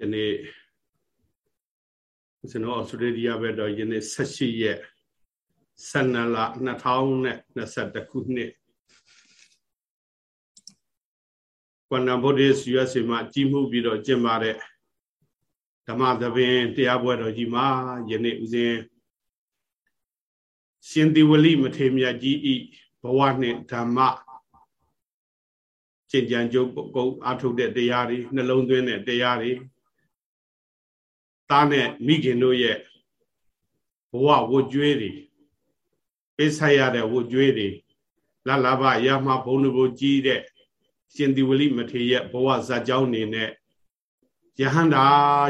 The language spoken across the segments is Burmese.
ယနေ့ကျွန်တော်ဩစတြေးလျဘက်တော့ယနေ့18ရက်12လ2021ခုနှစ်ကွန်နံဗုဒ္ဓစ် USA မှာကြီးမှုပြီးတော့ကျင်းပတဲ့ဓမ္မသဘင်တရားပွဲတော်ကြီးမှာယနေ့ဦးဇင်းရှင်တိဝလိမထေမြတ်ကြီးဤဘဝနှင့်ဓမ္မကျင့်ကြံကြုတ်ကုတ်အထုတ်တဲ့တရားတွေနှလုံးသွင်းတဲ့တရားတွေ သားနဲ့မိခင်တို့ရဲ့ဘဝဝတ်ကြွေးတွေပေးဆိုင်ရတဲ့ဝတ်ကြွေးတွေလလဘရမဘုံတို့ကြီးတဲ့ရှင်တိဝလိမထေရရဲ့ဘဝဇာကြောင်းနေနဲ့ယဟန္တာ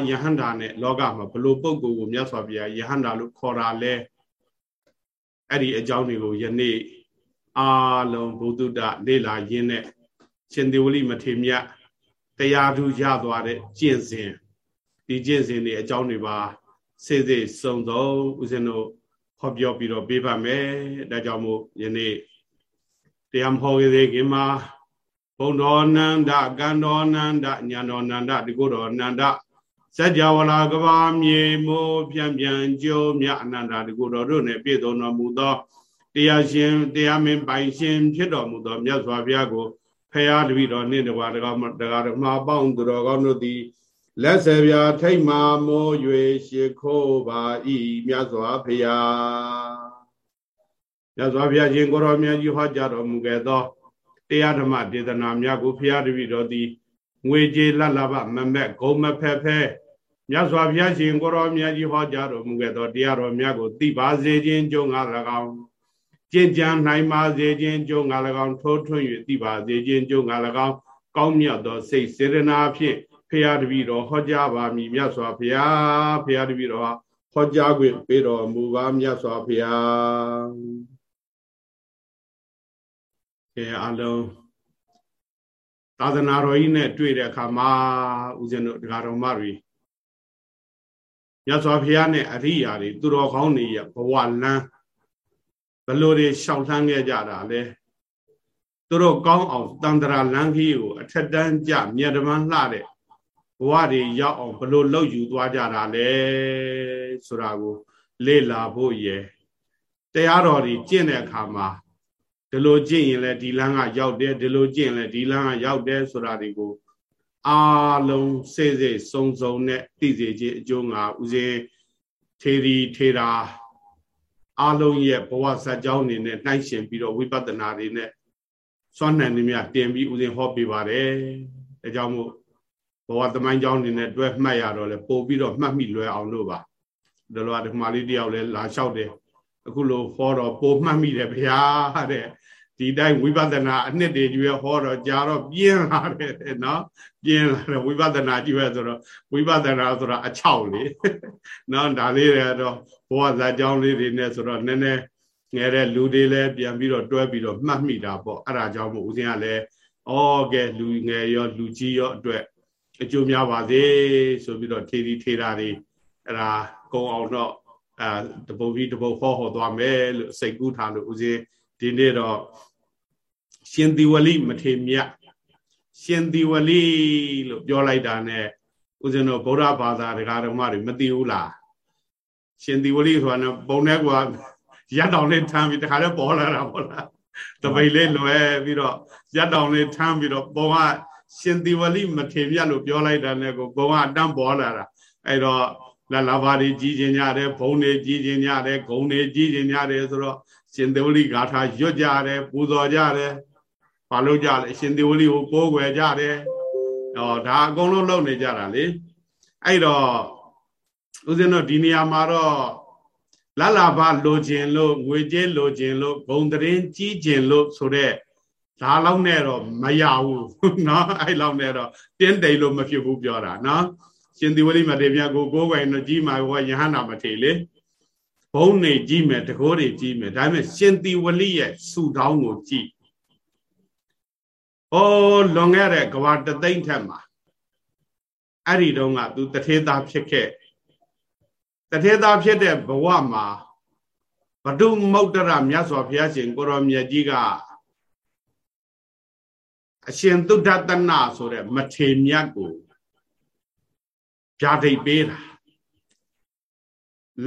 ယဟန္တာနဲ့လောကမှာဘလို့ပုဂ္ဂိုလ်ကိုမြတ်စွာဘုရားယဟန္တာလို့ခေါ်တာလဲအဲ့ဒီအကြောင်းတွေကိုယနေ့အာလုံးဘုဒ္ဓတလေ့လာရင်းနဲ့ရှင်တိဝလိမထေမြတ်တရားသူရသွားတဲ့ကျင့်စဉ် ဒီကျင့်စဉ်တွေအကြောင်းတွေပါစေစေစုံစုံဦးဇင်းတို့ဟောပြောပြီးတော့ပေးပါမယ်ဒါကြောင့်မို့ယနေ့တရားမဟောသေးခင်မှာဘုံတော်နန္ဒကံတော်နန္ဒညာတော်နန္ဒဒီကိုတော်နန္ဒစัจ java လာကဘာမြေမိုးပြန်ပြန်ကြိုးမြအနန္ဒဒီကိုတော်တို့နဲ့ပြည့်စုံတော်မူသောတရားရှင်တရားမင်းပိုင်ရှင်ဖြစ်တော်မူသောမြတ်စွာဘုရားကိုဖရာတပည့်တော်နှင့်တကားတကားတကားဓမ္မပေါင်းသူတော်ကောင်းတို့သည် လက်ဆယ်ပြာထိတ်မာမိုး၍ရှ िख ိုးပါဤမြတ်စွာဘုရားမြတ်စွာဘုရားရှင်ကိုရောမြတ်ကြီးဟောကြားတော်မူခဲ့သောတရားဓမ္မဒေသနာများကိုဘုရားတပည့်တော်သည်ငွေကြေးလတ်လဘမမက်ဂုံမဖက်ဖဲမြတ်စွာဘုရားရှင်ကိုရောမြတ်ကြီးဟောကြားတော်မူခဲ့သောတရားတော်များကိုသိပါစေခြင်းကြုံငါ၎င်းကျင့်ကြံနိုင်ပါစေခြင်းကြုံငါ၎င်းထိုးထွင်း၍သိပါစေခြင်းကြုံငါ၎င်းကောင်းမြတ်သောစိတ်စေရနာဖြင့်ဖ ရာတပည့်တော်ဟောကြားပါမည်မြတ်စွာဘုရားဖရာတပည့်တော်ဟောကြားခွင့်ပေးတော်မူပါမြတ်စွာဘုရားကဲအလုံးသာသနာတော်ကြီးနဲ့တွေ့တဲ့အခါမှာဦးဇင်းတို့ဒကာတော်မတွေမြတ်စွာဘုရားနဲ့အရိယာတွေသူတော်ကောင်းတွေရဲ့ဘဝလမ်းဘလို့တွေရှောင်လှမ်းခဲ့ကြတာလဲသူတို့ကောင်းအောင်တန်တရာလမ်းကြီးကိုအထက်တန်းကြမြတ်ဓမ္မလှတဲ့ ဘဝတွေရောက်အောင်ဘလို့လှုပ်ယူသွားကြတာလဲဆိုတာကို လေ့လာဖို့ရယ်တရားတော်တွေကျင့်တဲ့အခါမှာဒီလိုကျင့်ရင်လည်းဒီလမ်းကရောက်တယ်ဒီလိုကျင့်ရင်လည်းဒီလမ်းကရောက်တယ်ဆိုတာတွေကိုအာလုံးစေစေစုံစုံနဲ့သိစေခြင်းအကျိုးငါဥစဉ်ထေရီထေရာအာလုံးရဲ့ဘဝဇာတ်ကြောင်းနေနဲ့နှိုင်းရှင်ပြီးတော့ဝိပဿနာတွေနဲ့စွမ်းနိုင်နေမြတင်ပြီးဥစဉ်ဟောပြပါတယ်ဒါကြောင့်မို့ ဘဝသမိုင်းကြောင်းနေနဲ့တွဲမှတ်ရတော့လေပို့ပြီးတော့မှတ်မိလွယ်အောင်လို့ပါဒါလိုဒီမှာလေးတယောက်လဲလာလျှောက်တယ်အခုလိုဟောတော့ပို့မှတ်မိတယ်ဗျာတဲ့ဒီတိုင်းဝိပဿနာအနှစ်တွေကျွေးဟောတော့ကြာတော့ပြင်းလာတယ်နော်ပြင်းလာတယ်ဝိပဿနာကြည့်ရဆိုတော့ဝိပဿနာဆိုတာအချောက်လေနော်ဒါလေးတွေတော့ဘဝဇာကြောင်းလေးတွေနဲ့ဆိုတော့နည်းနည်းငယ်တဲ့လူတွေလည်းပြန်ပြီးတော့တွဲပြီးတော့မှတ်မိတာပေါ့အဲ့ဒါကြောင့်မို့ဦးဇင်းကလည်းဩကဲလူငယ်ရောလူကြီးရောအတွက် အကျိုးများပါစေဆိုပြီးတော့ထေဒီထေတာတွေအဲ့ဒါကုံအောင်တော့အဲတပုတ်ပြီးတပုတ်ဟောဟောသွားမယ်လို့စိတ်ကူးထားလို့ဦးဇင်းဒီနေ့တော့ရှင်သီဝလိမထေမြတ်ရှင်သီဝလိလို့ပြောလိုက်တာ ਨੇ ဦးဇင်းတို့ဗုဒ္ဓဘာသာတရားဓမ္မတွေမသိဘူးလားရှင်သီဝလိဆိုတာပုံနဲ့ကွာရက်တောင်လေးထမ်းပြီးတခါလဲပေါ်လာတာပေါ့လားတပိတ်လေးလွယ်ပြီးတော့ရက်တောင်လေးထမ်းပြီးတော့ပုံက ရှင်သီဝလိမထေမြတ်လို့ပြောလိုက်တာ ਨੇ ကိုပုံကအတန်းပေါ်လာတာအဲ့တော့လလဘာတွေကြီးကျင်ကြတယ်ဘုံတွေကြီးကျင်ကြတယ်ဂုံတွေကြီးကျင်ကြတယ်ဆိုတော့ရှင်သီဝလိဂါထာရွတ်ကြတယ်ပူဇော်ကြတယ်ဘာလို့ကြလဲရှင်သီဝလိကိုကိုးကွယ်ကြတယ်ဟောဒါအကုန်လုံးလုပ်နေကြတာလေအဲ့တော့ဦးဇင်းတို့ဒီနေရာမှာတော့လလဘာလိုခြင်းလို့ငွေကြေးလိုခြင်းလို့ဂုံတရင်ကြီးခြင်းလို့ဆိုတဲ့ ဒါလောက်နဲ့တော့မရဘူးเนาะအဲ့လောက်နဲ့တော့တင်းတိမ်လို့မဖြစ်ဘူးပြောတာเนาะရှင်သီဝလိမတေမြတ်ကိုကိုးကွယ်တော့ကြီးမှာဟောယဟန္တာမထေလေဘုံနေကြီးမယ်တကိုးတွေကြီးမယ်ဒါပေမဲ့ရှင်သီဝလိရဲ့စူတောင်းကိုကြည့်ဩလွန်ခဲ့တဲ့ကဘာတသိမ့်ထက်မှာအဲ့ဒီတုန်းကသူတထေသားဖြစ်ခဲ့တထေသားဖြစ်တဲ့ဘဝမှာဘဒုမௌတ္တရမြတ်စွာဘုရားရှင်ကိုရောမြတ်ကြီးက အရှင်သုဒ္ဓတနာဆိုတဲ့မထေမြတ်ကိုဗျာဒိတ်ပေးတာ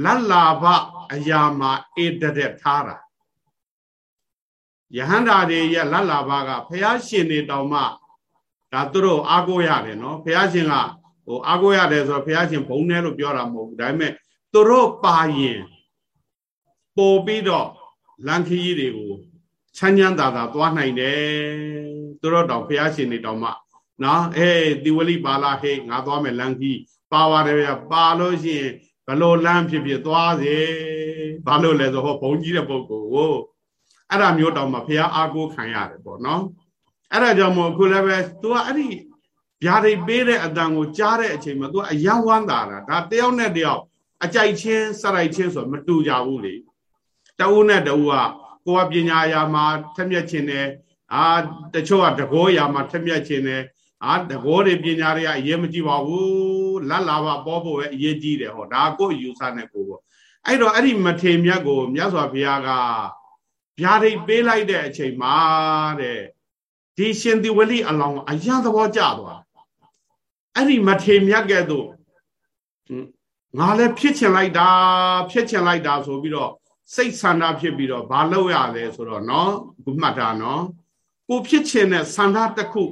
လတ်လာဘအရာမှာအေတတဲ့ထားတာယဟန္တာတွေရဲ့လတ်လာဘကဘုရားရှင်တွေတောင်မှဒါသူတို့အားကိုးရတယ်နော်ဘုရားရှင်ကဟိုအားကိုးရတယ်ဆိုတော့ဘုရားရှင်ဘုံနဲ့လို့ပြောတာမဟုတ်ဘူးဒါပေမဲ့သူတို့ပါရင်ပို့ပြီးတော့လန်ခီးတွေကိုချမ်းချမ်းသာသာသွားနိုင်တယ် သူတို့တောင်ဘုရားရှင်တွေတောင်မှနော်အေးဒီဝလိပါလာဟေးငါသွားမယ်လန်ခီးပါပါတယ်ဗျာပါလို့ရှိရင်ဘလို့လမ်းဖြစ်ဖြစ်သွားစေဘာလို့လဲဆိုဟောဘုံကြီးတဲ့ပုဂ္ဂိုလ်ကိုအဲ့ဒါမျိုးတောင်မှဘုရားအားကိုးခံရတယ်ပေါ့နော်အဲ့ဒါကြောင့်မို့အခုလည်းပဲ तू ကအဲ့ဒီဗျာဒိတ်ပေးတဲ့အတန်ကိုကြားတဲ့အချိန်မှာ तू အယံဝမ်းသာတာဒါတယောက်နဲ့တယောက်အကြိုက်ချင်းစရိုက်ချင်းဆိုမတူကြဘူးလေတဦးနဲ့တဦးကကိုယ်ကပညာရာမှာထက်မြက်ခြင်းနဲ့ အာတချို့ကတကောရာမှာထက်မြက်ခြင်းနဲ့အာတကောတွေပညာတွေကအရေးမကြီးပါဘူးလတ်လာပါပေါ်ဖို့ပဲအရေးကြီးတယ်ဟောဒါကိုယ်ယူဆနဲ့ကိုယ်ပေါ့အဲ့တော့အဲ့ဒီမထေမြတ်ကိုမြတ်စွာဘုရားကဗျာဒိတ်ပေးလိုက်တဲ့အချိန်မှာတဲ့ဒီရှင်သီဝလိအလောင်းအရန်သဘောကျသွားအဲ့ဒီမထေမြတ်ကဲ့သို့ငါလည်းဖြစ်ချင်လိုက်တာဖြစ်ချင်လိုက်တာဆိုပြီးတော့စိတ်ဆန္ဒဖြစ်ပြီးတော့ဘာလုပ်ရလဲဆိုတော့เนาะခုမှတ်တာเนาะ ကိုဖြစ်ခြင်းနဲ့ဆန္ဒတစ်ခု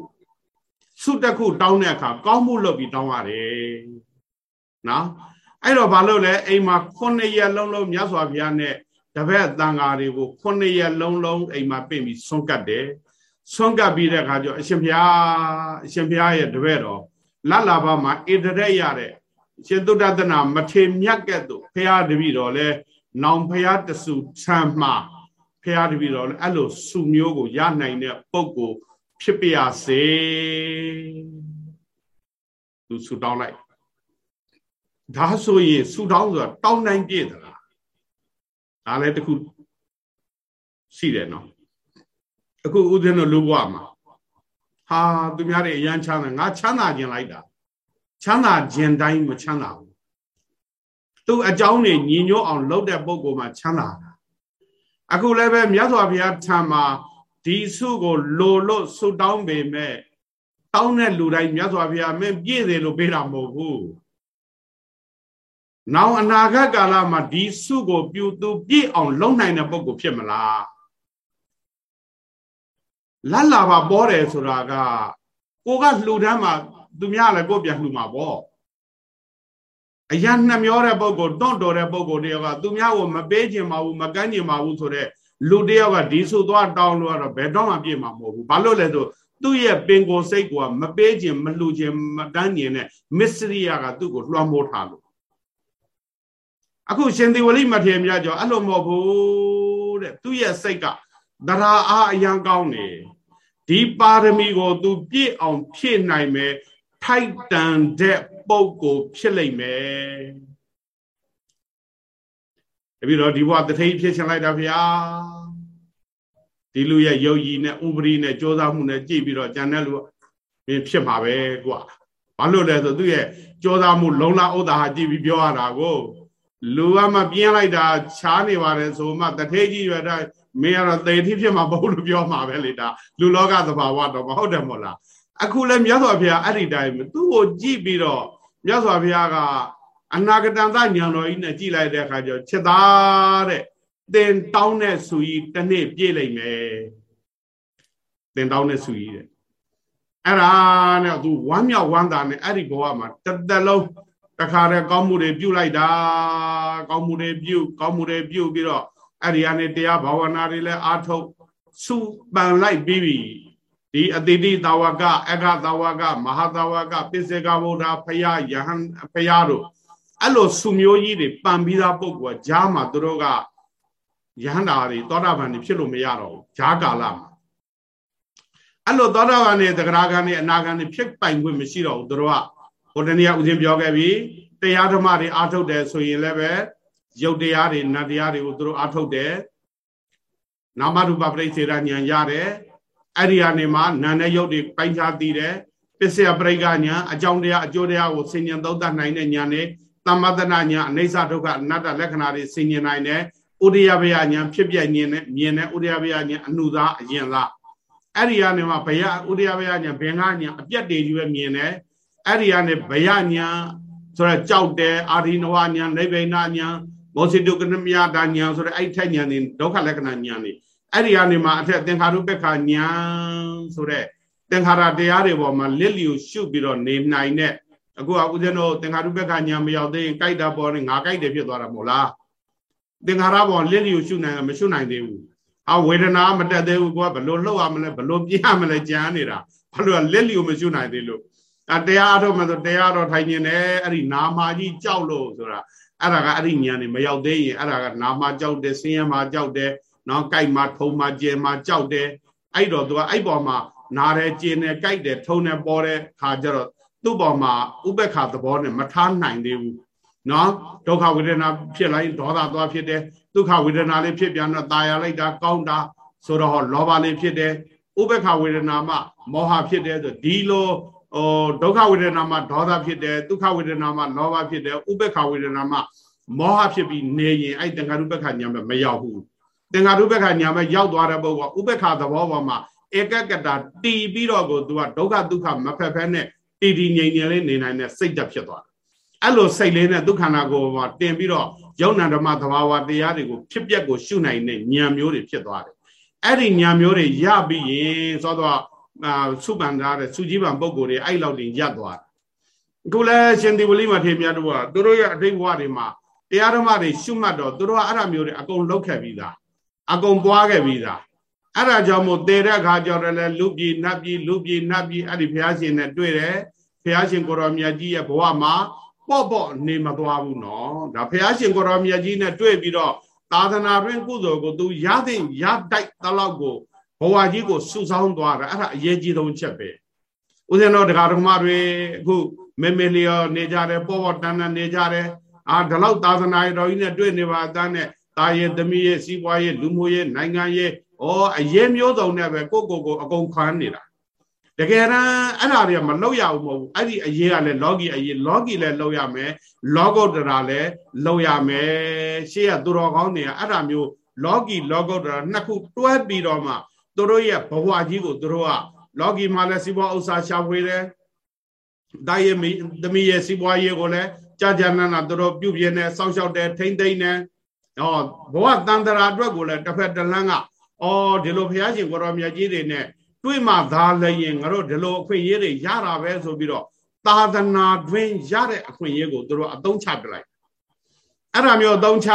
စုတစ်ခုတောင်းတဲ့အခါကောင်းမှုလုပ်ပြီးတောင်းရတယ်နော်အဲ့တော့ဘာလို့လဲအိမ်မှာ9ရက်လုံးလုံးမြတ်စွာဘုရားနဲ့တပည့်တန်ဃာတွေကို9ရက်လုံးလုံးအိမ်မှာပြင်ပြီးဆွန့်ကပ်တယ်ဆွန့်ကပ်ပြီးတဲ့အခါကျအရှင်ဘုရားအရှင်ဘုရားရဲ့တပည့်တော်လတ်လာဘမှာဣတရက်ရတဲ့ရှင်သုတ္တတနာမထေမြတ်ကဲ့သို့ဘုရားတပည့်တော်လဲနောင်ဘုရားတဆူဆံမှာ ဘုရားတပည့်တော်လဲအဲ့လိုစုမျိုးကိုရနိုင်တဲ့ပုံကိုဖြစ်ပြရစေသူဆူတောင်းလိုက်ဒါဆိုရင်ဆူတောင်းဆိုတာတောင်းနိုင်ပြည့်သလားဒါလည်းတခုရှိတယ်နော်အခုဦးဇင်းတို့လူဘဝမှာဟာသူများတွေအရန်ချမ်းသာငါချမ်းသာခြင်းလိုက်တာချမ်းသာခြင်းတိုင်းမချမ်းသာဘူးသူအကြောင်းတွေညီညွတ်အောင်လုပ်တဲ့ပုံကောမှာချမ်းသာတာ အခုလည်းပဲမြတ်စွာဘုရားထံမှာဒီစုကိုလိုလို့ဆုတောင်းပေမဲ့တောင်းတဲ့လူတိုင်းမြတ်စွာဘုရားမင်းပြည့်တယ်လို့ပေးတာမဟုတ်ဘူးနောက်အနာဂတ်ကာလမှာဒီစုကိုပြုသူပြည့်အောင်လုပ်နိုင်တဲ့ပုံကိုဖြစ်မလားလတ်လာပါပေါ်တယ်ဆိုတာကကိုကလှူဒန်းမှာသူများလည်းကိုပြန်လှူမှာပေါ့ အရန်နှမျောတဲ့ပုံကိုတွန့်တော်တဲ့ပုံကိုတယောက်ကသူများကိုမပေးခြင်းမဘူးမကမ်းခြင်းမဘူးဆိုတော့လူတယောက်ကဒီဆိုသွားတောင်းလို့ကတော့ဘယ်တော့မှပြည့်မှာမဟုတ်ဘူးဘာလို့လဲဆိုသူ့ရဲ့ပင်ကိုယ်စိတ်ကမပေးခြင်းမလှူခြင်းမကမ်းခြင်းနဲ့မစ္စရိယကသူ့ကိုလွှမ်းမိုးထားလို့အခုရှင်သေဝလိမထေရမြတ်ကျော်အဲ့လိုမဟုတ်ဘူးတဲ့သူ့ရဲ့စိတ်ကတရာအားအယံကောင်းနေဒီပါရမီကို तू ပြည့်အောင်ဖြည့်နိုင်မယ်ထိုက်တန်တဲ့ ပုံကိုဖြစ်လိမ့်မယ်တပည့်တော်ဒီဘဝတထိန်ဖြစ်ချင်လိုက်တာဗျာဒီလူရဲ့ယုတ်ကြီးနဲ့ဥပရိနဲ့ကြိုးစားမှုနဲ့ကြည့်ပြီးတော့ကြံတဲ့လူကဖြစ်မှာပဲကွာဘာလို့လဲဆိုသူ့ရဲ့ကြိုးစားမှုလုံလဥဒ္ဒါဟာကြည့်ပြီးပြောရတာကိုလူကမပြင်းလိုက်တာချားနေပါတယ်ဆိုမှတထေးကြီးရွယ်တဲ့မင်းကတော့သေတိဖြစ်မှာမဟုတ်လို့ပြောမှာပဲလေဒါလူလောကသဘာဝတော့မဟုတ်တယ်မို့လားအခုလည်းမြတ်စွာဘုရားအဲ့ဒီတိုင်းသူ့ကိုကြည့်ပြီးတော့ မြတ်စွာဘုရားကအနာဂတန်သညံတော်ကြီးနဲ့ကြည့်လိုက်တဲ့အခါကျတော့ချက်သားတဲ့တင်တောင်းတဲ့ဆူကြီးတစ်နေ့ပြည့်လိုက်မယ်တင်တောင်းတဲ့ဆူကြီးတဲ့အဲ့ဒါနဲ့သူဝမ်းမြောက်ဝမ်းသာနဲ့အဲ့ဒီဘဝမှာတသက်လုံးတခါတည်းကောင်းမှုတွေပြုလိုက်တာကောင်းမှုတွေပြုကောင်းမှုတွေပြုပြီးတော့အဲ့ဒီကနေတရားဘာဝနာတွေလည်းအားထုတ်စုပန်လိုက်ပြီးပြီ ဒီအတိတိတာဝကအက္ခတာဝကမဟာတာဝကပိစေကဗုဒ္ဓဖယားယဟန်ဖယားတို့အဲ့လိုစုမျိုးကြီးတွေပန်ပြီးသားပုဂ္ဂိုလ်ကဂျားမှာသူတို့ကယဟန္တာတွေသောတာပန်တွေဖြစ်လို့မရတော့ဘူးဂျားကာလမှာအဲ့လိုသောတာပန်တွေတဂရဂန်တွေအနာဂန်တွေဖြစ်ပိုင်ခွင့်မရှိတော့ဘူးသူတို့ကဟိုတနေ့ကဥစဉ်ပြောခဲ့ပြီတရားဓမ္မတွေအားထုတ်တယ်ဆိုရင်လည်းပဲရုပ်တရားတွေနတ်တရားတွေကိုသူတို့အားထုတ်တယ်နာမရူပပရိစ္ဆေရဉာဏ်ရတယ် အဲ့ဒီကနေမှနာနဲ့ရုပ်တွေပိုင်းခြားသိတယ်ပစ္စယပရိက္ခဉာဏ်အကြောင်းတရားအကျိုးတရားကိုဆင်ញံသုံးသပ်နိုင်တဲ့ဉာဏ်နဲ့သမ္မတနာဉာဏ်အနိစ္စဒုက္ခအနတ္တလက္ခဏာတွေဆင်ញံနိုင်တယ်ဥဒိယဘယဉာဏ်ဖြစ်ပြမြင်တဲ့မြင်တဲ့ဥဒိယဘယဉာဏ်အနုသာအရင်လားအဲ့ဒီကနေမှဘယဥဒိယဘယဉာဏ်ဘင်္ဂဉာဏ်အပြတ်တွေကြီးပဲမြင်တယ်အဲ့ဒီကနေဘယဉာဏ်ဆိုတော့ကြောက်တယ်အာရိနဝညာနိဗ္ဗိဏညာမောစိတုကနမြတာညာဆိုတော့အဲ့ထက်ညာနေဒုက္ခလက္ခဏာညာနေ အဲ့ဒီကနေမှအထက်သင်္ခါရုပ္ပခညာဆိုတဲ့သင်္ခါရတရားတွေပေါ်မှာလစ်လျူရှုပြီးတော့နေနိုင်တဲ့အခုကဦးဇင်းတို့သင်္ခါရုပ္ပခညာမရောက်သေးရင်ကြိုက်တာပေါ်နေငါကြိုက်တယ်ဖြစ်သွားတာမဟုတ်လားသင်္ခါရပေါ်လစ်လျူရှုနိုင်မရှုနိုင်သေးဘူးအဝေဒနာမတက်သေးဘူးကိုကဘလို့လှုပ်ရမလဲဘလို့ပြရမလဲကြမ်းနေတာဘာလို့လက်လျူမရှုနိုင်သေးလို့အတရားအထုတ်မှဆိုတရားတော်ထိုင်နေတယ်အဲ့ဒီနာမာကြီးကြောက်လို့ဆိုတာအဲ့ဒါကအဲ့ဒီဉာဏ်နေမရောက်သေးရင်အဲ့ဒါကနာမာကြောက်တယ်ဆင်းရဲမှာကြောက်တယ် နော်ကြိုက်မှာထုံမှာကျဲမှာကြောက်တယ်အဲ့တော့သူကအဲ့ပေါ်မှာနားတယ်ကျင်းတယ်ကြိုက်တယ်ထုံတယ်ပေါ်တယ်ခါကြတော့သူ့ပေါ်မှာဥပ္ပခါသဘောနဲ့မထားနိုင်သေးဘူးနော်ဒုက္ခဝေဒနာဖြစ်လိုက်ဒေါသသွားဖြစ်တယ်ဒုက္ခဝေဒနာလေးဖြစ်ပြန်တော့ตายရလိုက်တာကောင်းတာဆိုတော့လောဘလေးဖြစ်တယ်ဥပ္ပခဝေဒနာမှမောဟဖြစ်တယ်ဆိုဒီလိုဟိုဒုက္ခဝေဒနာမှာဒေါသဖြစ်တယ်ဒုက္ခဝေဒနာမှာလောဘဖြစ်တယ်ဥပ္ပခဝေဒနာမှာမောဟဖြစ်ပြီးနေရင်အဲ့တန်ခါရုပ္ပခညာမရောက်ဘူး သင်္ခါရုပ္ပခညာမရောက်သွားတဲ့ပုဂ္ဂိုလ်ကဥပ္ပခသဘောပေါ်မှာဧကကတာတီးပြီးတော့ကိုသူကဒုက္ခဒုက္ခမဖက်ဖက်နဲ့တီတီငြိမ်ငြိမ်လေးနေနိုင်တဲ့စိတ်တက်ဖြစ်သွားတယ်အဲ့လိုစိတ်လေးနဲ့ဒုက္ခနာကိုမှာတင်ပြီးတော့ယုံနာဓမ္မသဘာဝတရားတွေကိုဖြစ်ပျက်ကိုရှုနိုင်တဲ့ဉာဏ်မျိုးတွေဖြစ်သွားတယ်အဲ့ဒီဉာဏ်မျိုးတွေရပြီးရင်သောတော့အာစုပန်ထားတဲ့စုကြီးပန်ပုံကိုယ်တွေအဲ့လောက်တင်ရပ်သွားအခုလဲရှင်ဒီဝလိမထေမြတ်တို့ကသူတို့ရဲ့အတိတ်ဘဝတွေမှာတရားဓမ္မတွေရှုမှတ်တော့သူတို့ကအဲ့ဒါမျိုးတွေအကုန်လောက်ခဲ့ပြီးသား အကုန်ပွားခဲ့ပြီးသားအဲ့ဒါကြောင့်မို့တည်တဲ့အခါကျတော့လဲလူပြည်နတ်ပြည်လူပြည်နတ်ပြည်အဲ့ဒီဘုရားရှင်နဲ့တွေ့တယ်ဘုရားရှင်ကိုရောမြတ်ကြီးရဲ့ဘဝမှာပေါ့ပေါ့နေမသွားဘူးနော်ဒါဘုရားရှင်ကိုရောမြတ်ကြီးနဲ့တွေ့ပြီးတော့သာသနာတွင်ကုသိုလ်ကိုသူရတဲ့ရတိုက်တလောက်ကိုဘဝကြီးကိုစုဆောင်းသွားတာအဲ့ဒါအရေးကြီးဆုံးချက်ပဲဦးဇင်းတော်တရားဓမ္မတွေအခုမေမေလျော်နေကြတယ်ပေါ့ပေါ့တန်းတန်းနေကြတယ်အာဒီလောက်သာသနာတော်ကြီးနဲ့တွေ့နေပါသားနဲ့ တာရဲ့သမီးရဲ့စီးပွားရေးလူမှုရေးနိုင်ငံရေးဩအရေးမျိုးစုံနဲ့ပဲကိုကိုကိုအကုန်ခွမ်းနေတာတကယ်တမ်းအဲ့ဒါတွေကမလောက်ရဘူးမဟုတ်ဘူးအဲ့ဒီအရေးကလည်းလောကီအရေးလောကီလည်းလောက်ရမယ်လောကုတ္တရာလည်းလောက်ရမယ်ရှေ့ကသူတော်ကောင်းတွေကအဲ့ဒါမျိုးလောကီလောကုတ္တရာနှစ်ခုတွဲပြီးတော့မှသူတို့ရဲ့ဘဝကြီးကိုသူတို့ကလောကီမှာလည်းစီးပွားဥစ္စာရှာဖွေတယ်ဒါရဲ့သမီးရဲ့စီးပွားရေးကိုလည်းကြာကြာနာနာသူတို့ပြုပြင်းနေစောင့်ရှောက်တယ်ထိမ့်သိမ့်နေ ဟောဘဝတန်တရာအတွက်ကိုလည်းတစ်ဖက်တစ်လမ်းကအော်ဒီလိုဘုရားရှင်ကိုရောမြတ်ကြီးတွေနဲ့တွေ့မှသာလည်းရင်ငါတို့ဒီလိုအခွင့်အရေးတွေရတာပဲဆိုပြီးတော့သာသနာတွင်ရတဲ့အခွင့်အရေးကိုသူတို့အသုံးချပြလိုက်အဲ့ဒါမျိုးအသုံးချ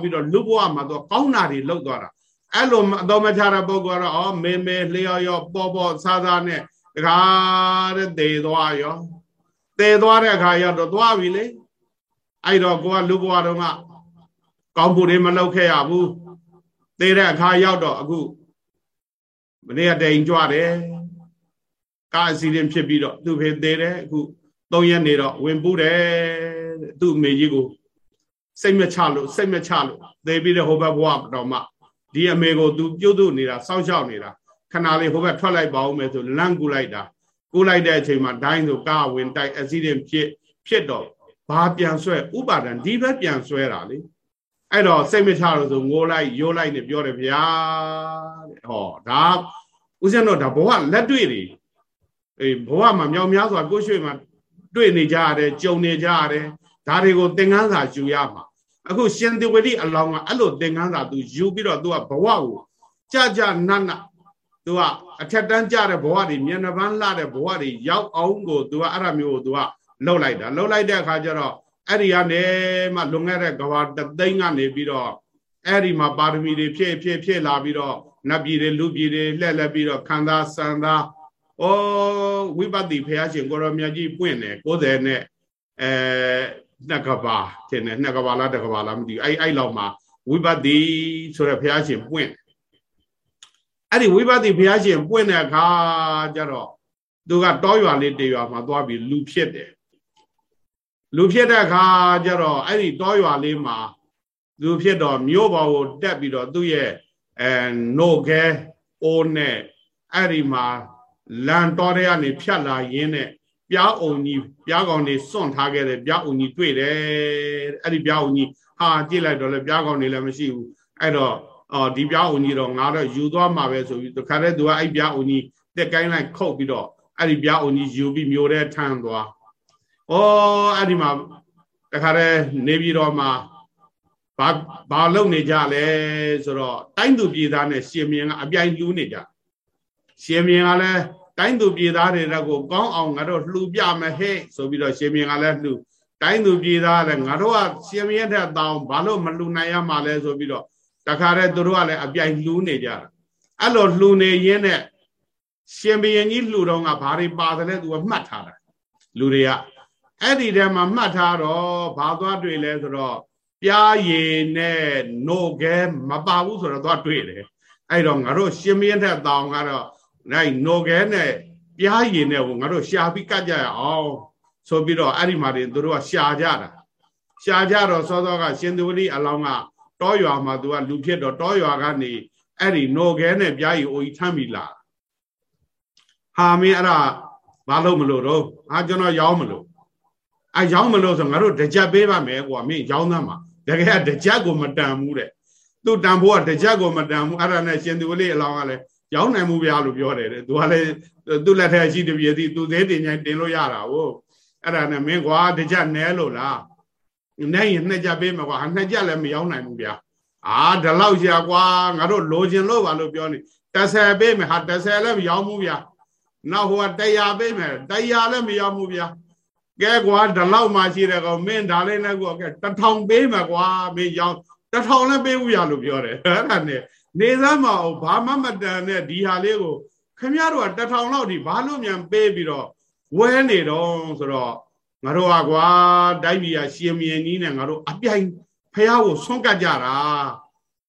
ပြီးတော့လူဘဝမှာတော့ကောင်းတာတွေလောက်သွားတာအဲ့လိုအသုံးမချတဲ့ပုဂ္ဂိုလ်ကတော့ဩမေမေလျော်ရောပေါ်ပေါ်ဆာဆာနဲ့တခါတဲ့သေသွားရောသေသွားတဲ့အခါရောက်တော့သွားပြီလေအဲ့တော့ကိုကလူဘဝတုန်း ကကောင်းဖို့တွေမလုပ်ခဲ့ရဘူးသေတဲ့အခါရောက်တော့အခုမနေ့ကတိန်ကြွတယ်ကားအစီရင်ဖြစ်ပြီးတော့သူ့ဖေသေးတယ်အခု၃ရက်နေတော့ဝင်ပူးတယ်သူ့အမေကြီးကိုစိတ်မချလို့စိတ်မချလို့သေပြီးတဲ့ဟိုဘက်ဘဝတော်မှဒီအမေကိုသူပြုတ်သူနေတာစောင့်ရှောက်နေတာခဏလေးဟိုဘက်ထွက်လိုက်ပါဦးမယ်ဆိုလန့်ကူလိုက်တာကူလိုက်တဲ့အချိန်မှာဒိုင်းဆိုကားဝင်တိုက်အစီရင်ဖြစ်ဖြစ်တော့ဘာပြန်ဆွဲဥပါဒံဒီဘက်ပြန်ဆွဲတာလေ အဲ့တော့စိတ်မချလို့ဆိုငိုးလိုက်ရိုးလိုက်နဲ့ပြောတယ်ဗျာတဲ့ဟောဒါဦးဇင်းတို့ဒါဘဝလက်တွေ့တွေအေးဘဝမှာမြောင်များစွာကိုရွှေ့မှာတွေ့နေကြရတယ်ကြုံနေကြရတယ်ဒါတွေကိုသင်္ကန်းစာယူရမှာအခုရှင်သေဝတိအလောင်းကအဲ့လိုသင်္ကန်းစာသူယူပြီးတော့သူကဘဝကိုကြကြနတ်နတ်သူကအထက်တန်းကြတဲ့ဘဝတွေမျက်နှာပန်းလှတဲ့ဘဝတွေရောက်အောင်ကိုသူကအဲ့ဒါမျိုးကိုသူကလှုပ်လိုက်တာလှုပ်လိုက်တဲ့အခါကျတော့ အဲ့ဒီကနေမှလွန်ခဲ့တဲ့ကဘာတသိန်းကနေပြီးတော့အဲ့ဒီမှာပါရမီတွေဖြည့်ဖြည့်ဖြည့်လာပြီးတော့နတ်ပြည်တွေလူပြည်တွေလှည့်လှည့်ပြီးတော့ခံသာစံသာဩဝိပဿနာဘုရားရှင်ကိုရောမြတ်ကြီးပွင့်တယ်90နဲ့အဲနှစ်ကဘာထင်တယ်နှစ်ကဘာလားတစ်ကဘာလားမသိဘူးအဲ့အဲ့လောက်မှာဝိပဿနာဆိုတဲ့ဘုရားရှင်ပွင့်အဲ့ဒီဝိပဿနာဘုရားရှင်ပွင့်တဲ့အခါကျတော့သူကတောရွာလေးတေရွာမှာသွားပြီးလူဖြစ်တယ် လူဖြစ်တဲ့အခါကျတော့အဲ့ဒီတောရွာလေးမှာလူဖြစ်တော့မြို့ပေါ်ကိုတက်ပြီးတော့သူ့ရဲ့အဲနိုခဲအိုးနဲ့အဲ့ဒီမှာလန်တော်တဲ့ကနေဖြတ်လာရင်းနဲ့ပြားအုံကြီးပြားကောင်တွေစွန့်ထားခဲ့တဲ့ပြားအုံကြီးတွေ့တယ်အဲ့ဒီပြားအုံကြီးဟာကြည့်လိုက်တော့လေပြားကောင်တွေလည်းမရှိဘူးအဲ့တော့အော်ဒီပြားအုံကြီးတော့ငါတော့ယူသွားမှာပဲဆိုပြီးတခါတည်းသူကအဲ့ပြားအုံကြီးတက်ကိုင်းလိုက်ခုတ်ပြီးတော့အဲ့ဒီပြားအုံကြီးယူပြီးမျိုးတဲ့ထမ်းသွား ဩအဲ့ဒီမှာတခါတည်းနေပြည်တော်မှာဘာဘာလုပ်နေကြလဲဆိုတော့တိုင်းသူပြည်သားနဲ့ရှင်မြင်းကအပြိုင်လှူးနေကြရှင်မြင်းကလည်းတိုင်းသူပြည်သားတွေတော့ကိုကောင်းအောင်ငါတို့လှူပြမယ်ဟဲ့ဆိုပြီးတော့ရှင်မြင်းကလည်းလှူတိုင်းသူပြည်သားလည်းငါတို့ကရှင်မြင်းတဲ့တောင်းဘာလို့မလှူနိုင်ရမှာလဲဆိုပြီးတော့တခါတည်းသူတို့ကလည်းအပြိုင်လှူးနေကြတာအဲ့လိုလှူနေရင်းနဲ့ရှင်ဘရင်ကြီးလှူတော့ကဘာတွေပါတယ်လဲသူကမှတ်ထားတာလူတွေက အဲ့ဒီထဲမှာမှတ်ထားတော့ဘာသွားတွေ့လဲဆိုတော့ပြားရည်နဲ့နို့ခဲမပါဘူးဆိုတော့သွားတွေ့တယ်အဲ့တော့ငါတို့ရှင်မင်းတဲ့တောင်ကတော့အဲ့နို့ခဲနဲ့ပြားရည်နဲ့ကိုငါတို့ရှာပြီးကတ်ကြရအောင်ဆိုပြီးတော့အဲ့ဒီမှာတွေသူတို့ကရှာကြတာရှာကြတော့စောစောကရှင်သူဝတိအလောင်းကတောရွာမှာသူကလူဖြစ်တော့တောရွာကနေအဲ့ဒီနို့ခဲနဲ့ပြားရည်အိုကြီးထမ်းပြီးလာဟာမင်းအဲ့ဒါဘာလို့မလို့တော့ဟာကျွန်တော်ရောင်းမလို့ အဲရောင်းမလို့ဆိုငါတို့တကြက်ပေးပါမယ်ကွာမင်းရောင်းသားမှာတကယ်တကြက်ကိုမတန်ဘူးတဲ့သူတန်ဖို့ကတကြက်ကိုမတန်ဘူးအဲ့ဒါနဲ့ရှင်သူလေးအလောင်းကလည်းရောင်းနိုင်မှုဗျာလို့ပြောတယ်တဲ့သူကလည်းသူ့လက်ထက်ရှိတပြည့်စီသူသေးတင်ချင်းတင်လို့ရတာဟုတ်အဲ့ဒါနဲ့မင်းကွာတကြက်နဲလို့လားနဲရင်နှစ်ကြက်ပေးမှာကွာနှစ်ကြက်လည်းမရောင်းနိုင်ဘူးဗျာအာဒီလောက်ရှာကွာငါတို့လိုချင်လို့ပါလို့ပြောနေ30ပေးမယ်ဟာ30လည်းမရောင်းဘူးဗျာနောက်ဟိုက100ပေးမယ်100လည်းမရောင်းဘူးဗျာ ကဲကွာဒီလောက်မှရှိတယ်ကောင်မင်းဒါလေးနဲ့ကွာကဲတထောင်ပေးမှာကွာမင်းရောင်းတထောင်လည်းပေးဘူးရလို့ပြောတယ်အဲ့ဒါနဲ့နေသမ်းမအောင်ဘာမှမတန်တဲ့ဒီဟာလေးကိုခမရတို့ကတထောင်လောက်ဒီဘာလို့မြန်ပေးပြီးတော့ဝဲနေတော့ဆိုတော့ငါတို့ကကွာတိုက်ပြည်ကရှင်မင်းကြီးနဲ့ငါတို့အပြိုင်ဖះကိုဆွန့်ကတ်ကြတာ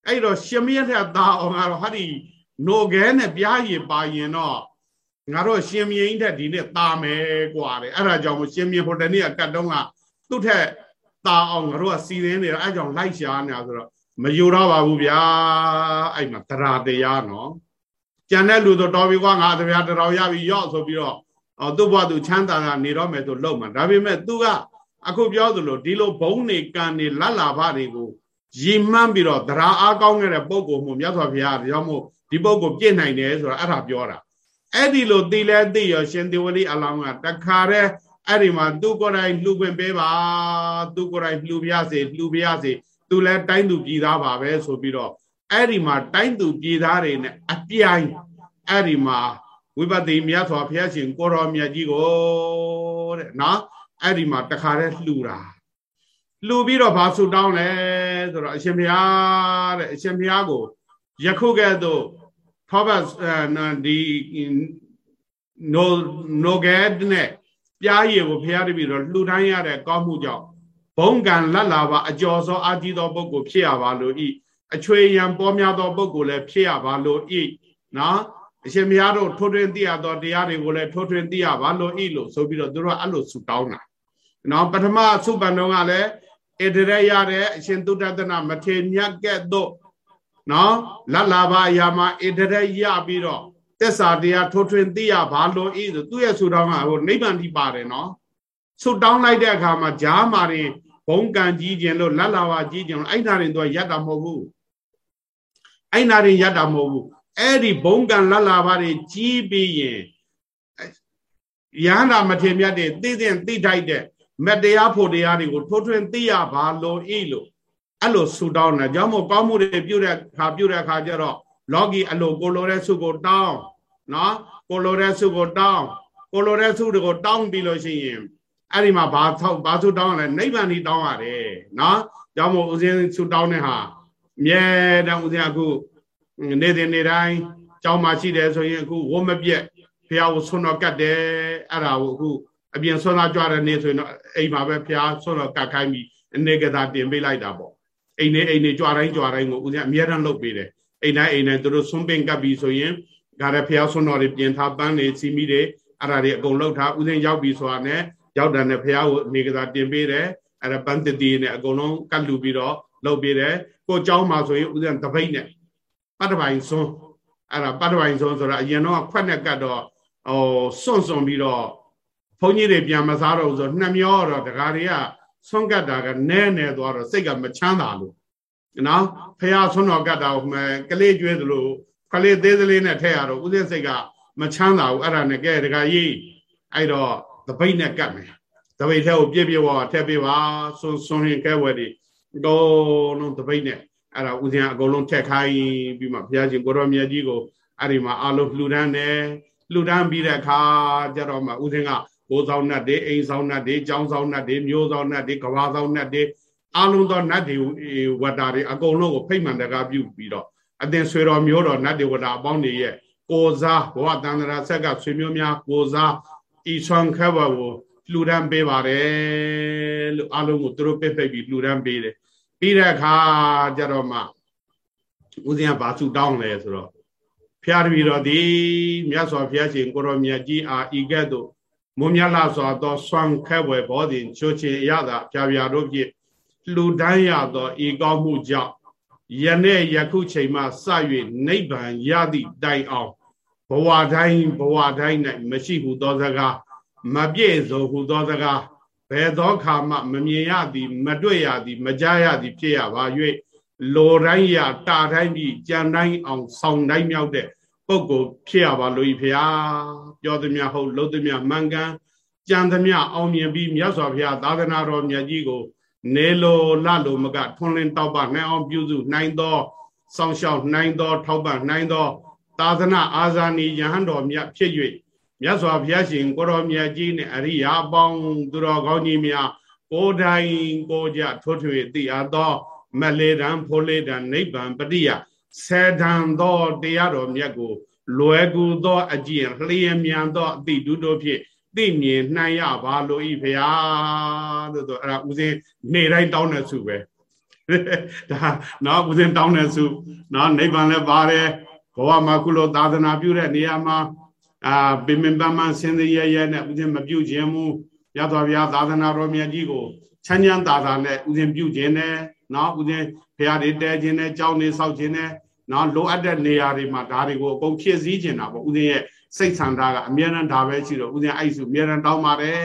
အဲ့တော့ရှင်မင်းတဲ့သားအောင်ကတော့ဟာဒီနိုခဲနဲ့ပြားရည်ပါရင်တော့ ငါတို့ရှင်မြင်းတက်ဒီနေ့ตาမယ်กว่าတယ်အဲ့ဒါကြောင့်မရှင်မြင်းဟိုတနေ့ကကတ်တုံးကသူ့ထက်ตาအောင်ငါတို့ကစီရင်းနေတော့အဲ့ကြောင့်လိုက်ရှာနေတာဆိုတော့မယူတော့ပါဘူးဗျာအဲ့မှာတရားတရားနော်ကြံတဲ့လူဆိုတော်ပြီကွာငါတရားတော်ရပြီရော့ဆိုပြီးတော့အော်သူ့ဘဝသူချမ်းသာတာနေတော့မယ်ဆိုလုံမှာဒါပေမဲ့သူကအခုပြောသလိုဒီလိုဘုံနေကံနေလတ်လာဘတွေကိုရည်မှန်းပြီးတော့တရားအားကောင်းခဲ့တဲ့ပုံကိုမှုမြတ်စွာဘုရားကြောင့်မို့ဒီပုံကိုပြည့်နိုင်တယ်ဆိုတာအဲ့ဒါပြောတာ အဲ့ဒီလိုသိလဲသိရောရှင်သေဝလိအလောင်းကတခါတည်းအဲ့ဒီမှာသူကိုယ်တိုင်လှူခွင့်ပေးပါသူကိုယ်တိုင်လှူပြရစေလှူပြရစေသူလဲတိုင်းသူပြည်သားပါပဲဆိုပြီးတော့အဲ့ဒီမှာတိုင်းသူပြည်သားတွေနဲ့အပြိုင်အဲ့ဒီမှာဝိပဿနာမြတ်စွာဘုရားရှင်ကိုရောမြတ်ကြီးကိုတဲ့နော်အဲ့ဒီမှာတခါတည်းလှူတာလှူပြီးတော့ဘာဆူတောင်းလဲဆိုတော့အရှင်ဘုရားတဲ့အရှင်ဘုရားကိုယခုကဲ့သို့ ထောဘတ်ဒီနိုနိုဂက်နဲ့ပြားရည်ကိုဖျားတပြီးတော့လှူဒန်းရတဲ့ကောင်းမှုကြောင့်ဘုံကံလတ်လာပါအကျော်စောအာကြီးသောပုဂ္ဂိုလ်ဖြစ်ရပါလို့ဤအချွေရန်ပေါ်များသောပုဂ္ဂိုလ်လည်းဖြစ်ရပါလို့ဤနော်အရှင်မယားတို့ထိုးထွင်းသိရသောတရားတွေကိုလည်းထိုးထွင်းသိရပါလို့ဤလို့ဆိုပြီးတော့သူတို့ကအဲ့လိုဆုတောင်းတာနော်ပထမဆုပန်တော်ကလည်းဣတရရတဲ့အရှင်သုတတနာမထေမြတ်ကဲ့သို့ နော်လတ်လာပါအရာမှာဣတရရပြီးတော့သစ္စာတရားထိုးထွင်းသိရပါလို့ဤဆိုသူ့ရဲ့ဆုတောင်းကဟိုနိဗ္ဗာန်ထိပါတယ်နော်ဆုတောင်းလိုက်တဲ့အခါမှာဂျားမာရင်ဘုံကံကြီးခြင်းလို့လတ်လာပါကြီးခြင်းလို့အဲ့နာရင်သူကရတ်တာမဟုတ်ဘူးအဲ့နာရင်ရတ်တာမဟုတ်ဘူးအဲ့ဒီဘုံကံလတ်လာပါတွေကြီးပြီးရင်ရဟန္တာမထေမြတ်တဲ့သိတဲ့သိထိုက်တဲ့မတရားဖို့တရားတွေကိုထိုးထွင်းသိရပါလို့ဤလို့ အဲ့လိုဆူတောင်းတယ်ကြောင့်မို့ကောင်းမှုတွေပြုတဲ့ခါပြုတဲ့ခါကျတော့လောကီအလိုကိုလိုတဲ့ဆုကိုတောင်းနော်ကိုလိုတဲ့ဆုကိုတောင်းကိုလိုတဲ့ဆုတွေကိုတောင်းပြီးလို့ရှိရင်အဲ့ဒီမှာဘာထောက်ဘာဆုတောင်းလဲနိဗ္ဗာန်ကြီးတောင်းရတယ်နော်ကြောင့်မို့ဦးဇင်းဆုတောင်းတဲ့ဟာမြဲတမ်းဦးဇင်းအခုနေ့စဉ်နေ့တိုင်းကြောင်းမှာရှိတယ်ဆိုရင်အခုဝမပြက်ဖះကိုဆွတော်ကတ်တယ်အဲ့ဒါကိုအခုအပြင်ဆွတော်ကြွတဲ့နေ့ဆိုရင်တော့အိမ်မှာပဲဖះဆွတော်ကတ်ခိုင်းပြီးအနေကသာတင်ပေးလိုက်တာပေါ့ အိမ်နေအိမ်နေကြွတိုင်းကြွတိုင်းကိုဦးဇင်းအမြဲတမ်းလုပ်ပေးတယ်အိမ်တိုင်းအိမ်တိုင်းသူတို့ဆွန်းပင်ကပ်ပြီးဆိုရင်ဒါလည်းဖះဆွတော်တွေပြင်ထားပန်းနေစီမီတွေအဲ့ဒါတွေအကုန်လုပ်ထားဦးဇင်းရောက်ပြီဆိုတာနဲ့ရောက်တယ်နဲ့ဖះကိုအနေကသာတင်ပေးတယ်အဲ့ဒါပန်းတတိနဲ့အကုန်လုံးကတ်လူပြီးတော့လုပ်ပေးတယ်ကိုเจ้าမှာဆိုရင်ဦးဇင်းတပိတ်နဲ့ပတ္တပိုင်စွန်းအဲ့ဒါပတ္တပိုင်စွန်းဆိုတာအရင်တော့ခွက်နဲ့ကတ်တော့ဟိုစွန့်စွန့်ပြီးတော့ဘုန်းကြီးတွေပြန်မစားတော့ဘူးဆိုနှမျောတော့ဒကာတွေက ဆွန့်ကတ်တာကနဲနဲသွားတော့စိတ်ကမချမ်းသာလို့နော်ဖះဆွန့်တော်ကတ်တာဟိုမဲ့ကလေးကျွေးသလိုကလေးသေးသေးလေးနဲ့ထည့်ရတော့ဥစဉ်စိတ်ကမချမ်းသာဘူးအဲ့ဒါနဲ့ကဲဒကာကြီးအဲ့တော့တပိတ်နဲ့ကတ်မယ်တပိတ်ထဲကိုပြည့်ပြည့်ဝဝထည့်ပေးပါဆွန်ဆွန်ရင်ကဲဝဲဒီအကုန်လုံးတပိတ်နဲ့အဲ့ဒါဦးဇင်းအကုန်လုံးထက်ခိုင်းပြီးမှဘုရားရှင်ကိုရောမြတ်ကြီးကိုအဲ့ဒီမှာအလုံးလှူဒန်းတယ်လှူဒန်းပြီးတဲ့အခါကျတော့မှဦးဇင်းက ကိုးဆောင်နတ်တွေအိမ်ဆောင်နတ်တွေကျောင်းဆောင်နတ်တွေမျိုးဆောင်နတ်တွေကဘာဆောင်နတ်တွေအလုံးသောနတ်တွေဝတ္တာတွေအကုန်လုံးကိုဖိတ်မှန်တကားပြုပြီးတော့အသင်ဆွေတော်မျိုးတော်နတ်တွေဝတ္တာအပေါင်းတွေရဲ့ကိုစားဘဝတန္တရာဆက်ကဆွေမျိုးများကိုစားဤဆောင်ခဘကိုလှူဒန်းပေးပါတယ်လို့အလုံးကိုသူတို့ပိတ်ပိတ်ပြီးလှူဒန်းပေးတယ်ပြီးတဲ့အခါကျတော့မှဦးဇင်းကဘာစုတောင်းလဲဆိုတော့ဖျားတပီတော်သည်မြတ်စွာဘုရားရှင်ကိုရောမြတ်ကြီးအားဤကဲ့သို့ မွန်မြတ်လာစွာသောဆွမ်းခဲဝယ်ဘောဇင်ချိုးချင်ရတာဖြာဖြာတို့ဖြင့်လှူဒန်းရသောဤကောင်းမှုကြောင့်ယနေ့ယခုချိန်မှစ၍နိဗ္ဗာန်ရသည့်တိုင်အောင်ဘဝတိုင်းဘဝတိုင်း၌မရှိဟုသောစကားမပြည့်စုံဟုသောစကားဘယ်သောခါမှမမြင်ရသည်မတွေ့ရသည်မကြားရသည်ဖြစ်ရပါ၍လိုတိုင်းရတာတိုင်းပြီးကြံတိုင်းအောင်ဆောင်တိုင်းမြောက်တဲ့ ပုဂ္ဂိုလ်ဖြစ်ရပါလို့ဤဖျားပြောသည်များဟုတ်လို့သည်များမှန်ကန်ကြံသည်များအောင်မြင်ပြီးမြတ်စွာဘုရားသာသနာတော်မြတ်ကြီးကို နေလိုလလိုမကထွန်းလင်းတောက်ပနိုင်အောင်ပြုစုနိုင်သောစောင့်ရှောက်နိုင်သော ထောက်ပံ့နိုင်သော သာသနာအာဇာနည်ယဟန်တော်မြတ်ဖြစ်၍မြတ်စွာဘုရားရှင်ကိုရောမြတ်ကြီးနဲ့အရိယာပေါင်းသူတော်ကောင်းကြီးများကိုယ်တိုင်ကိုကြထွတ်ထွေသိအပ်သော မလေတံဖိုးလေတံနိဗ္ဗာန်ပရိယ ဆယ်တန်သောတရားတော်မြတ်ကို လွယ်ကူသောအကျင့်လျင်မြန်သောအတိဒုတို့ဖြင့်သိမြင်နှံ့ရပါလို့ဤဖရာလို့ဆိုအဲ့ဒါဦးစင်းနေတိုင်းတောင်းတဲ့စုပဲဒါနော်ဦးစင်းတောင်းတဲ့စုနော်နိဗ္ဗာန်လည်းပါတယ်ဘဝမှာကုလိုသာသနာပြုတဲ့နေရာမှာအာပင်ပင်ပန်းပန်းစင်စရဲရဲနဲ့ဦးဇင်းမပြုတ်ခြင်းမူရသော်ဗျာသာသနာတော်မြတ်ကြီးကိုချမ်းချမ်းသာသာနဲ့ဦးဇင်းပြုတ်ခြင်းနဲ့နော်ဦးဇင်းဖရာတွေတဲခြင်းနဲ့ကြောင်းနေဆောက်ခြင်းနဲ့ နော်လိုအပ်တဲ့နေရာတွေမှာဒါတွေကိုအကုန်ဖြည့်ဆည်းခြင်းတာပေါ့ဦးဇင်းရဲ့စိတ်ဆန္ဒကအမြဲတမ်းဒါပဲရှိတော့ဦးဇင်းအဲ့စုအမြဲတမ်းတောင်းပါတယ်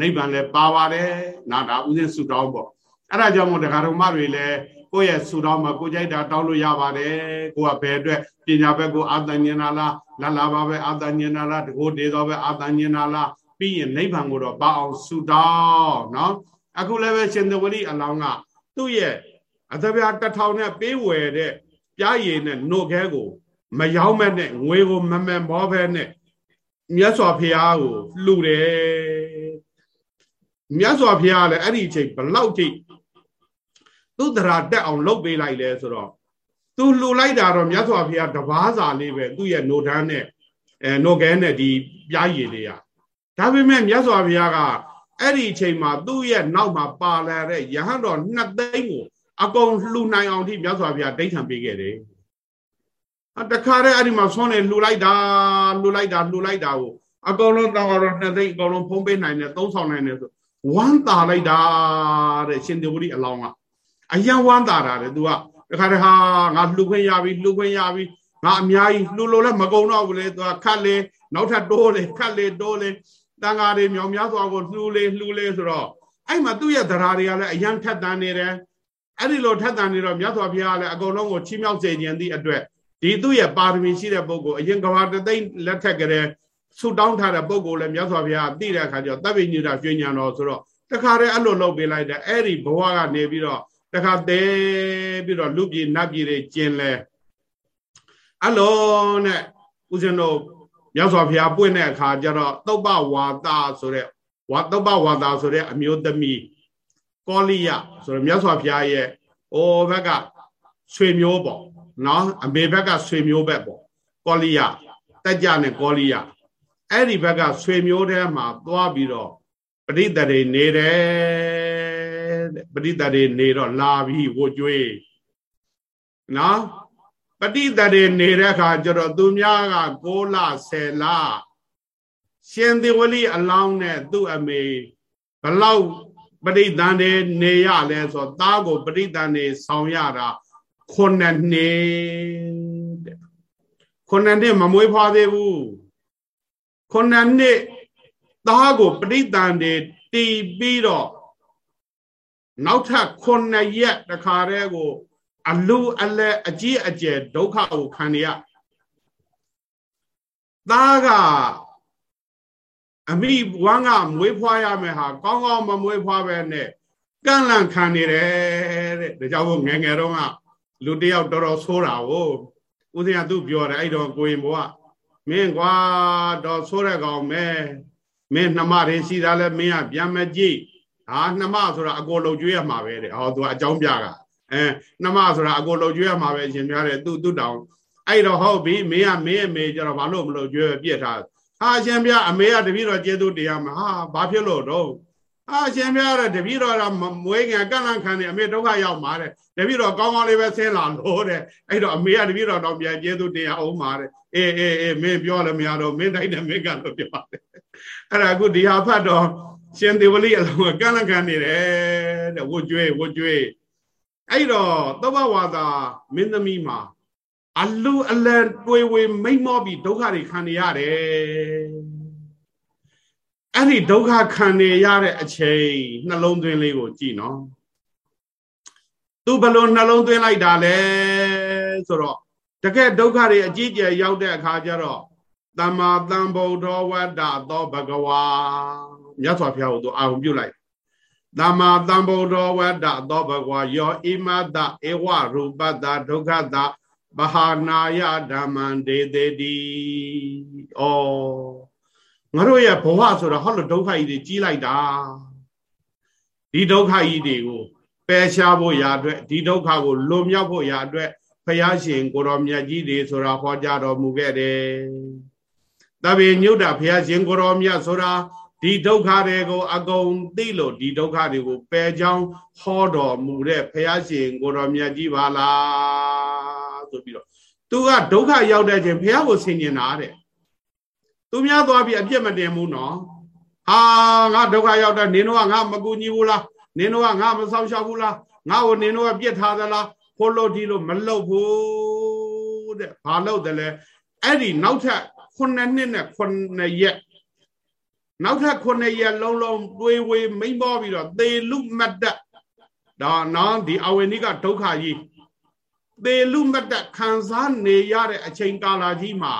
နိဗ္ဗာန်လည်းပါပါတယ်နော်ဒါဦးဇင်းဆုတောင်းပေါ့အဲ့ဒါကြောင့်မို့တရားတော်မတွေလည်းကိုယ့်ရဲ့ဆူတောင်းမှာကိုကြိုက်တာတောင်းလို့ရပါတယ်ကိုကဘယ်အတွက်ပညာဘက်ကိုအာတန်ညင်နာလားလလာပါပဲအာတန်ညင်နာလားတကိုဒေသောပဲအာတန်ညင်နာလားပြီးရင်နိဗ္ဗာန်ကိုတော့ပါအောင်ဆူတောင်းနော်အခုလည်းပဲရှင်သဝတိအလောင်းကသူ့ရဲ့အသဗျာတထောင်နဲ့ပေးဝယ်တဲ့ ပြားရည်နဲ့နှုတ်ခဲကိုမယောင်းမဲ့နဲ့ငွေကိုမမမောပဲနဲ့မြတ်စွာဘုရားကိုလှူတယ်မြတ်စွာဘုရားလည်းအဲ့ဒီအချိန်ဘလောက်ထိသူတရာတက်အောင်လုပ်ပေးလိုက်လဲဆိုတော့သူလှူလိုက်တာတော့မြတ်စွာဘုရားတပားစာလေးပဲသူ့ရဲ့노ဒန်းနဲ့အဲ노ခဲနဲ့ဒီပြားရည်လေးอ่ะဒါပေမဲ့မြတ်စွာဘုရားကအဲ့ဒီအချိန်မှာသူ့ရဲ့နောက်မှာပါလာတဲ့ယဟန်တော်နှစ်သိန်းကို အကုန်လှူနိုင်အောင်ထိမြတ်စွာဘုရားဒိဋ္ဌံပေးခဲ့တယ်အတခါတည်းအဲ့ဒီမှာဆွမ်းနေလှူလိုက်တာလှူလိုက်တာလှူလိုက်တာကိုအကုန်လုံးတောင်းတော့နှစ်သိန်းအကုန်လုံးဖုံးပေးနိုင်တယ်သုံးဆောင်နိုင်တယ်ဆိုဝမ်းသာလိုက်တာတဲ့ရှင်တေဝတိအလောင်းကအယံဝမ်းသာတာတဲ့ तू ကတခါတည်းဟာငါလှူခွင့်ရပြီလှူခွင့်ရပြီငါအများကြီးလှူလို့လည်းမကုန်တော့ဘူးလေ तू ကခတ်လေနောက်ထပ်တိုးလေခတ်လေတိုးလေတန်ဃာတွေမြောင်များစွာကိုလှူလေလှူလေဆိုတော့အဲ့မှာသူ့ရဲ့တရားတွေကလည်းအယံထက်တန်နေတယ် အဲ့ဒီလိုထက်တန်နေတော့မြတ်စွာဘုရားကလည်းအကုန်လုံးကိုချီးမြှောက်စေခြင်းသည့်အတွက်ဒီသူ့ရဲ့ပါရမီရှိတဲ့ပုဂ္ဂိုလ်အရင်ကဘာတသိမ့်လက်ထက်ကလေးဆုတောင်းထားတဲ့ပုဂ္ဂိုလ်လည်းမြတ်စွာဘုရားသိတဲ့အခါကျတော့တပ်ပိညိတာကျွညံတော်ဆိုတော့တခါတည်းအဲ့လိုလုပ်ပေးလိုက်တယ်အဲ့ဒီဘဝကနေပြီးတော့တခါသေးပြီးတော့လူပြည်နတ်ပြည်တွေကျင်လဲအလုံးနဲ့ဦးဇင်းတို့မြတ်စွာဘုရားပွင့်တဲ့အခါကျတော့သုပ္ပဝါဒဆိုတဲ့ဝါသုပ္ပဝါဒဆိုတဲ့အမျိုးသမီး ကောလိယဆိုတော့မြတ်စွာဘုရားရဲ့ဟိုဘက်ကဆွေမျိုးပေါ့နော်အမေဘက်ကဆွေမျိုးဘက်ပေါ့ကောလိယတက်ကြနဲ့ကောလိယအဲ့ဒီဘက်ကဆွေမျိုးထဲမှာသွားပြီးတော့ပရိသတ်တွေနေတယ်ပရိသတ်တွေနေတော့လာပြီးဝကြွေးနော်ပရိသတ်တွေနေတဲ့အခါကျတော့သူများက6လ10လရှင်သေဝလိအလောင်းနဲ့သူ့အမေဘလောက် ပရိသန်တွေနေရလဲဆိုတော့သားကိုပရိသန်တွေဆောင်ရတာခုနှစ်နှစ်တဲ့ခုနှစ်နှစ်မမွေးဖွားသေးဘူးခုနှစ်နှစ်သားကိုပရိသန်တွေတီးပြီးတော့နောက်ထပ်ခုနှစ်ရက်တခါတည်းကို အလူအလဲအကြီးအကျယ်ဒုက္ခကိုခံရသားက အမိဝမ်းကမွေးဖွားရမယ်ဟာကောင်းကောင်းမမွေးဖွားပဲနဲ့ကန့်လန့်ခံနေတယ်တဲ့ဒါကြောင့်ငယ်ငယ်တော့ကလူတယောက်တော်တော်ဆိုးတာကိုဦးဇင်းကသူပြောတယ်အဲ့တော့ကိုရင်ဘဝမင်းကွာတော့ဆိုးတဲ့ကောင်မဲမင်းနှမတွေရှိတာလဲမင်းကပြန်မကြည့်ဟာနှမဆိုတာအကိုလုံကျွေးရမှာပဲတဲ့ဟောသူကအကြောင်းပြကအဲနှမဆိုတာအကိုလုံကျွေးရမှာပဲရှင်များတယ်သူသူတောင်အဲ့တော့ဟုတ်ပြီမင်းကမင်းအမေကျတော့ဘာလို့မလုံကျွေးပြက်ထား ဟာရှင်ပြအမေကတပည့်တော်ကျေးဇူးတရားမှာဟာဘာဖြစ်လို့တော့အာရှင်ပြတော့တပည့်တော်ကမွေးငယ်ကန့်လန့်ခံနေအမေဒုက္ခရောက်မှာတဲ့တပည့်တော်ကောင်းကောင်းလေးပဲဆင်းလာလို့တဲ့အဲ့တော့အမေကတပည့်တော်တော့ပြန်ကျေးဇူးတရားအောင်မှာတဲ့အေးအေးအေးမင်းပြောလည်းမရတော့မင်းတိုက်တယ်မင်းကလို့ပြောတယ်အဲ့ဒါအခုဒီဟာဖတ်တော့ရှင်သေဝလိအလုံးကကန့်လန့်ခံနေတယ်တဲ့ဝွကျွေးဝွကျွေးအဲ့တော့သောဘဝါသာမင်းသမီးမှာ အလူအလံတွေးဝေမိမ့်မောပြီးဒုက္ခတွေခံနေရတယ်အဲ့ဒီဒုက္ခခံနေရတဲ့အချိန်နှလုံးသွင်းလေးကိုကြည့်နော်သူဘလို့နှလုံးသွင်းလိုက်တာလဲဆိုတော့တကယ်ဒုက္ခတွေအကြီးကျယ်ရောက်တဲ့အခါကျတော့သမ္မာသမ္ဗုဒ္ဓဝတ္တသောဘဂဝါမြတ်စွာဘုရားကိုသူအာရုံပြုလိုက်သမ္မာသမ္ဗုဒ္ဓဝတ္တသောဘဂဝါယောဣမတဧဝရူပတ္တဒုက္ခတ မဟာနာယဓမ္မံဒေတေတိဩငါတို့ရဲ့ဘဝဆိုတော့ဟောလို့ဒုက္ခကြီးတွေကြီးလိုက်တာဒီဒုက္ခကြီးတွေကိုပယ်ရှားဖို့ရာအတွက်ဒီဒုက္ခကိုလွန်မြောက်ဖို့ရာအတွက်ဖယားရှင်ကိုတော်မြတ်ကြီးတွေဆိုတာဟောကြားတော်မူခဲ့တယ်တပည့်ညုတ်တာဖယားရှင်ကိုတော်မြတ်ဆိုတာ ဒီဒုက္ခတွေကို အကုန်သိလို့ဒီဒုက္ခတွေကိုပယ်ကြောင်းဟောတော်မူတဲ့ဖယားရှင်ကိုတော်မြတ်ကြီးပါလားဆိုပြီးတော့သူကဒုက္ခရောက်တဲ့ချိန်ဖယားကိုဆင်ញင်တာတဲ့သူများသွားပြီးအပြစ်မတင်ဘူးနော်ဟာငါဒုက္ခရောက်တဲ့နင်တို့ကငါမကူညီဘူးလားနင်တို့ကငါမဆောင်ရှောက်ဘူးလားငါ့ကိုနင်တို့ကပြစ်ထားသလားဖို့လို့ဒီလိုမလုပ်ဘူးတဲ့ဘာလုပ်တယ်လဲအဲ့ဒီနောက်ထပ်9နှစ်နဲ့9ရက် နောက်ထပ်9ရက်လုံးလုံးတွေးဝေးမိမ့်ပေါ်ပြီးတော့သေလူမတ်တဒါနော်ဒီအဝေနိကဒုက္ခကြီးသေလူမတ်တခံစားနေရတဲ့အချိန်ကာလကြီးမှာ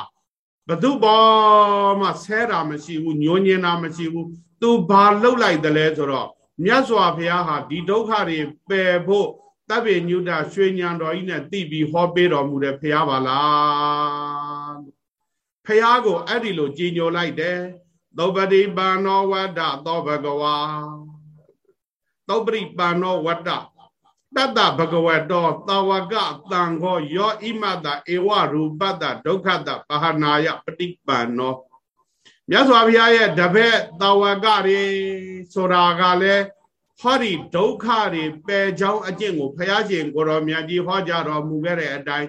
ဘသူပေါ်မှဆဲတာမရှိဘူးညှိုးညင်တာမရှိဘူးသူဘာလှုပ်လိုက်တယ်လဲဆိုတော့မြတ်စွာဘုရားဟာဒီဒုက္ခတွေပယ်ဖို့တပ်ပိညုတရွှေညံတော်ကြီးနဲ့တိပြီးဟောပေးတော်မူတဲ့ဘုရားပါလားဘုရားကိုအဲ့ဒီလိုကြည်ညိုလိုက်တယ် သောပတိပန္နောဝတ္တသောဘဂဝါသောပရိပန္နောဝတ္တတတ္တဘဂဝတောသာဝကတံခောယောဣမတဧဝရူပတ္တဒုက္ခတပဟနာယပฏิပန္နောမြတ်စွာဘုရားရဲ့တပည့်သာဝကတွေဆိုတာကလည်းဟောဒီဒုက္ခတွေပယ်ချောင်းအကျင့်ကိုဘုရားရှင်ကိုရောမြတ်ကြီးဟောကြားတော်မူခဲ့တဲ့အတိုင်း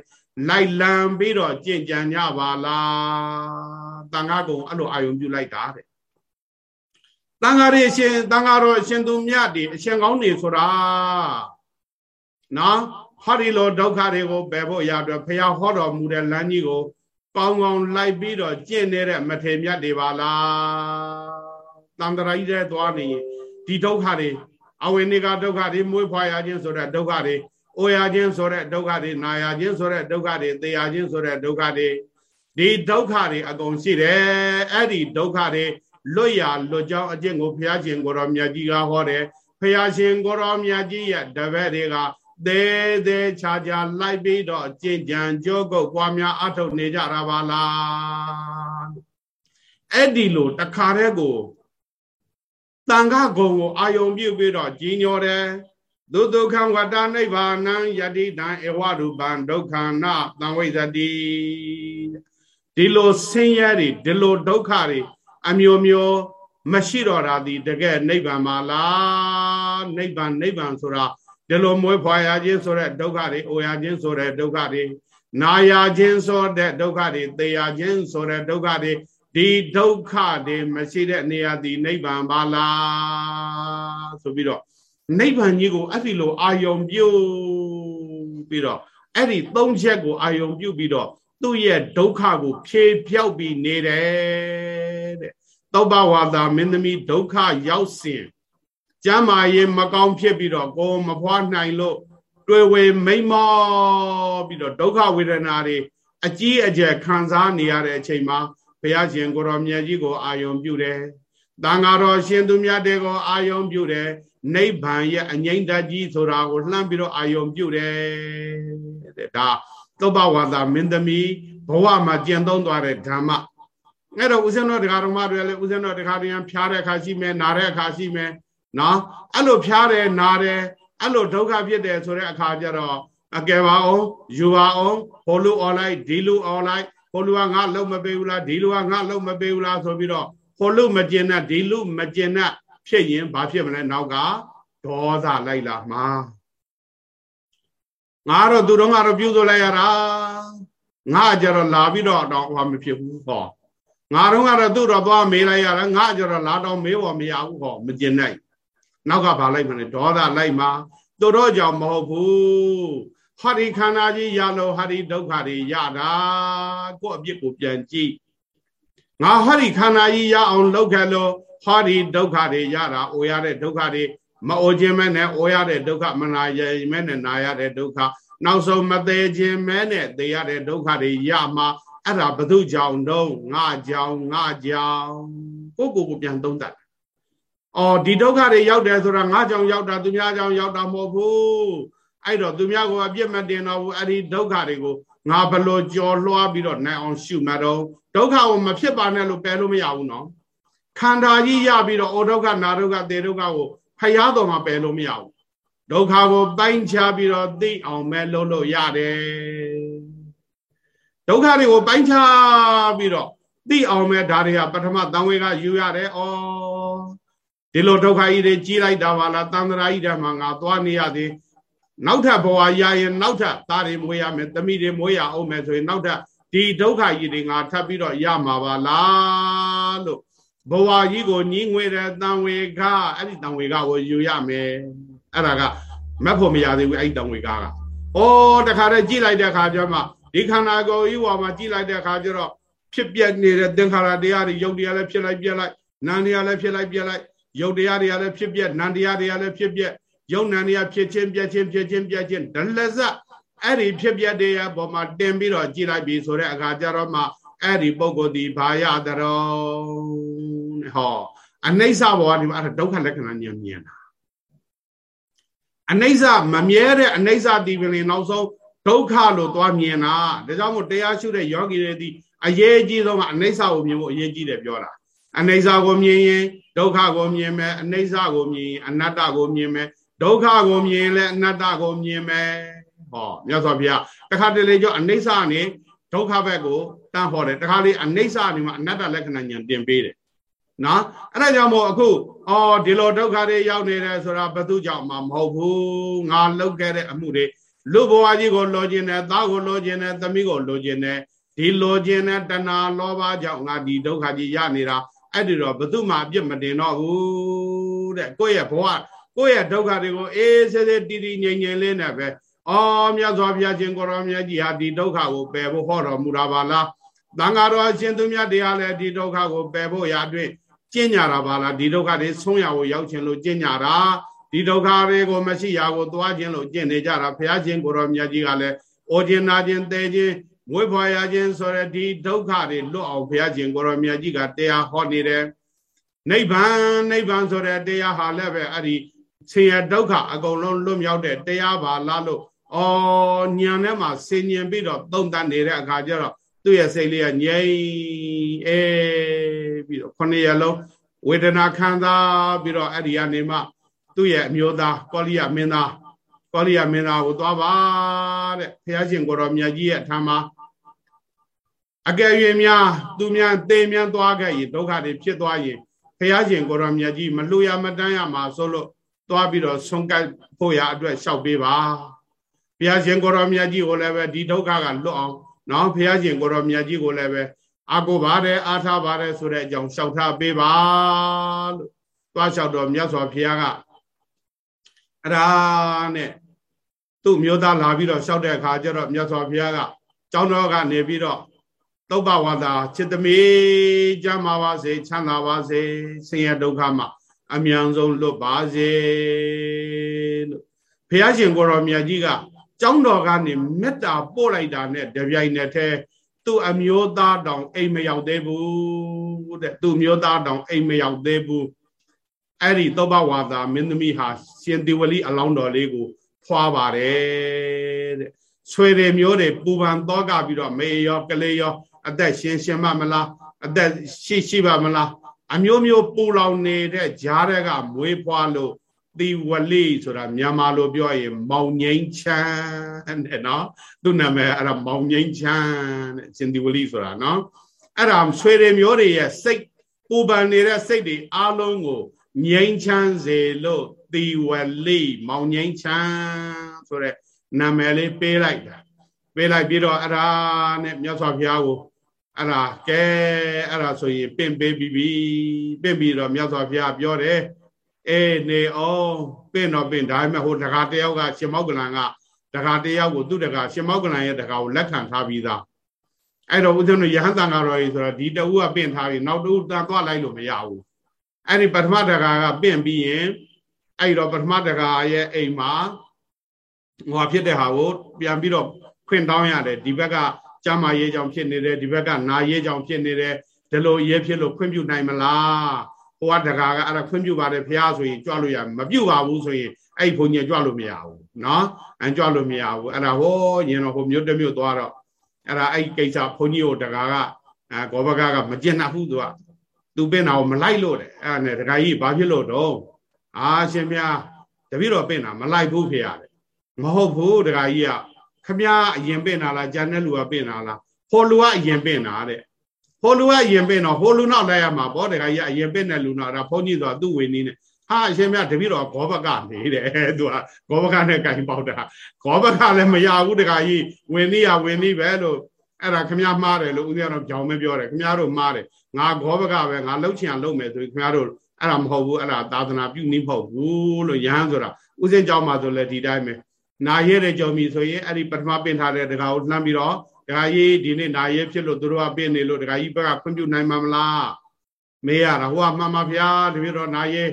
လိုက်လံပြီးတော့ကြင်ကြံကြပါလားတန်ခါကုံအဲ့လိုအာယုံပြုလိုက်တာတဲ့တန်ခါတွေအရှင်တန်ခါတော်အရှင်သူမြတ်တွေအရှင်ကောင်းတွေဆိုတာနော်ဟောဒီလိုဒုက္ခတွေကိုပယ်ဖို့ရအတွက်ဘုရားဟောတော်မူတဲ့လမ်းကြီးကိုကောင်းကောင်းလိုက်ပြီးတော့ကျင့်နေတဲ့မထေမြတ်တွေပါလားတန်တရာကြီးတဲ့သွားနေဒီဒုက္ခတွေအဝိနိကဒုက္ခတွေမွေးဖွားရခြင်းဆိုတဲ့ဒုက္ခတွေ အိုရခြင်းဆိုတဲ့ဒုက္ခတွေနာရခြင်းဆိုတဲ့ဒုက္ခတွေသေရခြင်းဆိုတဲ့ဒုက္ခတွေဒီဒုက္ခတွေအကုန်ရှိတယ်အဲ့ဒီဒုက္ခတွေလွတ်ရလွတ်ကြောင်းအကျင့်ကိုဘုရားရှင်ကိုရောမြတ်ကြီးကဟောတယ်ဘုရားရှင်ကိုရောမြတ်ကြီးရဲ့တပည့်တွေကသေးသေးချာချာလိုက်ပြီးတော့ကြင်ကြံကြောကုတ်ပွားများအထုတ်နေကြတာပါလားအဲ့ဒီလိုတခါတည်းကိုတန်ခဂုံကိုအာယုံပြုပြီးတော့ကြီးညောတယ် ဒုဒုက္ခံဝတ္တနိဗ္ဗာနံယတိတံဧဝရူပံဒုက္ခနာတံဝိဇ္ဇတိဒီလိုဆင်းရဲတွေဒီလိုဒုက္ခတွေအမျိုးမျိုးမရှိတော့တာဒီတကယ်နိဗ္ဗာန်မှာလားနိဗ္ဗာန်နိဗ္ဗာန်ဆိုတာဒီလိုမွေးဖွာရခြင်းဆိုတဲ့ဒုက္ခတွေအိုရခြင်းဆိုတဲ့ဒုက္ခတွေနာရခြင်းဆိုတဲ့ဒုက္ခတွေသေရခြင်းဆိုတဲ့ဒုက္ခတွေဒီဒုက္ခတွေမရှိတဲ့နေရာဒီနိဗ္ဗာန်ပါလားဆိုပြီးတော့ နိဗ္ဗာန်ကြီးကိုအဲ့ဒီလိုအာယုံပြုပြီးတော့အဲ့ဒီသုံးချက်ကိုအာယုံပြုပြီးတော့သူ့ရဲ့ဒုက္ခကိုဖြေပြောက်ပြီးနေတယ်တဲ့တောပဝါဒမင်းသမီးဒုက္ခရောက်စဉ်ကျမ်းမာရင်မကောင်းဖြစ်ပြီးတော့ကိုမဖွားနိုင်လို့တွေ့ဝေမိန်မောပြီးတော့ဒုက္ခဝေဒနာတွေအကြီးအကျယ်ခံစားနေရတဲ့အချိန်မှာဘုရားရှင်ကိုရောမြတ်ကြီးကိုအာယုံပြုတယ်တန်ဃာတော်ရှင်သူမြတ်တွေကိုအာယုံပြုတယ် နိဗ္ဗာန်ရဲ့အငြိမ့်တကြီးဆိုတာကိုလှမ်းပြီးတော့အာယုံပြုတယ်တဲ့ဒါသုဘဝါဒမင်းသမီးဘဝမှာကျင့်သုံးသွားတဲ့ဓမ္မအဲ့တော့ဦးဇင်းတော်တရားတော်မတွေလည်းဦးဇင်းတော်တရားတရားဖြားတဲ့အခါရှိမယ်နားတဲ့အခါရှိမယ်နော်အဲ့လိုဖြားတယ်နားတယ်အဲ့လိုဒုက္ခဖြစ်တယ်ဆိုတဲ့အခါကျတော့အကယ်ပါအောင်ယူပါအောင်ဟိုလူអော်လိုက်ဒီလူអော်လိုက်ဟိုလူကငါလုံမပေးဘူးလားဒီလူကငါလုံမပေးဘူးလားဆိုပြီးတော့ဟိုလူမကျင်တဲ့ဒီလူမကျင်တဲ့ ဖြစ်ရင်ဘာဖြစ်မလဲနောက်ကဒေါသလိုက်လာမှာငါတော့သူတော်ငါတော့ပြုစုလိုက်ရတာငါကြတော့လာပြီးတော့တော့ဟောမဖြစ်ဘူးဟောငါတော့ကတော့သူ့တော့သွားမေးလိုက်ရတာငါကြတော့လာတော့မေးဖို့မရဘူးဟောမကျင်နိုင်နောက်ကဘာလိုက်မလဲဒေါသလိုက်မှာသူတို့ကြောင့်မဟုတ်ဘူးဟောဒီခန္ဓာကြီးရလို့ဟာဒီဒုက္ခတွေရတာကိုယ့်အပြစ်ကိုပြန်ကြည့်ငါဟောဒီခန္ဓာကြီးရအောင်လုပ်ခဲ့လို့ ဟောဒီဒုက္ခတွေရတာအိုရတဲ့ဒုက္ခတွေမအိုခြင်းမဲနဲ့အိုရတဲ့ဒုက္ခမနာရမဲနဲ့နာရတဲ့ဒုက္ခနောက်ဆုံးမသေးခြင်းမဲနဲ့သေရတဲ့ဒုက္ခတွေရမှာအဲ့ဒါဘု து ကြောင့်တော့ငါကြောင့်ငါကြောင့်ကိုကိုကိုပြန်သုံးတတ်အော်ဒီဒုက္ခတွေရောက်တယ်ဆိုတာငါကြောင့်ရောက်တာသူများကြောင့်ရောက်တာမဟုတ်ဘူးအဲ့တော့သူများကိုအပြစ်မတင်တော့ဘူးအဲ့ဒီဒုက္ခတွေကိုငါဘလို့ကြော်လွှားပြီးတော့နိုင်အောင်ရှုမှတော့ဒုက္ခကိုမဖြစ်ပါနဲ့လို့ပယ်လို့မရဘူးနော် ခန္ဓာကြီးရပြီးတော့ဩဒုက္ခနာဒုက္ခသေဒုက္ခကိုဖျားတော်မှာပယ်လို့မရဘူးဒုက္ခကိုပိုင်းခြားပြီးတော့သိအောင်ပဲလုပ်လို့ရတယ်ဒုက္ခတွေကိုပိုင်းခြားပြီးတော့သိအောင်ပဲဒါတွေကပထမတန်ဝေကယူရတယ်ဩဒီလိုဒုက္ခကြီးတွေကြီးလိုက်တာပါလားတန်ត្រာကြီးတည်းမှာငါသွားနေရသေးနောက်ထပ်ဘဝရရင်နောက်ထပ်သားတွေမွေးရမယ်သမီးတွေမွေးရအောင်မယ်ဆိုရင်နောက်ထပ်ဒီဒုက္ခကြီးတွေငါထပ်ပြီးတော့ရမှာပါလားလို့ ဘဝကြီးကိုညီးငွေတဲ့တန်ဝေကအဲ့ဒီတန်ဝေကကိုယူရမယ်အဲ့ဒါကမက်ဖို့မရသေးဘူးအဲ့ဒီတန်ဝေကကဩတခါတည်းကြည့်လိုက်တဲ့အခါကျမှဒီခန္ဓာကိုယ်ကြီးဝါမှာကြည့်လိုက်တဲ့အခါကျတော့ဖြစ်ပြနေတဲ့သင်္ခါရတရားတွေယုတ်တရားလည်းဖြစ်လိုက်ပြက်လိုက်နာမ်တရားလည်းဖြစ်လိုက်ပြက်လိုက်ယုတ်တရားတွေကလည်းဖြစ်ပြက်နာမ်တရားတွေကလည်းဖြစ်ပြက်ယုတ်နာမ်တရားဖြစ်ချင်းပြက်ချင်းဖြစ်ချင်းပြက်ချင်းဒလဇအဲ့ဒီဖြစ်ပြက်တွေရဲ့ပေါ်မှာတင်ပြီးတော့ကြည့်လိုက်ပြီဆိုတဲ့အခါကျတော့မှ အဲ့ဒီပုဂ္ဂိုလ်ဒီဘာရတရောဟောအနိစ္စဘောဒီမှာအဲ့ဒါဒုက္ခလက္ခဏာဉာဏ်မြင်တာအနိစ္စမမြဲတဲ့အနိစ္စဒီပင်နောက်ဆုံးဒုက္ခလို့သွားမြင်တာဒါကြောင့်မို့တရားရှုတဲ့ယောဂီတွေဒီအရေးကြီးဆုံးကအနိစ္စကိုမြင်ဖို့အရေးကြီးတယ်ပြောတာအနိစ္စကိုမြင်ရင်ဒုက္ခကိုမြင်မယ်အနိစ္စကိုမြင်ရင်အနတ္တကိုမြင်မယ်ဒုက္ခကိုမြင်လဲအနတ္တကိုမြင်မယ်ဟောမြတ်စွာဘုရားတခါတလေကြောအနိစ္စနဲ့ဒုက္ခဘက်ကို တန်းဟောတယ်တခါလေအနိစ္စနေမှာအနတ္တလက္ခဏာဉာဏ်တင်ပေးတယ်နော်အဲ့ဒါကြောင့်မို့အခုအော်ဒီလိုဒုက္ခတွေရောက်နေတယ်ဆိုတာဘသူကြောင့်မှမဟုတ်ဘူးငါလုပ်ခဲ့တဲ့အမှုတွေလူဘဝကြီးကိုလိုချင်တယ်သားကိုလိုချင်တယ်သမီးကိုလိုချင်တယ်ဒီလိုချင်တဲ့တဏှာလောဘကြောင့်ငါဒီဒုက္ခကြီးရနေတာအဲ့ဒီတော့ဘသူမှအပြစ်မတင်တော့ဘူးတဲ့ကိုယ့်ရဲ့ဘဝကိုယ့်ရဲ့ဒုက္ခတွေကိုအေးဆေးဆေးတီတီငြိမ်ငြိမ်လေးနဲ့ပဲအော်မြတ်စွာဘုရားရှင်ကိုရောမြတ်ကြီးဟာဒီဒုက္ခကိုပယ်ဖို့ဟောတော်မူတာပါလား တန်ဃာတော်အရှင်သူမြတ်တရားလည်းဒီဒုက္ခကိုပယ်ဖို့ရာအတွက်ကျင့်ကြတာပါလားဒီဒုက္ခတွေဆုံးရဖို့ရောက်ခြင်းလို့ကျင့်ကြတာဒီဒုက္ခတွေကိုမရှိရာကိုသွားခြင်းလို့ကျင့်နေကြတာဘုရားရှင်ကိုရောမြတ်ကြီးကလည်းအိုခြင်းနာခြင်းသေခြင်းမွေးဖွာရခြင်းဆိုတဲ့ဒီဒုက္ခတွေလွတ်အောင်ဘုရားရှင်ကိုရောမြတ်ကြီးကတရားဟောနေတယ်နိဗ္ဗာန်နိဗ္ဗာန်ဆိုတဲ့တရားဟာလည်းပဲအဲ့ဒီဆင်းရဲဒုက္ခအကုန်လုံးလွတ်မြောက်တဲ့တရားပါလားလို့အော်ညံထဲမှာဆင်ញင်ပြီးတော့သုံးတတ်နေတဲ့အခါကျတော့ သူ့ရဲ့စိတ်လေးကငြိမ်အေးပြီးတော့ခုနှစ်ရက်လုံးဝေဒနာခံစားပြီးတော့အဲ့ဒီကနေမှသူ့ရဲ့အမျိုးသားကောလိယမင်းသားကောလိယမင်းသားကိုသွားပါတဲ့ဘုရားရှင်ကိုတော်မြတ်ကြီးရဲ့အထမ်းမှာအကယ်၍များသူများသေမြန်းသွားခဲ့ရင်ဒုက္ခတွေဖြစ်သွားရင်ဘုရားရှင်ကိုတော်မြတ်ကြီးမလှူရမတန်းရမှာဆိုလို့သွားပြီးတော့ဆုံးကပ်ဖို့ရအတွက်လျှောက်ပေးပါဘုရားရှင်ကိုတော်မြတ်ကြီးကိုလည်းပဲဒီဒုက္ခကလွတ်အောင် နော်ဘုရားရှင်ကိုတော်မြတ်ကြီးကိုလည်းပဲအာကိုပါတယ်အားထားပါတယ်ဆိုတဲ့အကြောင်းလျှောက်ထားပေးပါလို့သွားလျှောက်တော့မြတ်စွာဘုရားကအဲ့ဒါနဲ့သူ့မျိုးသားလာပြီးတော့လျှောက်တဲ့အခါကျတော့မြတ်စွာဘုရားကကျောင်းတော်ကနေပြီးတော့သုဘဝါဒจิตမေကြမ်းပါပါစေချမ်းသာပါစေဆင်းရဲဒုက္ခမှာအမြန်ဆုံးလွတ်ပါစေလို့ဘုရားရှင်ကိုရောမြတ်ကြီးက ကျောင်းတော်ကနေမေတ္တာပို့လိုက်တာနဲ့တပြိုင်နက်တည်းသူ့အမျိုးသားတောင်အိမ်မရောက်သေးဘူးတဲ့သူ့မျိုးသားတောင်အိမ်မရောက်သေးဘူးအဲ့ဒီသောဘဝါသာမင်းသမီးဟာရှင်ဒီဝလိအလောင်းတော်လေးကိုဖွာပါတယ်တဲ့ဆွေတွေမျိုးတွေပူပန်တော့ကပြီးတော့မေရောကလေးရော အသက်ရှင်ရှင်မမလားအသက်ရှိရှိပါမလားအမျိုးမျိုးပူလောင်နေတဲ့ဂျားတွေကမွေးဖွားလို့ သီဝလိဆိုတာမြန်မာလိုပြောရင်မောင်ငိမ့်ချမ်းတဲ့နော်သူ့နာမည်အဲ့ဒါမောင်ငိမ့်ချမ်းတဲ့ရှင်သီဝလိဆိုတာနော်အဲ့ဒါဆွေတွေမျိုးတွေရဲ့စိတ်ပူပန်နေတဲ့စိတ်တွေအလုံးကိုငိမ့်ချမ်းစေလို့သီဝလိမောင်ငိမ့်ချမ်းဆိုတဲ့နာမည်လေးပေးလိုက်တာပေးလိုက်ပြီးတော့အဲ့ဒါနဲ့မြတ်စွာဘုရားကိုအဲ့ဒါကဲအဲ့ဒါဆိုရင်ပင့်ပေးပြီးပြီပင့်ပြီးတော့မြတ်စွာဘုရားပြောတယ် အေးနေအောင်ပင့်တော့ပင့်ဒါပေမဲ့ဟိုတခါတယောက်ကရှင်မောက္ကလန်ကတခါတယောက်ကိုသူ့တခါရှင်မောက္ကလန်ရဲ့တခါကိုလက်ခံထားပြီးသားအဲ့တော့ဦးဇင်းတို့ယဟန်တန်ဃာတော်ကြီးဆိုတော့ဒီတဦးကပင့်ထားပြီးနောက်တဦးတန်သွားလိုက်လို့မရဘူးအဲ့ဒီပထမတခါကပင့်ပြီးရင်အဲ့တော့ပထမတခါရဲ့အိမ်မှာဟိုဖြစ်တဲ့ဟာကိုပြန်ပြီးတော့ခွင့်တောင်းရတယ်ဒီဘက်ကကျမ်းမာရေးကြောင့်ဖြစ်နေတယ်ဒီဘက်ကနာရေးကြောင့်ဖြစ်နေတယ်ဒီလိုရေးဖြစ်လို့ခွင့်ပြုနိုင်မလားဟိုကတကာကအဲ့ဒါခွင့်ပြုပါတယ်ဖះဆိုရင်ကြွလို့ရမပြုပါဘူးဆိုရင်အဲ့ဘုံကြီးကြွလို့မရဘူးเนาะအကြွလို့မရဘူးအဲ့ဒါဟောရင်တော့ဟိုမြို့တစ်မြို့သွားတော့အဲ့ဒါအဲ့ကိစ္စဘုံကြီးကိုတကာကအဲဂောဘကကမကျင်နှဘူးသူကသူပင့်တာကိုမလိုက်လို့တဲ့အဲ့ဒါနဲ့တကာကြီးဘာဖြစ်လို့တော့အာရှင်ဗျာတပည့်တော်ပင့်တာမလိုက်ဘူးဖေရတယ်မဟုတ်ဘူးတကာကြီးကခမည်းအရင်ပင့်တာလားဂျန်တဲ့လူကပင့်တာလားဟိုလူကအရင်ပင့်တာတဲ့ ဟိုလူကအရင်ပင့်တော့ဟိုလူနောက်လိုက်ရမှာဗောတခါကြီးအရင်ပင့်တဲ့လူနောက်ဒါဘုန်းကြီးဆိုတာသူ့ဝေနည်းနဲ့ဟာအရှင်မြတ်တပည့်တော်ဂောဘကနေတယ်သူကဂောဘကနဲ့ကင်ပေါက်တာဂောဘကလည်းမရဘူးတခါကြီးဝင်နည်းရဝင်နည်းပဲလို့အဲ့ဒါခမည်းမှားတယ်လို့ဦးဇင်းတော်ကြောင်မပြောတယ်ခမည်းတော်မှားတယ်ငါဂောဘကပဲငါလှုပ်ချင်အောင်လုပ်မယ်ဆိုရင်ခမည်းတော်အဲ့ဒါမဟုတ်ဘူးအဲ့ဒါသာသနာပြုနည်းမဟုတ်ဘူးလို့ရဟန်းဆိုတာဦးဇင်းကြောင်မှာဆိုလဲဒီတိုင်းပဲနာရဲတဲ့ကြောင့်ပြီဆိုရင်အဲ့ဒီပထမပင်ထားတဲ့တကာကိုလှမ်းပြီးတော့ တကာကြီးဒီနေ့နာရဲဖြစ်လို့သူတို့ကပင်နေလို့တကာကြီးဘက်ကခွင့်ပြုနိုင်မှာမလားမေးရတာဟိုကမှန်ပါဗျာတပည့်တော်နာရဲ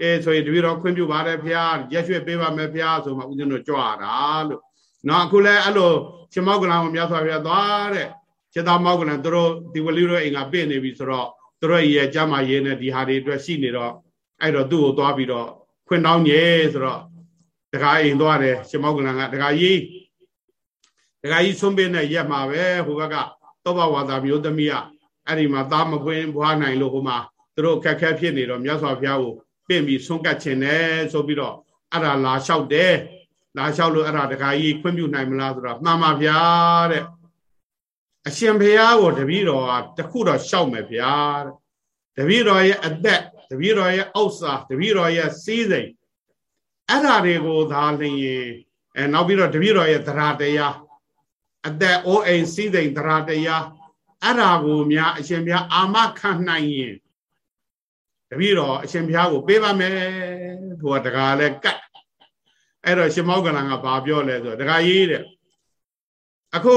အဲဆိုရင်တပည့်တော်ခွင့်ပြုပါတယ်ဗျာရက်ရွှေ့ပေးပါမယ်ဗျာဆိုမှဦးဇင်းတို့ကြွတာလို့နော်အခုလဲအဲ့လိုရှင်မောက်ကလန်ကိုမြတ်စွာဘုရားသွားတဲ့ရှင်သာမောက်ကလန်သူတို့ဒီဝလိတို့အိမ်ကပင့်နေပြီဆိုတော့သူတို့ရဲ့ကြမ်းမာရေးနဲ့ဒီဟာတွေအတွက်ရှိနေတော့အဲ့တော့သူ့ကိုသွားပြီးတော့ခွင့်တောင်းညေဆိုတော့တခါအိမ်သွားတယ်ရှင်မောက္ကလန်ကတခါကြီး တခါကြီးဆုံးပင်းနဲ့ရက်မှာပဲဟိုဘက်ကသောဘဝါသာမျိုးသမီးကအဲ့ဒီမှာသားမပွင့်ဘွားနိုင်လို့ဟိုမှာသူတို့ခက်ခဲဖြစ်နေတော့မြတ်စွာဘုရားကိုပင့်ပြီးဆုံးကတ်ခြင်းတယ်ဆိုပြီးတော့အဲ့ဒါလာလျှောက်တယ်လာလျှောက်လို့အဲ့ဒါတခါကြီးခွင့်ပြုနိုင်မလားဆိုတော့မှန်ပါဗျာတဲ့အရှင်ဘုရားကိုတပည့်တော်ကတခုတော့လျှောက်မယ်ဗျာတဲ့တပည့်တော်ရဲ့အသက်တပည့်တော်ရဲ့ဥစ္စာတပည့်တော်ရဲ့စည်းစိမ်အဲ့ဓာတွေကိုသာလျင်အဲနောက်ပြီးတော့တပည့်တော်ရဲ့သရတရား အသက်အိုးအိမ်စည်းစိမ်သရတရားအဲ့ဓာကိုများအရှင်ဘုရားအာမခံနိုင်ရင်တပည့်တော်အရှင်ဘုရားကိုပေးပါမယ်သူကတကားလဲကတ်အဲ့တော့ရှင်မောကလန်ကဘာပြောလဲဆိုတော့တကားရေးတဲ့အခု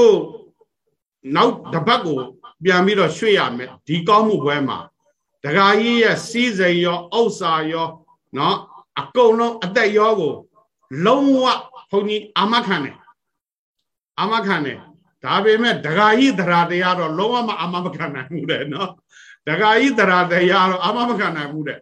နောက်တပတ်ကိုပြန်ပြီးတော့ရွှေ့ရမယ်ဒီကောင်းမှုပွဲမှာတကားကြီးရဲ့စီးစိမ်ရောဥစ္စာရောเนาะအကုန်လုံးအသက်ရောကိုလုံးဝဘုန်းကြီးအာမခံတယ် အာမခံတယ်ဒါပေမဲ့ဒကာကြီးသရာတရားတော့လုံးဝမအာမမခံနိုင်ဘူးတဲ့နော်ဒကာကြီးသရာတရားတော့အာမမခံနိုင်ဘူးတဲ့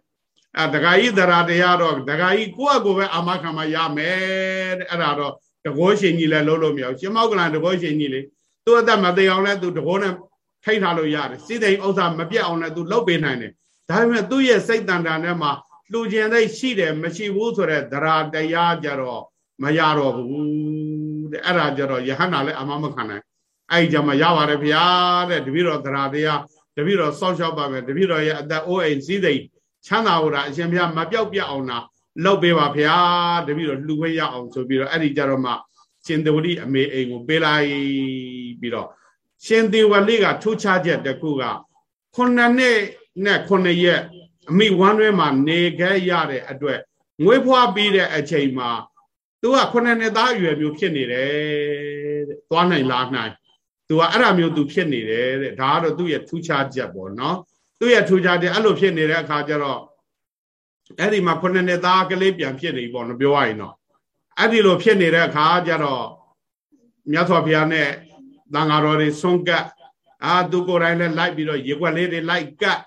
အဲဒကာကြီးသရာတရားတော့ဒကာကြီးကိုယ့်အကိုပဲအာမခံမှရမယ်တဲ့အဲ့ဒါတော့တကောရှင်ကြီးလည်းလုံးလို့မရဘူးရှင်မောက်ကလန်တကောရှင်ကြီးလေသူ့အသက်မသေးအောင်လဲသူတကောနဲ့ထိတ်ထားလို့ရတယ်စိတ်တိမ်ဥစ္စာမပြတ်အောင်လဲသူလှုပ်ပေးနိုင်တယ်ဒါပေမဲ့သူ့ရဲ့စိတ်တန်တာနဲ့မှာလှူခြင်းသိရှိတယ်မရှိဘူးဆိုတဲ့သရာတရားကြတော့မရတော့ဘူး တဲ့အဲ့ဒါကြတော့ယဟန္တာလည်းအမမခံနိုင်အဲ့ဒီကြမှာရပါတယ်ဗျာတဲ့တပည့်တော်သရာတရားတပည့်တော်စောင့်ရှောက်ပါမယ်တပည့်တော်ရဲ့အသက်အိုးအိမ်စည်းစိမ်ချမ်းသာဖို့တာအရှင်ဘုရားမပြောက်ပြအောင်လားလောက်ပေးပါဗျာတပည့်တော်လှူခွင့်ရအောင်ဆိုပြီးတော့အဲ့ဒီကြတော့မှရှင်သေဝတိအမေအိမ်ကိုပေးလိုက်ပြီးတော့ရှင်သေဝလိကထူးခြားချက်တစ်ခုကခုနှစ်နှစ်နဲ့ခုနှစ်ရက်အမိဝမ်းတွဲမှာနေခဲ့ရတဲ့အတွက်ငွေဖွားပြီးတဲ့အချိန်မှာ သူကခုနှစ်နှစ်သားအရွယ်မျိုးဖြစ်နေတယ်တဲ့သွားနိုင်လားနိုင်သူကအဲ့ဒါမျိုးသူဖြစ်နေတယ်တဲ့ဒါကတော့သူ့ရဲ့ထူးခြားချက်ပေါ့နော်သူ့ရဲ့ထူးခြားချက်အဲ့လိုဖြစ်နေတဲ့အခါကျတော့အဲ့ဒီမှာခုနှစ်နှစ်သားကလေးပြန်ဖြစ်နေပေါ့နော်ပြောရရင်တော့အဲ့ဒီလိုဖြစ်နေတဲ့အခါကျတော့မြတ်စွာဘုရားနဲ့တန်ဃာတော်တွေဆွန့်ကပ်အာသူကိုယ်တိုင်လည်းလိုက်ပြီးတော့ရေွက်လေးတွေလိုက်ကတ်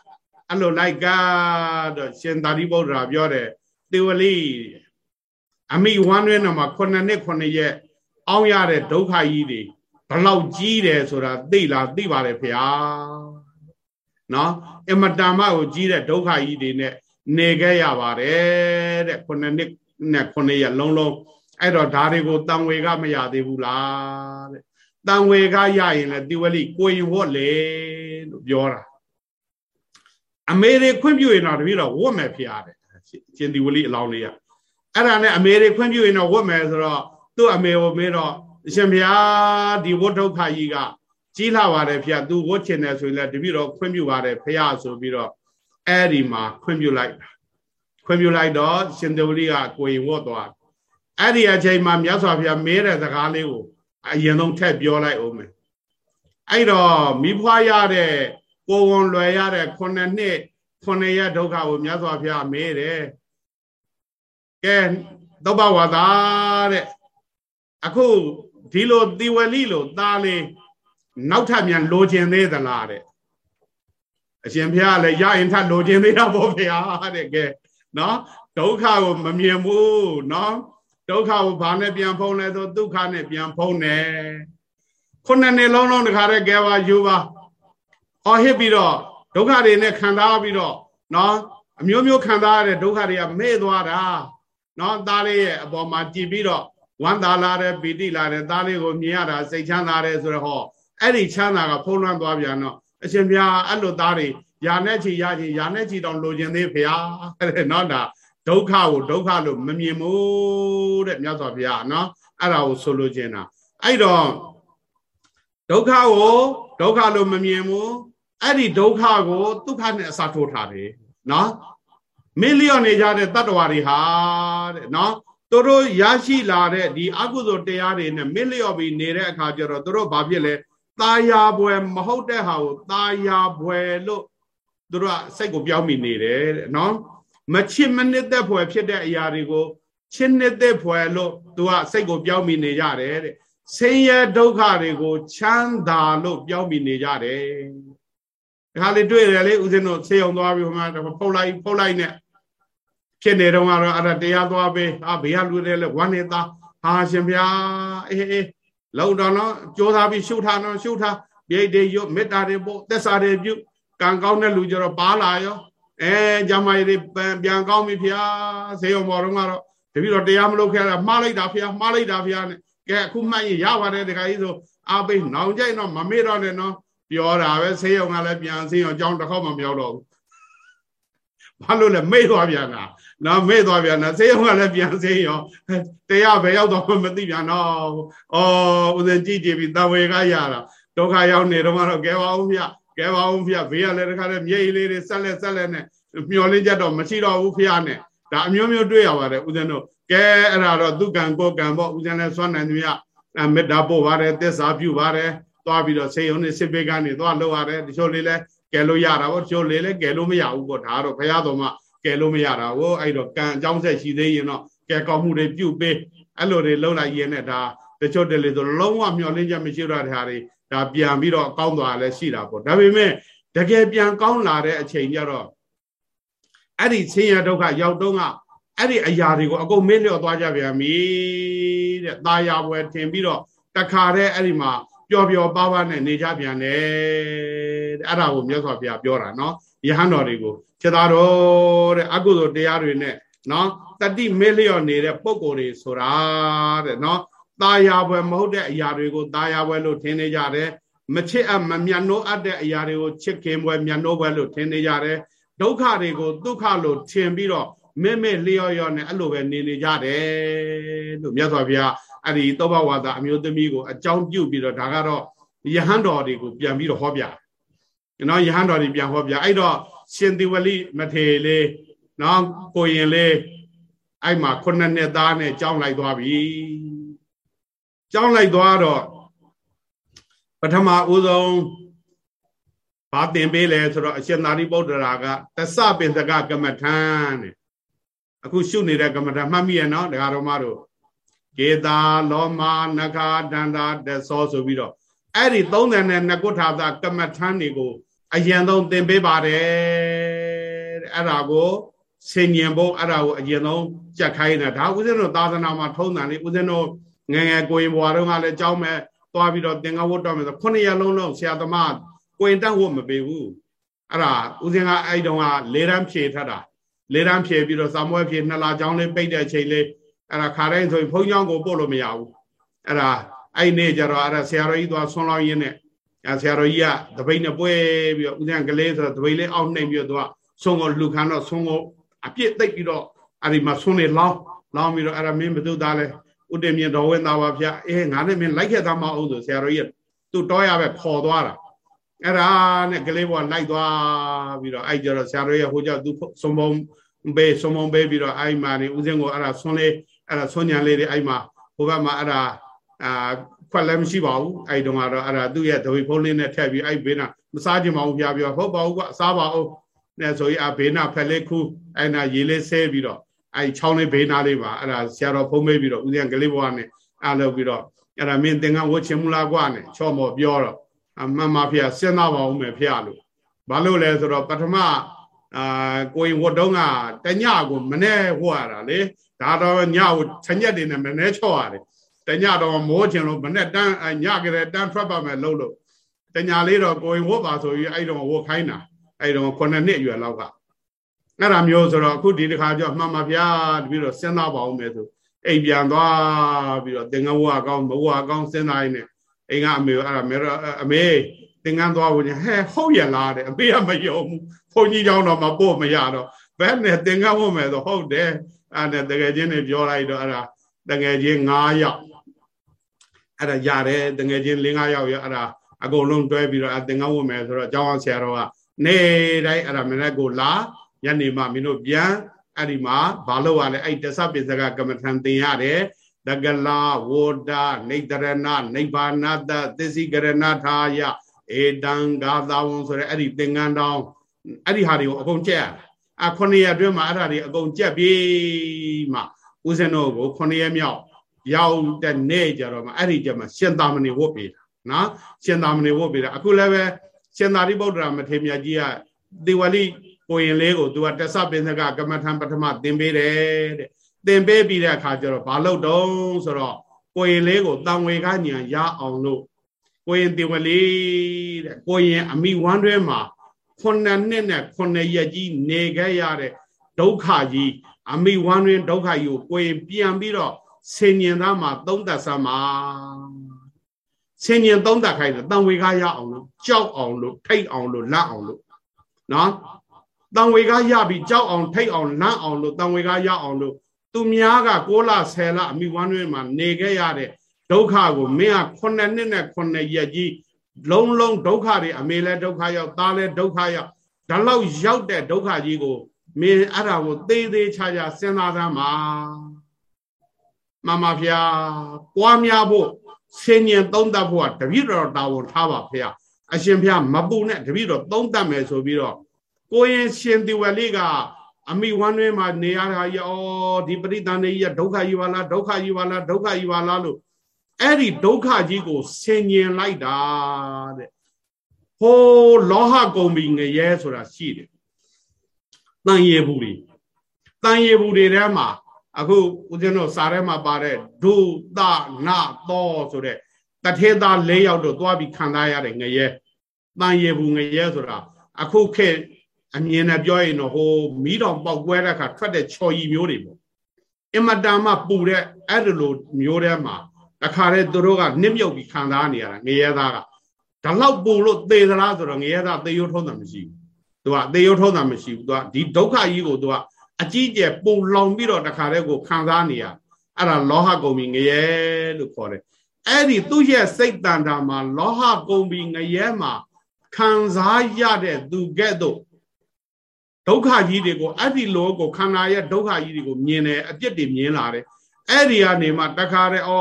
အဲ့လိုလိုက်ကတ်တော့ရှင်သာရိပုတ္တရာပြောတယ်တေဝလိ အမိဝမ်းတွင်းတော်မှာ9နှစ်9ရက်အောင်းရတဲ့ဒုက္ခကြီးတွေဘလောက်ကြီးတယ်ဆိုတာသိလားသိပါတယ်ဖေဟာနော်အမတန်မကိုကြီးတဲ့ဒုက္ခကြီးတွေနဲ့နေခဲ့ရပါတယ်တဲ့9နှစ်နဲ့9ရက်လုံးလုံးအဲ့တော့ဓာတွေကိုတန်ဝေကမရသေးဘူးလားတဲ့တန်ဝေကရရင်လည်းတိဝလိကိုရင်ဝတ်လေလို့ပြောတာအမေတွေခွင့်ပြုရင်တော့တပည့်တော်ဝတ်မယ်ဖြစ်ရတယ်ရှင်တိဝလိအလောင်းလေးက အဲ့ဒါနဲ့အမေတွေခွင့်ပြုရင်တော့ဝတ်မယ်ဆိုတော့သူ့အမေကိုမေးတော့အရှင်ဘုရားဒီဝတ်ဒုက္ခကြီးကကြီးလာပါတယ်ဖေသူဝတ်ချင်တယ်ဆိုရင်လည်းတပည့်တော်ခွင့်ပြုပါတယ်ဖေဆိုပြီးတော့အဲ့ဒီမှာခွင့်ပြုလိုက်ခွင့်ပြုလိုက်တော့ရှင်တဝလိကကိုရင်ဝတ်သွားအဲ့ဒီအချိန်မှာမြတ်စွာဘုရားမေးတဲ့စကားလေးကိုအရင်ဆုံးထည့်ပြောလိုက်အောင်မယ်အဲ့တော့မိဖွားရတဲ့ကိုဝန်လွယ်ရတဲ့ခုနှစ်နှစ်ခုနှစ်ရက်ဒုက္ခကိုမြတ်စွာဘုရားမေးတယ် ကဲသောဘဝသာတဲ့အခုဒီလိုတိဝလိလို့သားလေးနောက်ထပ်မြန်လိုချင်သေးသလားတဲ့အရှင်ဘုရားလည်းရရင်ထလိုချင်သေးတာပေါ့ဗျာတဲ့ကဲနော်ဒုက္ခကိုမမြင်ဘူးနော်ဒုက္ခကိုဘာနဲ့ပြန်ဖုံးလဲဆိုဒုက္ခနဲ့ပြန်ဖုံးတယ်ခုနှစ်နှစ်လုံးလုံးတခါတည်းကဲပါယူပါဟောဟစ်ပြီးတော့ဒုက္ခတွေနဲ့ခံစားပြီးတော့နော်အမျိုးမျိုးခံစားရတဲ့ဒုက္ခတွေကမေ့သွားတာ နော်သားလေးရဲ့အပေါ်မှာကြည်ပြီးတော့ဝမ်းသာလာတဲ့ပီတိလာတဲ့သားလေးကိုမြင်ရတာစိတ်ချမ်းသာတယ်ဆိုတော့ဟောအဲ့ဒီချမ်းသာကဖုံးလွှမ်းသွားပြန်တော့အရှင်ဘုရားအဲ့လိုသားတွေယာနဲ့ချီရချီယာနဲ့ချီတောင်လိုချင်သေးဖရာတဲ့နော်ဒါဒုက္ခကိုဒုက္ခလို့မမြင်ဘူးတဲ့မြတ်စွာဘုရားနော်အဲ့ဒါကိုဆိုလိုချင်တာအဲ့တော့ဒုက္ခကိုဒုက္ခလို့မမြင်ဘူးအဲ့ဒီဒုက္ခကိုဒုက္ခနဲ့အစားထိုးထားတယ်နော် မင်းလျော့နေကြတဲ့တတ္တဝါတွေဟာတဲ့နော်သူတို့ရရှိလာတဲ့ဒီအကုသိုလ်တရားတွေနဲ့မင်းလျော့ပြီးနေတဲ့အခါကျတော့သူတို့ဘာဖြစ်လဲตาယာပွဲမဟုတ်တဲ့ဟာကိုตาယာပွဲလို့သူတို့ကစိတ်ကိုပြောင်းမိနေတယ်တဲ့နော်မချစ်မနစ်သက်ဖွယ်ဖြစ်တဲ့အရာတွေကိုချစ်နှစ်သက်ဖွယ်လို့သူကစိတ်ကိုပြောင်းမိနေကြတယ်တဲ့ဆင်းရဲဒုက္ခတွေကိုချမ်းသာလို့ပြောင်းမိနေကြတယ်ဒီခါလေးတွေ့တယ်လေဦးဇင်းတို့ဆေးရုံသွားပြီးဟိုမှာဖုတ်လိုက်ဖုတ်လိုက်နဲ့ ဖြစ်နေတော့ကတော့အဲ့ဒါတရားသွားပေးဟာဘေးကလူတွေလည်းဝမ်းနေတာဟာရှင်ဗျာအေးအေးလောက်တော့နော်ကြိုးစားပြီးရှုထားနော်ရှုထားမြိတ်တွေရွတ်မေတ္တာတွေပို့သက်စာတွေပြုကံကောင်းတဲ့လူကြတော့ပါလာရောအဲဂျမကြီးတွေပြန်ကောင်းပြီဖျားဆေးရုံပေါ်တော့ကတော့တပည့်တော်တရားမလုပ်ခဲ့တာမှားလိုက်တာဖျားမှားလိုက်တာဖျားနဲ့ကဲအခုမှတ်ရင်ရပါတယ်တခါကြီးဆိုအာပိနောင်ကြိုက်တော့မမေ့တော့နဲ့နော်ပြောတာပဲဆေးရုံကလည်းပြန်ဆေးရုံအကြောင်းတစ်ခေါက်မှမရောက်တော့ဘူးဘာလို့လဲမေ့သွားပြန်တာ နော်မေ့သွားပြန်တာဆေးရုံကလည်းပြန်ဆေးရုံတရားပဲရောက်တော့မသိပြန်တော့ဩဦးဇင်ကြည့်ကြည့်ပြီးတဝေကရတာဒုက္ခရောက်နေတော့ကတော့ကဲပါဦးဗျကဲပါဦးဖေဘေးကလည်းတခါတည်းမြိတ်လေးတွေဆက်လက်ဆက်လက်နဲ့မျောလင်းကြတော့မရှိတော့ဘူးဖေနဲ့ဒါအမျိုးမျိုးတွေ့ရပါတယ်ဦးဇင်းတို့ကဲအဲ့ဒါတော့သူကံကိုကံပေါ့ဦးဇင်းလည်းစွမ်းနိုင်သူရမေတ္တာပို့ပါတယ်သစ္စာပြုပါတယ်သွားပြီးတော့ဆေယုံနဲ့စစ်ဘေးကနေသွားလောက်ရတယ်တချို့လေးလည်းကဲလို့ရတာပေါ့တချို့လေးလည်းကဲလို့မရဘူးပေါ့ဒါတော့ဘုရားတော်မှာ ကဲလို့မရတာကိုအဲ့တော့ကံအကြောင်းဆက်ရှိသေးရင်တော့ကဲကောင်းမှုတွေပြုပေးအဲ့လိုတွေလှုပ်လိုက်ရင်လည်းဒါတချို့တလေဆိုလုံးဝမျောလင်းချက်မရှိတော့တဲ့ဟာတွေဒါပြန်ပြီးတော့ကောင်းသွားလည်းရှိတာပေါ့ဒါပေမဲ့တကယ်ပြန်ကောင်းလာတဲ့အချိန်ကျတော့အဲ့ဒီဆင်းရဲဒုက္ခရောက်တော့ကအဲ့ဒီအရာတွေကိုအကုန်မေ့လျော့သွားကြပြန်ပြီတဲ့ตาရပွဲထင်ပြီးတော့တခါတည်းအဲ့ဒီမှာပျော်ပျော်ပါးပါးနဲ့နေကြပြန်တယ်တဲ့အဲ့ဒါကိုမြတ်စွာဘုရားပြောတာနော်ယဟန်တော်တွေကို ခြေသားတော်တဲ့အကုသိုလ်တရားတွေနဲ့နော်တတိမေ့လျော့နေတဲ့ပုံကိုယ်တွေဆိုတာတဲ့နော်ตาယာပွဲမဟုတ်တဲ့အရာတွေကိုตาယာပွဲလို့ထင်နေကြတယ်မချစ်အပ်မမြတ်နိုးအပ်တဲ့အရာတွေကိုချစ်ခင်ပွဲမြတ်နိုးပွဲလို့ထင်နေကြတယ်ဒုက္ခတွေကိုဒုက္ခလို့ထင်ပြီးတော့မဲ့မဲ့လျော့လျော့နဲ့အဲ့လိုပဲနေနေကြတယ်လို့မြတ်စွာဘုရားအဲ့ဒီသောဘဝါဒအမျိုးသမီးကိုအကြောင်းပြုပြီးတော့ဒါကတော့ယဟန်တော်တွေကိုပြန်ပြီးတော့ဟောပြနော်ယဟန်တော်တွေပြန်ဟောပြအဲ့တော့ ရှင်တိဝလိမထေလေးနော်ကိုရင်လေးအဲ့မှာခုနှစ်နှစ်သားနဲ့ကြောင်းလိုက်သွားပြီကြောင်းလိုက်သွားတော့ပထမဦးဆုံးဘာတင်ပေးလဲဆိုတော့အရှင်သာရိပုတ္တရာကတသပင်စကကမ္မထံတဲ့အခုရှုနေတဲ့ကမ္မထံမှတ်မိရနော်ဒကာတော်မတို့ကေတာလောမနခာဒန္တာတသောဆိုပြီးတော့အဲ့ဒီ32ကုဋ္ဌာသကမ္မထမ်းတွေကို အရင်ဆုံးသင်ပေးပါတယ်အဲ့ဒါကိုဆင်ញင်ဖို့အဲ့ဒါကိုအရင်ဆုံးကြက်ခိုင်းတာဒါဦးဇင်းတို့သာသနာမှာထုံးတယ်လေဦးဇင်းတို့ငယ်ငယ်ကိုရင်ဘွားတော့ကလည်းကြောင်းမဲ့သွားပြီးတော့သင်္ကန်းဝတ်တော့မယ်ဆိုခုနှစ်ရက်လုံးလုံးဆရာသမားကိုရင်တက်ဝတ်မပေးဘူးအဲ့ဒါဦးဇင်းကအဲ့တုန်းကလေးတန်းဖြေထတာလေးတန်းဖြေပြီးတော့စာမွဲဖြေနှစ်လချောင်းလေးပိတ်တဲ့ချိန်လေးအဲ့ဒါခါတိုင်းဆိုရင်ဘုန်းကြီးကိုပို့လို့မရဘူးအဲ့ဒါအဲ့နေ့ကျတော့အဲ့ဒါဆရာတော်ကြီးသွားဆွန်းလောင်းရင်းနဲ့အဲ ဆရာတော်ကြီးကတပိတ်နဲ့ပွဲပြီးတော့ဦးဇင်းကလေးဆိုတော့တပိတ်လေးအောက်နှိမ့်ပြီးတော့သူကဆွန်းကိုလူခန်းတော့ဆွန်းကိုအပြစ်သိပ်ပြီးတော့အဲ့ဒီမှာဆွန်းနေလောင်းလောင်းပြီးတော့အဲ့ဒါမင်းဘသူသားလဲဥတည်မြင့်တော်ဝင်သားပါဗျာအေးငါနဲ့မင်းလိုက်ခဲ့သားမအောင်ဆိုဆရာတော်ကြီးကသူ့တော့ရပဲခေါ်သွားတာအဲ့ဒါနဲ့ကလေးဘွားလိုက်သွားပြီးတော့အဲ့ကျတော့ဆရာတော်ကြီးဟိုကြောက်သူစုံပုံဘေးစုံပုံဘေးပြီးတော့အဲ့မှာနေဦးစင်းကိုအဲ့ဒါဆွန်းလေးအဲ့ဒါဆွန်းညာလေးတွေအဲ့မှာဟိုဘက်မှာအဲ့ဒါအာ ခွက်လည်းမရှိပါဘူးအဲ့တုန်းကတော့အဲ့ဒါသူ့ရဲ့တဝိဖုံးလေးနဲ့ထည့်ပြီးအဲ့ဘေးနာမစားကြပါဘူးပြပြဟုတ်ပါဘူးကွာစားပါဦးနဲ့ဆိုရင်အဘေးနာဖက်လေးခူးအဲ့နာရေလေးဆဲပြီးတော့အဲ့ချောင်းလေးဘေးနာလေးပါအဲ့ဒါဆရာတော်ဖုံးမေးပြီးတော့ဦးဇင်းကလေးဘွားနဲ့အားလုပ်ပြီးတော့အဲ့ဒါမင်းသင်္ကန်းဝတ်ချင်မလားကွာနဲ့ချော့မော်ပြောတော့အမှန်ပါဖေစဉ်းစားပါဦးမယ်ဖေလို့ဘာလို့လဲဆိုတော့ပထမအာကိုရင်ဝတ်တုံးကတညကိုမနေ့ဝတ်ရတာလေဒါတော့ညကိုခြံရက်တွေနဲ့မနေ့ချော့ရတယ် တညတော့မိုးချင်လို့မနေ့တန်းညကလေးတန်းထွက်ပါမယ်လို့လို့တညလေးတော့ကိုရင်ဝတ်ပါဆိုပြီးအဲ့တော့ဝတ်ခိုင်းတာအဲ့တော့9နှစ်အရွယ်လောက်ကအဲ့ဒါမျိုးဆိုတော့အခုဒီတစ်ခါကျမှန်ပါဗျာတပြီးတော့စဉ်းစားပါအောင်မယ်ဆိုအိမ်ပြန်သွားပြီးတော့သင်္ကန်းဝါကောင်းမဝါကောင်းစဉ်းစားရင်းနဲ့အိမ်ကအမေအဲ့ဒါမေအမေသင်္ကန်းသွားဝင်ဟဲဟုတ်ရလားတဲ့အမေကမယုံဘူးဘုန်းကြီးเจ้าတော့မပို့မရတော့ဘယ်နဲ့သင်္ကန်းဝတ်မယ်ဆိုဟုတ်တယ်အဲ့ဒါတကယ်ချင်းတွေပြောလိုက်တော့အဲ့ဒါတကယ်ချင်း9ယောက် အဲ့ဒါရတယ်တကယ်ချင်း5 6ယောက်ရအဲ့ဒါအကုန်လုံးတွဲပြီးတော့အသင်္ကန်းဝတ်မယ်ဆိုတော့ကျောင်းအောင်ဆရာတော်ကနေတိုင်းအဲ့ဒါမနေ့ကိုလာညနေမှမင်းတို့ပြန်အဲ့ဒီမှာဘာလို့ ਆ လဲအဲ့တသပိစကကမ္မထံသင်ရတယ်တကလာဝေဒနေတရဏနိဗ္ဗာနတသစ္စည်းကရဏထာယဧတံဂါသဝံဆိုရဲအဲ့ဒီသင်္ကန်းတောင်းအဲ့ဒီဟာတွေကိုအကုန်ကြက်ရအခုနှစ်ရက်အတွင်းမှာအဲ့ဒါတွေအကုန်ကြက်ပြီးမှဦးဇင်းတို့ကိုခုနှစ်ရက်မြောက် ရောက်တဲ့နေ့ကြတော့မှအဲ့ဒီကျမှရှင်သာမဏေဝတ်ပေးတာနော်ရှင်သာမဏေဝတ်ပေးတာအခုလည်းပဲရှင်သာရိပုတ္တရာမထေရမြတ်ကြီးကဒေဝလိကိုရင်လေးကိုသူကတဆပင်စကကမ္မထံပထမသင်ပေးတယ်တဲ့သင်ပေးပြီးတဲ့အခါကျတော့ဘာလို့တုံးဆိုတော့ကိုရင်လေးကိုတန်ဝေကညာရအောင်လို့ကိုရင်ဒေဝလိတဲ့ကိုရင်အမိဝမ်းတွဲမှာခုနှစ်နှစ်နဲ့ခုနှစ်ရက်ကြီးနေခဲ့ရတဲ့ဒုက္ခကြီးအမိဝမ်းတွင်ဒုက္ခကြီးကိုကိုရင်ပြန်ပြီးတော့ ဆင်ញင်သားမှာသုံးသက်စမ်းမှာဆင်ញင်သုံးသက်ခိုင်းတယ်တန်ဝေကရအောင်လို့ကြောက်အောင်လို့ထိတ်အောင်လို့လက်အောင်လို့နော်တန်ဝေကားရပြီးကြောက်အောင်ထိတ်အောင်လန့်အောင်လို့တန်ဝေကားရအောင်လို့သူများက6လ10လအမိဝမ်းတွင်မှာနေခဲ့ရတဲ့ဒုက္ခကိုမင်းက9နှစ်နဲ့9ရက်ကြီးလုံးလုံးဒုက္ခတွေအမေလည်းဒုက္ခရောက်သားလည်းဒုက္ခရောက်ဒါလောက်ရောက်တဲ့ဒုက္ခကြီးကိုမင်းအဲ့ဒါကိုသေးသေးချာချာစဉ်းစားသမ်းပါ မမဖျားပွားများဖို့ဆင်ញင်သုံးသပ်ဖို့ကတပည့်တော်တာဝန်ထားပါဖျားအရှင်ဖျားမပူနဲ့တပည့်တော်သုံးသပ်မယ်ဆိုပြီးတော့ကိုရင်ရှင်ဒီဝလေးကအမိဝမ်းတွင်းမှာနေရတာကြီးဩဒီပရိသန္တိကြီးကဒုက္ခကြီးပါလားဒုက္ခကြီးပါလားဒုက္ခကြီးပါလားလို့အဲ့ဒီဒုက္ခကြီးကိုဆင်ញင်လိုက်တာတဲ့ဟိုးလောဟကုံဘီငရဲဆိုတာရှိတယ်တန်ရေဘူးတွေတန်ရေဘူးတွေထဲမှာ အခုဦးဇင်းတို့စာထဲမှာပါတဲ့ဒုသနာသောဆိုတဲ့တထေသား၄ယောက်တော့သွားပြီးခံစားရတယ်ငရဲတန်ရေဘူးငရဲဆိုတာအခုခေတ်အမြင်နဲ့ပြောရင်တော့ဟိုမီးတော်ပေါက်ကွဲတဲ့အခါထွက်တဲ့ချော်ရီမျိုးတွေပေါ့အင်မတန်မှပူတဲ့အဲ့ဒီလိုမျိုးထဲမှာတခါတည်းသူတို့ကနစ်မြုပ်ပြီးခံစားနေရတာငရဲသားကဒါလောက်ပူလို့သေသလားဆိုတော့ငရဲသားသေရုံထုံးတာမရှိဘူးသူကသေရုံထုံးတာမရှိဘူးသူကဒီဒုက္ခကြီးကိုသူက အကြီးကျယ်ပူလောင်ပြီးတော့တခါတည်းကိုခံစားနေရအဲ့ဒါလောဟကုံပြီးငရဲလို့ခေါ်တယ်အဲ့ဒီသူ့ရဲ့စိတ်တန်တာမှာလောဟကုံပြီးငရဲမှာခံစားရတဲ့သူကဲ့သို့ဒုက္ခကြီးတွေကိုအဲ့ဒီလောကိုခန္ဓာရဲ့ဒုက္ခကြီးတွေကိုမြင်တယ်အပြစ်တွေမြင်လာတယ်အဲ့ဒီကနေမှတခါတည်းဩ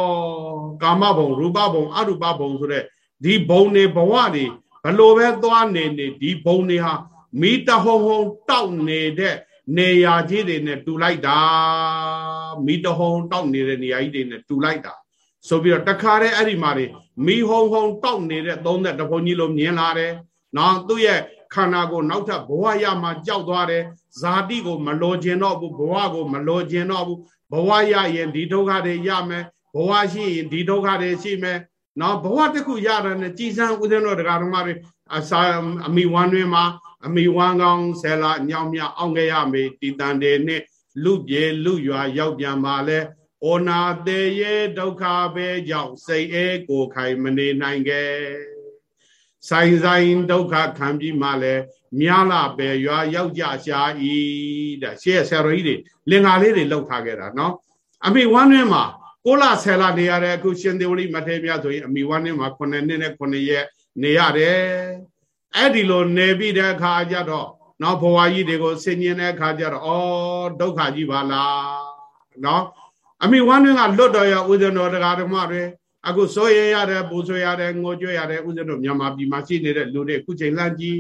ကာမဘုံရူပဘုံအရူပဘုံဆိုတဲ့ဒီဘုံတွေဘဝတွေဘလို့ပဲသွားနေနေဒီဘုံတွေဟာမိတဟုံဟုံတောက်နေတဲ့ နေရာကြီးတွေနဲ့တူလိုက်တာမိတဟုံတောက်နေတဲ့နေရာကြီးတွေနဲ့တူလိုက်တာဆိုပြီးတော့တခါတည်းအဲ့ဒီမှာတွေမိဟုံဟုံတောက်နေတဲ့သုံးသက်တဘုန်းကြီးလိုမြင်လာတယ်နော်သူ့ရဲ့ခန္ဓာကိုနောက်ထပ်ဘဝရမှာကြောက်သွားတယ်ဇာတိကိုမလိုချင်တော့ဘူးဘဝကိုမလိုချင်တော့ဘူးဘဝရရင်ဒီဒုက္ခတွေရမယ်ဘဝရှိရင်ဒီဒုက္ခတွေရှိမယ်နော်ဘဝတစ်ခုရတာနဲ့ကြည်စံဦးဇင်းတို့တရားဓမ္မတွေအစာအမိဝမ်းတွင်မှာ အမိဝမ်းကောင်းဆယ်လာညောင်မြအောင်ခဲ့ရမေတီတန်တွေနဲ့လူပြေလူရွာရောက်ပြန်ပါလဲဩနာသေးရဲ့ဒုက္ခပဲကြောင့်စိတ်အဲကိုခိုင်မနေနိုင်ခဲ့ဆိုင်ဆိုင်ဒုက္ခခံပြီးမှလဲမြားလာပဲရွာရောက်ကြရှာဤတဲ့ရှေ့ဆရာတော်ကြီးတွေလင်္ကာလေးတွေလောက်ထားခဲ့တာနော်အမိဝမ်းတွင်မှာကိုလာဆယ်လာနေရတဲ့အခုရှင်သေဝလိမထေရမြတ်ဆိုရင်အမိဝမ်းတွင်မှာ9နှစ်နဲ့9ရက်နေရတယ် အဲ့ဒီလိုနေပြီးတဲ့အခါကျတော့နော်ဘဝကြီးတွေကိုဆင်ញင်တဲ့အခါကျတော့ဩဒုက္ခကြီးပါလားနော်အမိဝမ်းတွင်ကလွတ်တော်ရဥဒ္ဒနောတရားဓမ္မတွေအခုစိုးရရတဲ့ပူဆွေရတဲ့ငိုကြွရတဲ့ဥဒ္ဒနောမြန်မာပြည်မှာရှိနေတဲ့လူတွေအခုချိန်လန့်ကြီး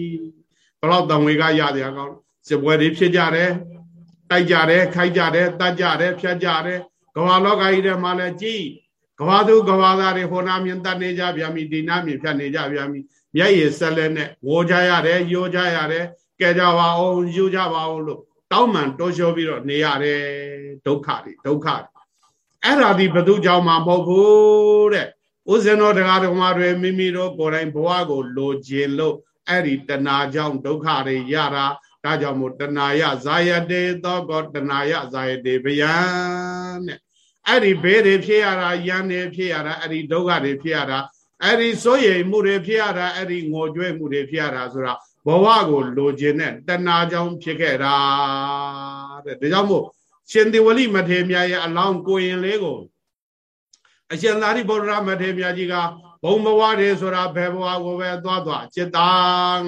ဘလောက်တံဝေကရတရားကောင်းစစ်ပွဲတွေဖြစ်ကြတယ်တိုက်ကြတယ်ခိုက်ကြတယ်တတ်ကြတယ်ဖြတ်ကြတယ်ကမ္ဘာလောကကြီးထဲမှာလည်းကြည်ကဘာသူကဘာသားတွေဟိုနာမြင်တတ်နေကြဗျာမိဒီနာမြင်ဖြတ်နေကြဗျာမိ မျက်ရည်ဆက်လက်နဲ့ဝေါ်ကြရတယ်ယိုကြရတယ်ကဲကြပါအောင်ယူကြပါအောင်လို့တောင်းမှန်တိုးလျှောပြီးတော့နေရတယ်ဒုက္ခတွေဒုက္ခတွေအဲ့ဒါဒီဘသူကြောင့်မှမဟုတ်ဘူးတဲ့ဥဇဏောတရားဓမ္မတွေမိမိတို့ကိုယ်တိုင်ဘဝကိုလိုချင်လို့အဲ့ဒီတဏှာကြောင့်ဒုက္ခတွေရတာဒါကြောင့်မို့တဏှာယဇာယတေသောကောတဏှာယဇာယတေဗျံတဲ့အဲ့ဒီဘေးတွေဖြစ်ရတာယံတွေဖြစ်ရတာအဲ့ဒီဒုက္ခတွေဖြစ်ရတာ အဲ့ဒီစိုးရိမ်မှုတွေဖြစ်ရတာအဲ့ဒီငိုကြွေးမှုတွေဖြစ်ရတာဆိုတာဘဝကိုလိုချင်တဲ့တဏှာကြောင့်ဖြစ်ခဲ့တာတဲ့ဒါကြောင့်မို့ရှင်သေဝလိမထေမြတ်ရဲ့အလောင်းကိုရင်လေးကိုအရှင်သာရိပုတ္တရမထေမြတ်ကြီးကဘုံဘဝတွေဆိုတာဘယ်ဘဝကိုပဲသွားသွားจิตတာ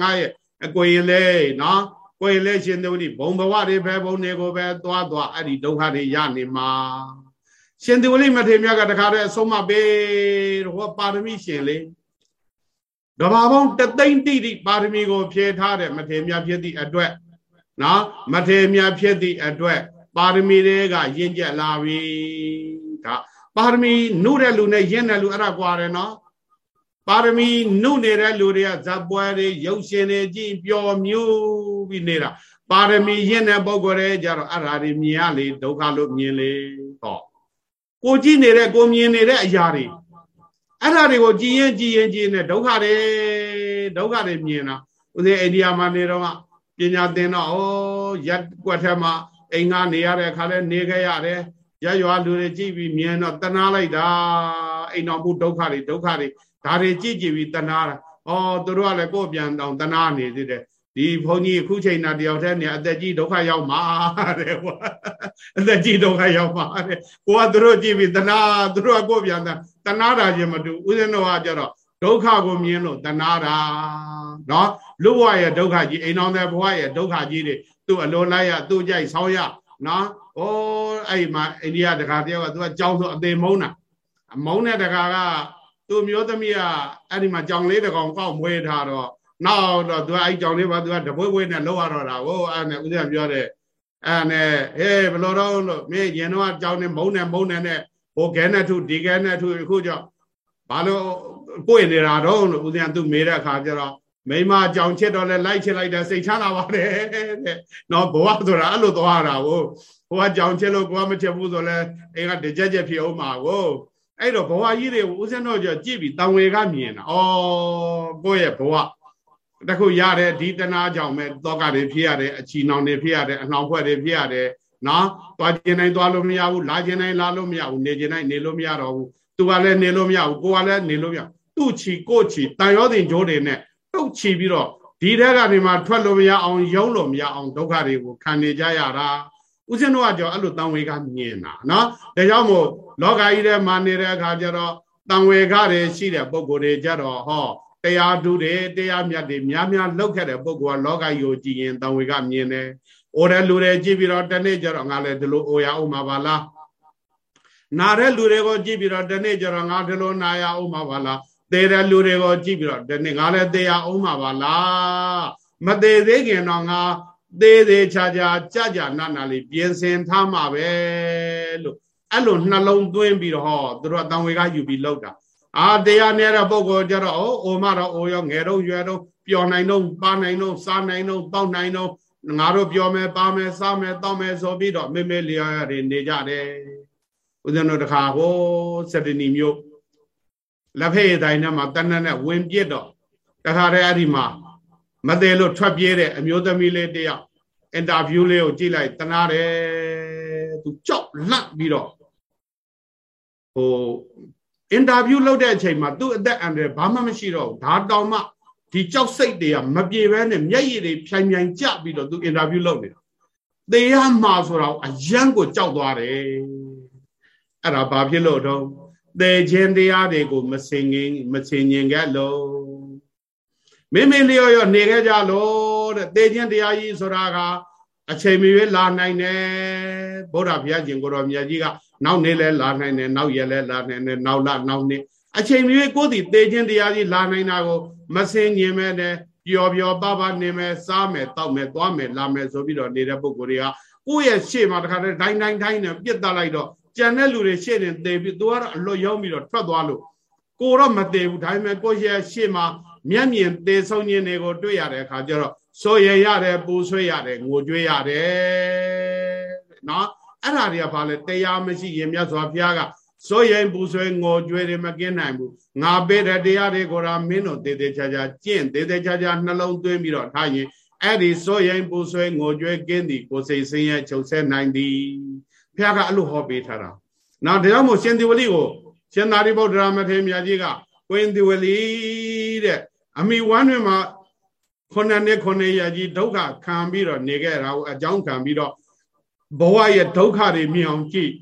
ငါရဲ့အကိုရင်လေးနော်ကိုရင်လေးရှင်သေဝလိဘုံဘဝတွေဘယ်ဘုံတွေကိုပဲသွားသွားအဲ့ဒီဒုက္ခတွေရနေမှာ ရှင်သေဝလိမထေမြတ်ကတခါတည်းအဆုံးမပေးတော့ဟောပါရမီရှင်လေးကဘာပေါင်းတသိမ့်တိတိပါရမီကို ဖြည့်ထားတဲ့မထေမြတ်ဖြစ်သည့်အတွက်နော်မထေမြတ်ဖြစ်သည့်အတွက်ပါရမီတွေကရင့်ကျက်လာပြီဒါပါရမီနှုတဲ့လူနဲ့ရင့်တဲ့လူအဲ့ဒါကွာတယ်နော်ပါရမီနှုနေတဲ့လူတွေကဇပ်ပွဲတွေရုပ်ရှင်တွေကြည့်ပျော်မြူးပြီးနေတာပါရမီရင့်တဲ့ပုဂ္ဂိုလ်တွေကြတော့အဲ့ဒါတွေမြင်ရလေဒုက္ခလို့မြင်လေဟော ကိုကြည့်နေတဲ့ကိုမြင်နေတဲ့အရာတွေအဲ့ဒါတွေကိုကြည်ရင်ကြည်ရင်ကြည်နေဒုက္ခတွေဒုက္ခတွေမြင်တာဦးဇင်းအိန္ဒိယမှာနေတော့ပညာသင်တော့ဩရက်ကွက်ထဲမှာအိမ်ကနေရတဲ့အခါလဲနေခဲ့ရတယ်ရရွာလူတွေကြည့်ပြီးမြင်တော့တနာလိုက်တာအိမ်တော်မှုဒုက္ခတွေဒုက္ခတွေဒါတွေကြည့်ကြည့်ပြီးတနာတာဩသူတို့ကလည်းကိုယ်ပြန်တောင်တနာနေသေးတယ် ဒီဘုန်းကြီးခုချိန်နာတယောက်တည်းနေအသက်ကြီးဒုက္ခရောက်မှာတဲ့ကွာအသက်ကြီးဒုက္ခရောက်မှာတဲ့ကိုကသူတို့ကြည့်ပြီးတနာသူတို့ကကိုယ်ပြန်တာတနာတာချင်းမတူဦးဇင်းတော်ကကြတော့ဒုက္ခကိုမြင်လို့တနာတာနော်လူဘဝရဲ့ဒုက္ခကြီးအိမ်တော်တဲ့ဘဝရဲ့ဒုက္ခကြီးတွေသူ့အလိုလိုက်ရသူ့ကြိုက်ဆောင်းရနော်ဩအဲ့မှာအိန္ဒိယတကာတယောက်ကသူကကြောင်းဆိုအသေးမုန်းတာမုန်းတဲ့တကာကသူ့မျိုးသမီးကအဲ့ဒီမှာကြောင်လေးတကောင်ကောက်မွေးထားတော့ နောက်တော့သူကအဲ့ကြောင်လေးပါသူကတပွေးပွေးနဲ့လောက်ရတော့တာဟိုအဲ့နဲ့ဦးဇင်းပြောတဲ့အဲ့နဲ့ဟေးဘယ်လိုတော့လို့မင်းရင်တော့ကြောင်နေမုန်းနေမုန်းနေနဲ့ဟိုခဲနဲ့ထုဒီခဲနဲ့ထုခုကြောင့်ဘာလို့ကိုယ်နေတာတော့လို့ဦးဇင်းကသူ့မေးတဲ့အခါကျတော့မိမကြောင်ချစ်တော့လဲလိုက်ချစ်လိုက်တယ်စိတ်ချမ်းသာပါတယ်တဲ့နော်ဘဝဆိုတာအဲ့လိုသွားတာကိုဘဝကြောင်ချစ်လို့ကိုကမချစ်ဘူးဆိုလဲအိမ်ကတကြက်ကြက်ဖြစ်အောင်မှာကိုအဲ့တော့ဘဝကြီးတွေကိုဦးဇင်းတို့ကြကြည့်ပြီးတံဝေကမြင်တာဩကိုယ့်ရဲ့ဘဝ တခုရတဲ့ဒီတနာကြောင့်ပဲတောကတွေဖြစ်ရတယ်အချီနှောင်တွေဖြစ်ရတယ်အနှောင်ဖွဲ့တွေဖြစ်ရတယ်နော်သွားခြင်းတိုင်းသွားလို့မရဘူးလာခြင်းတိုင်းလာလို့မရဘူးနေခြင်းတိုင်းနေလို့မရတော့ဘူးသူကလည်းနေလို့မရဘူးကိုကလည်းနေလို့မရသူ့ချီကိုချီတန်ရောတင်ကြိုးတွေနဲ့တုတ်ချီပြီးတော့ဒီထဲကနေမှထွက်လို့မရအောင်ယုံလို့မရအောင်ဒုက္ခတွေကိုခံနေကြရတာဦးဇင်းတို့ကကြောအဲ့လိုတန်ဝေကမြင်တာနော်ဒါကြောင့်မို့လောကကြီးထဲမှာနေတဲ့အခါကျတော့တန်ဝေကတွေရှိတဲ့ပုံကိုယ်တွေကြတော့ဟော တရားတူတယ်တရားမြတ်တွေများများလောက်ခဲ့တဲ့ပုဂ္ဂိုလ်ကလောကကြီးကိုကြည်ရင်တံဝေကမြင်တယ်။အိုတဲ့လူတွေကြည့်ပြီးတော့တနေ့ကျတော့ငါလည်းဒီလိုအိုရအောင်မှာပါလား။နာတဲ့လူတွေကိုကြည့်ပြီးတော့တနေ့ကျတော့ငါဒီလိုနာရအောင်မှာပါလား။သေတဲ့လူတွေကိုကြည့်ပြီးတော့ဒီနေ့ငါလည်းသေရအောင်မှာပါလား။မသေးသေးခင်တော့ငါသေးသေးချာချာကြကြနာနာလေးပြင်ဆင်ထားမှာပဲလို့အဲ့လိုနှလုံးသွင်းပြီးတော့ဟောသူတို့အတန်ဝေကယူပြီးလောက်တာ အာတရားနေတဲ့ပုဂ္ဂိုလ်ကြတော့အိုအိုမတော့အိုရောငယ်တော့ရွယ်တော့ပျော်နိုင်တော့ပါနိုင်တော့စားနိုင်တော့တောက်နိုင်တော့ငါတို့ပြောမယ်ပါမယ်စားမယ်တောက်မယ်ဆိုပြီးတော့မေမေလျော်ရတွေနေကြတယ်ဦးဇင်းတို့တခါဟိုစတနီမျိုးလက်ဖက်ရည်တိုင်းထဲမှာတဏ္ဍနဲ့ဝင်ပြစ်တော့တခါတည်းအဲ့ဒီမှာမသေးလို့ထွက်ပြေးတဲ့အမျိုးသမီးလေးတယောက်အင်တာဗျူးလေးကိုကြည့်လိုက်တနာတယ်သူကြောက်လန့်ပြီးတော့ဟို အင်တာဗျူးလုပ်တဲ့အချိန်မှာသူ့အသက်အန္တရာယ်ဘာမှမရှိတော့ဘူးဒါတောင်မှဒီကြောက်စိတ်တွေကမပြေဘဲနဲ့မျက်ရည်တွေဖြိုင်ဖြိုင်ကျပြီးတော့သူအင်တာဗျူးလုပ်နေတာသေရမှာဆိုတော့အယံကိုကြောက်သွားတယ်အဲ့ဒါဘာဖြစ်လို့တော့သေခြင်းတရားတွေကိုမစင်ငင်မစင်ញင်ခဲ့လို့မိမိလျော်ရောနေခဲ့ကြလို့တဲ့သေခြင်းတရားကြီးဆိုတာကအချိန်မရွေးလာနိုင်တယ်ဗုဒ္ဓဘုရားရှင်ကိုတော်မြတ်ကြီးက နောက်နေ့လဲလာနိုင်တယ်နောက်ရက်လဲလာနိုင်တယ်နောက်လနောက်နေ့အချိန်မရွေးကိုယ်တည်သေခြင်းတရားကြီးလာနိုင်တာကိုမစင်ញင်မဲ့နဲ့ပျော်ပျော်ပါပါနေမယ်စားမယ်တောက်မယ်သွားမယ်လာမယ်ဆိုပြီးတော့နေတဲ့ပုဂ္ဂိုလ်တွေကကိုယ့်ရဲ့ရှေ့မှာတခါတည်းဒိုင်းဒိုင်းဒိုင်းနဲ့ပြစ်တက်လိုက်တော့ကြံတဲ့လူတွေရှေ့နေသေပြီးသူကတော့အလွတ်ရောက်ပြီးတော့ထွက်သွားလို့ကိုတော့မသေးဘူးဒါပေမဲ့ကိုယ့်ရဲ့ရှေ့မှာမျက်မြင်သေဆုံးခြင်းတွေကိုတွေ့ရတဲ့အခါကျတော့စိုးရရတယ်ပူဆွေးရတယ်ငိုကြွေးရတယ်နော် အဲ့ဒါတွေကဘာလဲတရားမရှိရင်မြတ်စွာဘုရားကစိုးရင်ပူဆွေးငိုကြွေးတွေမကင်းနိုင်ဘူးငါပေးတဲ့တရားတွေကိုတော့မင်းတို့သေသေးချာချာကျင့်သေသေးချာချာနှလုံးသွင်းပြီးတော့ထားရင်အဲ့ဒီစိုးရင်ပူဆွေးငိုကြွေးကင်းသည်ကိုစိတ်ဆင်းရဲချုပ်ဆဲနိုင်သည်ဘုရားကအဲ့လိုဟောပေးထားတာနောက်ဒါကြောင့်မို့ရှင်ဒီဝလိကိုရှင်သာရိပုတ္တရာမထေရမြတ်ကြီးကကိုင်ဒီဝလိတဲ့အမိဝမ်းတွင်မှာခုနှစ်နှစ်ခုနှစ်ရက်ကြီးဒုက္ခခံပြီးတော့နေခဲ့တာကိုအကြောင်းခံပြီးတော့ ဘဝရဲ့ဒုက္ခတွေမြင်အောင်ကြည့်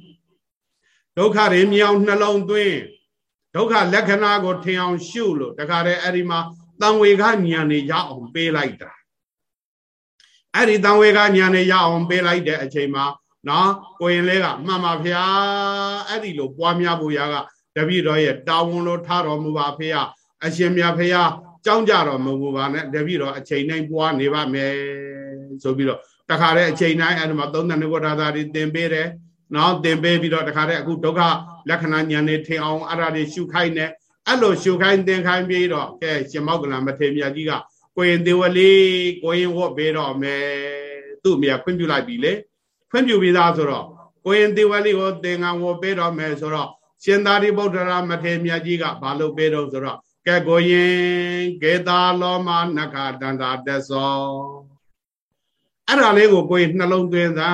ဒုက္ခတွေမြင်အောင်နှလုံးသွင်းဒုက္ခလက္ခဏာကိုထင်အောင်ရှုလို့တခါတည်းအဲ့ဒီမှာတံဝေကဉာဏ်နေရအောင်ပေးလိုက်တာအဲ့ဒီတံဝေကဉာဏ်နေရအောင်ပေးလိုက်တဲ့အချိန်မှာနော်ကိုရင်လေးကမှန်ပါဗျာအဲ့ဒီလိုပွားများဖို့ရာကတပည့်တော်ရဲ့တာဝန်လို့ထားတော်မူပါဖေရအရှင်မြတ်ဖေရကြောင်းကြတော့မဟုတ်ပါနဲ့တပည့်တော်အချိန်တိုင်းပွားနေပါမယ်ဆိုပြီးတော့ တခါတည်းအချိန်တိုင်းအဲ့ဒီမှာသုံးသဏ္ဍကိုထာသာတွေသင်ပေးတယ်နော်သင်ပေးပြီးတော့တခါတည်းအခုဒုက္ခလက္ခဏာဉာဏ်နဲ့ထင်အောင်အဲ့ဒါတွေရှုခိုင်းနေအဲ့လိုရှုခိုင်းသင်ခိုင်းပြီးတော့ကဲရှင်မောက်ကလမထေမြတ်ကြီးကကိုရင်သေးဝလေးကိုရင်ဝတ်ပေးတော့မယ်သူ့အမေကခွင့်ပြုလိုက်ပြီလေခွင့်ပြုပြီးသားဆိုတော့ကိုရင်သေးဝလေးကိုသင်္ကန်းဝတ်ပေးတော့မယ်ဆိုတော့ရှင်သာရိပုတ္တရာမထေမြတ်ကြီးကဘာလို့ပေးတော့ဆိုတော့ကဲကိုရင်ကေတာလောမနခတန္တာတက်စော အဲ့ဒါလေးကိုကိုရင်နှလုံးသွင်းသာ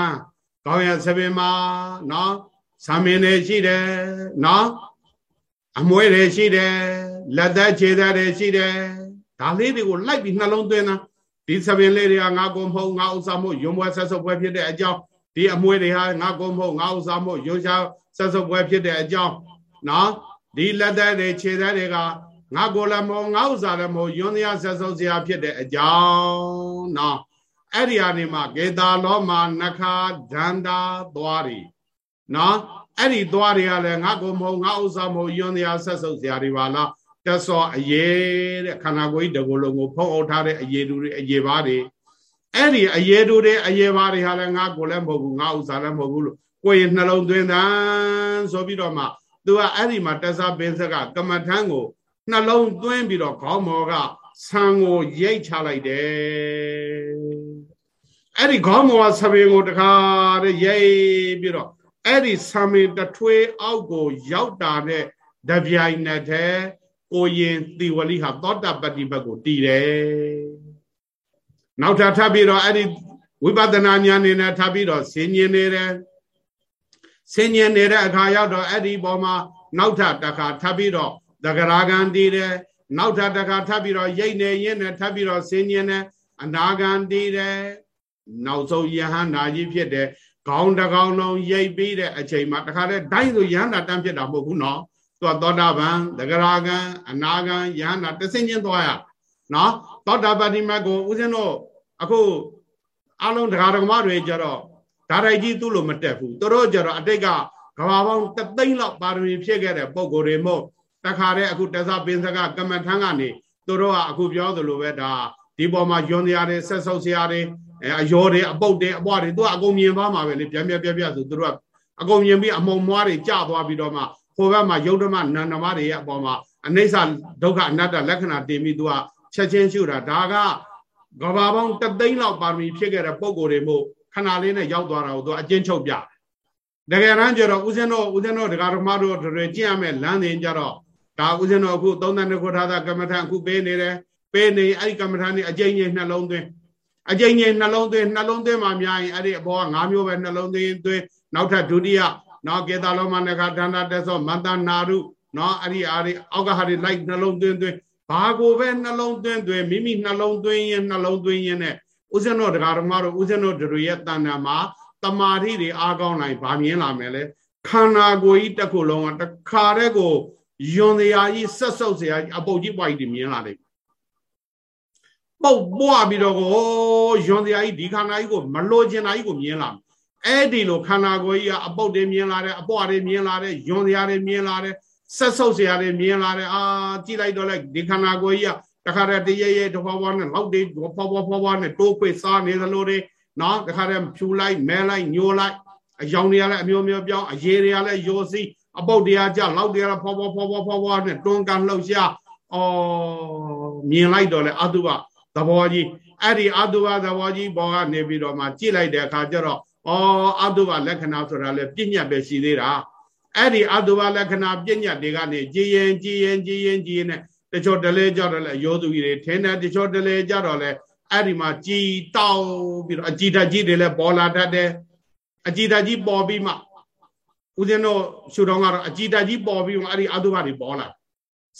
ကောင်းရသပင်မှာနော်ဆံမင်းတွေရှိတယ်နော်အမွေတွေရှိတယ်လက်သက်ခြေသက်တွေရှိတယ်ဒါလေးတွေကိုလိုက်ပြီးနှလုံးသွင်းတာဒီသပင်လေးတွေကငါကိုမဟုတ်ငါဥစ္စာမို့ရုံပွဲဆက်ဆုပ်ပွဲဖြစ်တဲ့အကြောင်းဒီအမွေတွေဟာငါကိုမဟုတ်ငါဥစ္စာမို့ရုံရှာဆက်ဆုပ်ပွဲဖြစ်တဲ့အကြောင်းနော်ဒီလက်သက်တွေခြေသက်တွေကငါကိုလည်းမဟုတ်ငါဥစ္စာလည်းမဟုတ်ယွန်းတရားဆက်ဆုပ်စရာဖြစ်တဲ့အကြောင်းနော် အဲ့ဒီအနေမှာကေတာလောမနခာဒန္တာသွားရီနော်အဲ့ဒီသွားတွေကလည်းငါကိုမဟုတ်ငါဥစ္စာမဟုတ်ယွန်းတရားဆက်ဆုပ်စရာတွေပါလားတက်စောအရေးတဲ့ခန္ဓာကိုယ်ကြီးတကူလုံးကိုဖုံးအုပ်ထားတဲ့အရေးတူတွေအရေးပါတွေအဲ့ဒီအရေးတူတွေအရေးပါတွေဟာလည်းငါကိုလည်းမဟုတ်ဘူးငါဥစ္စာလည်းမဟုတ်ဘူးလို့ကိုယ်ရင်နှလုံးသွင်းတာဆိုပြီးတော့မှသူကအဲ့ဒီမှာတက်စားပင်ဆက်ကကမ္မထမ်းကိုနှလုံးသွင်းပြီးတော့ခေါင်းမော်ကဆံကိုရိတ်ချလိုက်တယ် အဲ့ဒီခေါင်းမော်ကဆပင်ကိုတခါတည်းရိတ်ပြီးတော့အဲ့ဒီဆံမင်တထွေးအောက်ကို ရောက်တာနဲ့တပြိုင်နက်တည်းကိုရင်သီဝလိဟာသောတာပတ္တိဘက်ကိုတည်တယ်နောက်ထပ်ထပ်ပြီးတော့အဲ့ဒီဝိပဿနာဉာဏ်နဲ့ထပ်ပြီးတော့ဆင်ញင်နေတယ်ဆင်ញင်နေတဲ့အခါရောက်တော့အဲ့ဒီပေါ်မှာနောက်ထပ်တစ်ခါထပ်ပြီးတော့သဂရာဂံတည်တယ်နောက်ထပ်တစ်ခါထပ်ပြီးတော့ရိတ်နေရင်းနဲ့ထပ်ပြီးတော့ဆင်ញင်တယ်အနာဂံတည်တယ် နောက်ဆုံးယဟန္တာကြီးဖြစ်တယ်ခေါင်းတကောင်လုံးရိတ်ပြီးတဲ့အချိန်မှာတခါတည်းဒိုင်းဆိုယဟန္တာတန်းဖြစ်တာမဟုတ်ဘူးနော်သူကသောတာပန်သဂရာဂံအနာဂံယဟန္တာတဆင်ချင်းသွားရနော်သောတာပတိမတ်ကိုဦးဇင်းတို့အခုအလုံးတရားဓမ္မတွေကြတော့ဒါရိုက်ကြီးသူ့လိုမတက်ဘူးသူတို့ကြတော့အတိတ်ကကဘာပေါင်းတသိန်းလောက်ပါရမီဖြစ်ခဲ့တဲ့ပုံကိုယ်တွေမို့တခါတည်းအခုတသပင်စကကမ္မထံကနေသူတို့ကအခုပြောသလိုပဲဒါဒီပေါ်မှာယွန်စရာတွေဆက်ဆုပ်စရာတွေ အယောတွေအပုတ်တွေအပွားတွေသူကအကုန်မြင်သွားမှာပဲလေပြန်ပြန်ပြပြဆိုသူတို့ကအကုန်မြင်ပြီးအမုံမွားတွေကြသွားပြီးတော့မှဟိုဘက်မှာယုတ်ဓမ္မနန္ဓမ္မတွေရဲ့အပေါ်မှာအနိစ္စဒုက္ခအနတ္တလက္ခဏာတင်ပြီးသူကချက်ချင်းရှုတာဒါကကဘာပေါင်းတသိန်းလောက်ပါရမီဖြစ်ခဲ့တဲ့ပုံကိုယ်တွေမို့ခဏလေးနဲ့ရောက်သွားတာကိုသူအကျဉ်းချုပ်ပြတကယ်တမ်းကျတော့ဦးဇင်းတို့ဦးဇင်းတို့ဒကာဓမ္မတို့တွေကျင့်ရမယ်လမ်းစဉ်ကြတော့ဒါဦးဇင်းတို့အခု32ခုထားတာကမ္မထအခုပေးနေတယ်ပေးနေအဲ့ဒီကမ္မထนี่အကျဉ်းကြီးနှလုံးသွင်း အကျဉ်းကြီးနှလုံးသွင်းနှလုံးသွင်းမှများရင်အဲ့ဒီအပေါ်က၅မျိုးပဲနှလုံးသွင်းသွင်းနောက်ထပ်ဒုတိယနော်ကေတာလောမနခဒန္တာတက်သောမန္တနာရုနော်အဲ့ဒီအားဒီအောက်ကဟာတွေလိုက်နှလုံးသွင်းသွင်းဘာကိုပဲနှလုံးသွင်းသွင်းမိမိနှလုံးသွင်းရင်နှလုံးသွင်းရင်နဲ့ဦးဇင်းတို့တရားဓမ္မတို့ဦးဇင်းတို့တို့ရဲ့တဏ္ဍာမှာတမာတိတွေအားကောင်းနိုင်ဗာမြင်လာမယ်လေခန္ဓာကိုယ်ကြီးတစ်ခုလုံးကတခါတည်းကိုယွန်တရားကြီးဆက်ဆုပ်စရာကြီးအပုတ်ကြီးပွားကြီးတွေမြင်လာတယ် ပုတ်ပွားပြီးတော့ကိုယွန်တရားကြီးဒီခန္ဓာကြီးကိုမလိုချင်တာကြီးကိုမြင်လာအဲ့ဒီလိုခန္ဓာကိုယ်ကြီးကအပုတ်တွေမြင်လာတယ်အပွားတွေမြင်လာတယ်ယွန်တရားတွေမြင်လာတယ်ဆက်ဆုပ်စရာတွေမြင်လာတယ်အာကြည့်လိုက်တော့လိုက်ဒီခန္ဓာကိုယ်ကြီးကတခါတည်းတရေရေတဖွာဖွာနဲ့လောက်တွေဖွာဖွာဖွာဖွာနဲ့တိုးခွေစားနေသလိုတွေနော်တခါတည်းဖြူလိုက်မဲလိုက်ညိုလိုက်အယောင်တွေကလည်းအမျိုးမျိုးပြောင်းအရေးတွေကလည်းယောစီအပုတ်တရားကြလောက်တွေကလည်းဖွာဖွာဖွာဖွာဖွာဖွာနဲ့တွန်းကန်လှုပ်ရှားအော်မြင်လိုက်တော့လေအတုပ သဘောကြီးအဲ့ဒီအတုပသဘောကြီးဘောကနေပြီးတော့မှကြည့်လိုက်တဲ့အခါကျတော့အော်အတုပလက္ခဏာဆိုတာလေပြဉ္ညာပဲရှိသေးတာအဲ့ဒီအတုပလက္ခဏာပြဉ္ညာတွေကနေကြည်ရင်ကြည်ရင်ကြည်ရင်ကြည်ရင်နဲ့တချို့တလဲကြတော့လေရောသူကြီးတွေထင်းတယ်တချို့တလဲကြတော့လေအဲ့ဒီမှာကြည်တောက်ပြီးတော့အကြည်ဓာတ်ကြီးတွေလည်းပေါ်လာတတ်တယ်အကြည်ဓာတ်ကြီးပေါ်ပြီးမှဦးဇင်းတို့ရှုတော်ကတော့အကြည်ဓာတ်ကြီးပေါ်ပြီးမှအဲ့ဒီအတုပတွေပေါ်လာ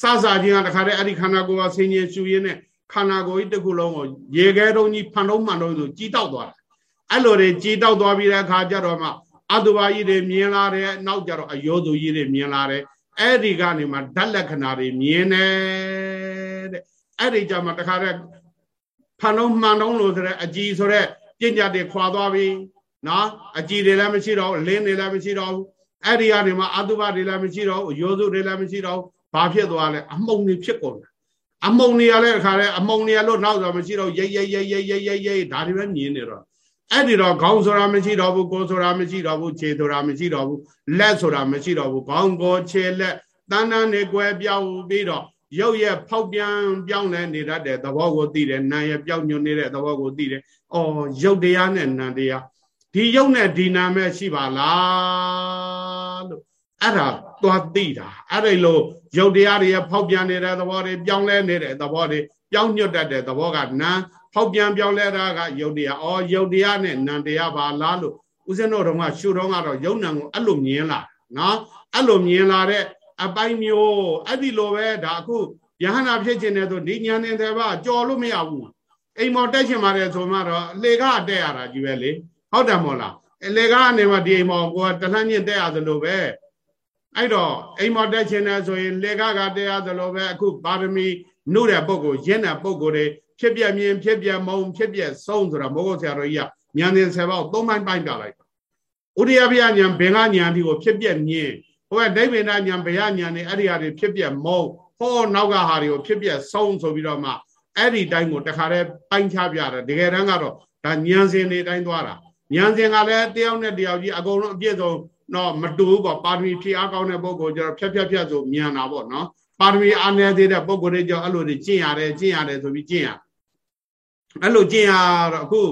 စစချင်းကတခါတည်းအဲ့ဒီခန္ဓာကိုယ်ကဆင်းရဲရှုရင်းနဲ့ ခန္ဓာကိုယ်ကြီးတစ်ခုလုံးကိုရေခဲတုံးကြီးဖန်တုံးမှန်တုံးဆိုကြည်တောက်သွားတာအဲ့လိုတွေကြည်တောက်သွားပြီးတဲ့အခါကျတော့မှအတုပါကြီးတွေမြင်လာတယ်နောက်ကျတော့အယောသူကြီးတွေမြင်လာတယ်အဲ့ဒီကနေမှဓာတ်လက္ခဏာတွေမြင်တယ်တဲ့အဲ့ဒီကြမှာတခါတည်းဖန်တော့မှန်တော့လို့ဆိုတဲ့အကြည်ဆိုတဲ့ပညာတွေခွာသွားပြီနော်အကြည်တွေလည်းမရှိတော့လင်းတွေလည်းမရှိတော့ဘူးအဲ့ဒီကနေမှအတုပတွေလည်းမရှိတော့ဘူးယောစုတွေလည်းမရှိတော့ဘူးဘာဖြစ်သွားလဲအမှုန်တွေဖြစ်ကုန်တယ် အမုံနေရလဲခါလဲအမုံနေရလို့နောက်တော့မရှိတော့ရိတ်ရိတ်ရိတ်ရိတ်ရိတ်ရိတ်ရိတ်ဒါတွေပဲမြင်နေတော့အဲ့ဒီတော့ခေါင်းဆိုတာမရှိတော့ဘူးကိုယ်ဆိုတာမရှိတော့ဘူးခြေဆိုတာမရှိတော့ဘူးလက်ဆိုတာမရှိတော့ဘူးခေါင်းကိုခြေလက်တန်းတန်းနေကွဲပြောင်းပြီးတော့ရုပ်ရဲ့ဖောက်ပြန်ပြောင်းလဲနေတတ်တဲ့သဘောကိုသိတယ်နာရဲ့ပြောင်းညွတ်နေတဲ့သဘောကိုသိတယ်။အော်ရုပ်တရားနဲ့နာတရားဒီရုပ်နဲ့ဒီနာမဲ့ရှိပါလားလို့ အဲ့ဒါသွားသိတာအဲ့ဒီလိုရုပ်တရားတွေရဲ့ဖောက်ပြန်နေတဲ့သဘောတွေပြောင်းလဲနေတဲ့သဘောတွေပြောင်းညွတ်တတ်တဲ့သဘောကနာဖောက်ပြန်ပြောင်းလဲတာကယုတ်တရားအော်ယုတ်တရားနဲ့နံတရားပါလားလို့ဦးဇင်းတို့ကရှုတော့ကတော့ယုံနံကိုအဲ့လိုမြင်လာနော်အဲ့လိုမြင်လာတဲ့အပိုင်းမျိုးအဲ့ဒီလိုပဲဒါအခုယဟနာဖြစ်ခြင်းနဲ့ဆိုဒီညာနေတယ်ပါကြော်လို့မရဘူးအိမ်မော်တက်ချင်ပါတယ်ဆိုမှတော့လေကတက်ရတာကြီးပဲလေဟုတ်တယ်မို့လားလေကကနေမှဒီအိမ်မော်ကိုတလှမ်းညင်တက်ရသလိုပဲ အဲ့တော့အိမ်မော်တက်ချင်တယ်ဆိုရင်လေကကတက်ရသလိုပဲအခုပါရမီနှုတ်တဲ့ပုံကိုရင့်တဲ့ပုံကိုတွေဖြစ်ပြမြင်ဖြစ်ပြမုံဖြစ်ပြဆုံးဆိုတာမောဂုတ်ဆရာတော်ကြီးကဉာဏ်သင်ဆယ်ပေါက်သုံးပိုင်းပိုင်းပြလိုက်ဥရိယဘုရားဉာဏ်ဘင်္ဂဉာဏ်ဒီကိုဖြစ်ပြမြင်ဟိုကဒိဗေဒဉာဏ်ဘယဉာဏ်နေအဲ့ဒီဟာတွေဖြစ်ပြမုံဟောနောက်ကဟာတွေကိုဖြစ်ပြဆုံးဆိုပြီးတော့မှအဲ့ဒီတိုင်းကိုတခါတည်းပိုင်းခြားပြတယ်တကယ်တမ်းကတော့ဒါဉာဏ်စဉ်တွေတိုင်းသွားတာဉာဏ်စဉ်ကလည်းတယောက်နဲ့တယောက်ကြီးအကုန်လုံးအပြည့်စုံ တော့မတူဘူးပေါ့ပါရမီဖြည့်အားကောင်းတဲ့ပုဂ္ဂိုလ်ကျတော့ဖြတ်ဖြတ်ဖြတ်ဆိုမြန်တာပေါ့နော်ပါရမီအားနည်းသေးတဲ့ပုဂ္ဂိုလ်တွေကြောင့်အဲ့လိုတွေကျင့်ရတယ်ကျင့်ရတယ်ဆိုပြီးကျင့်ရအဲ့လိုကျင့်ရတော့အခု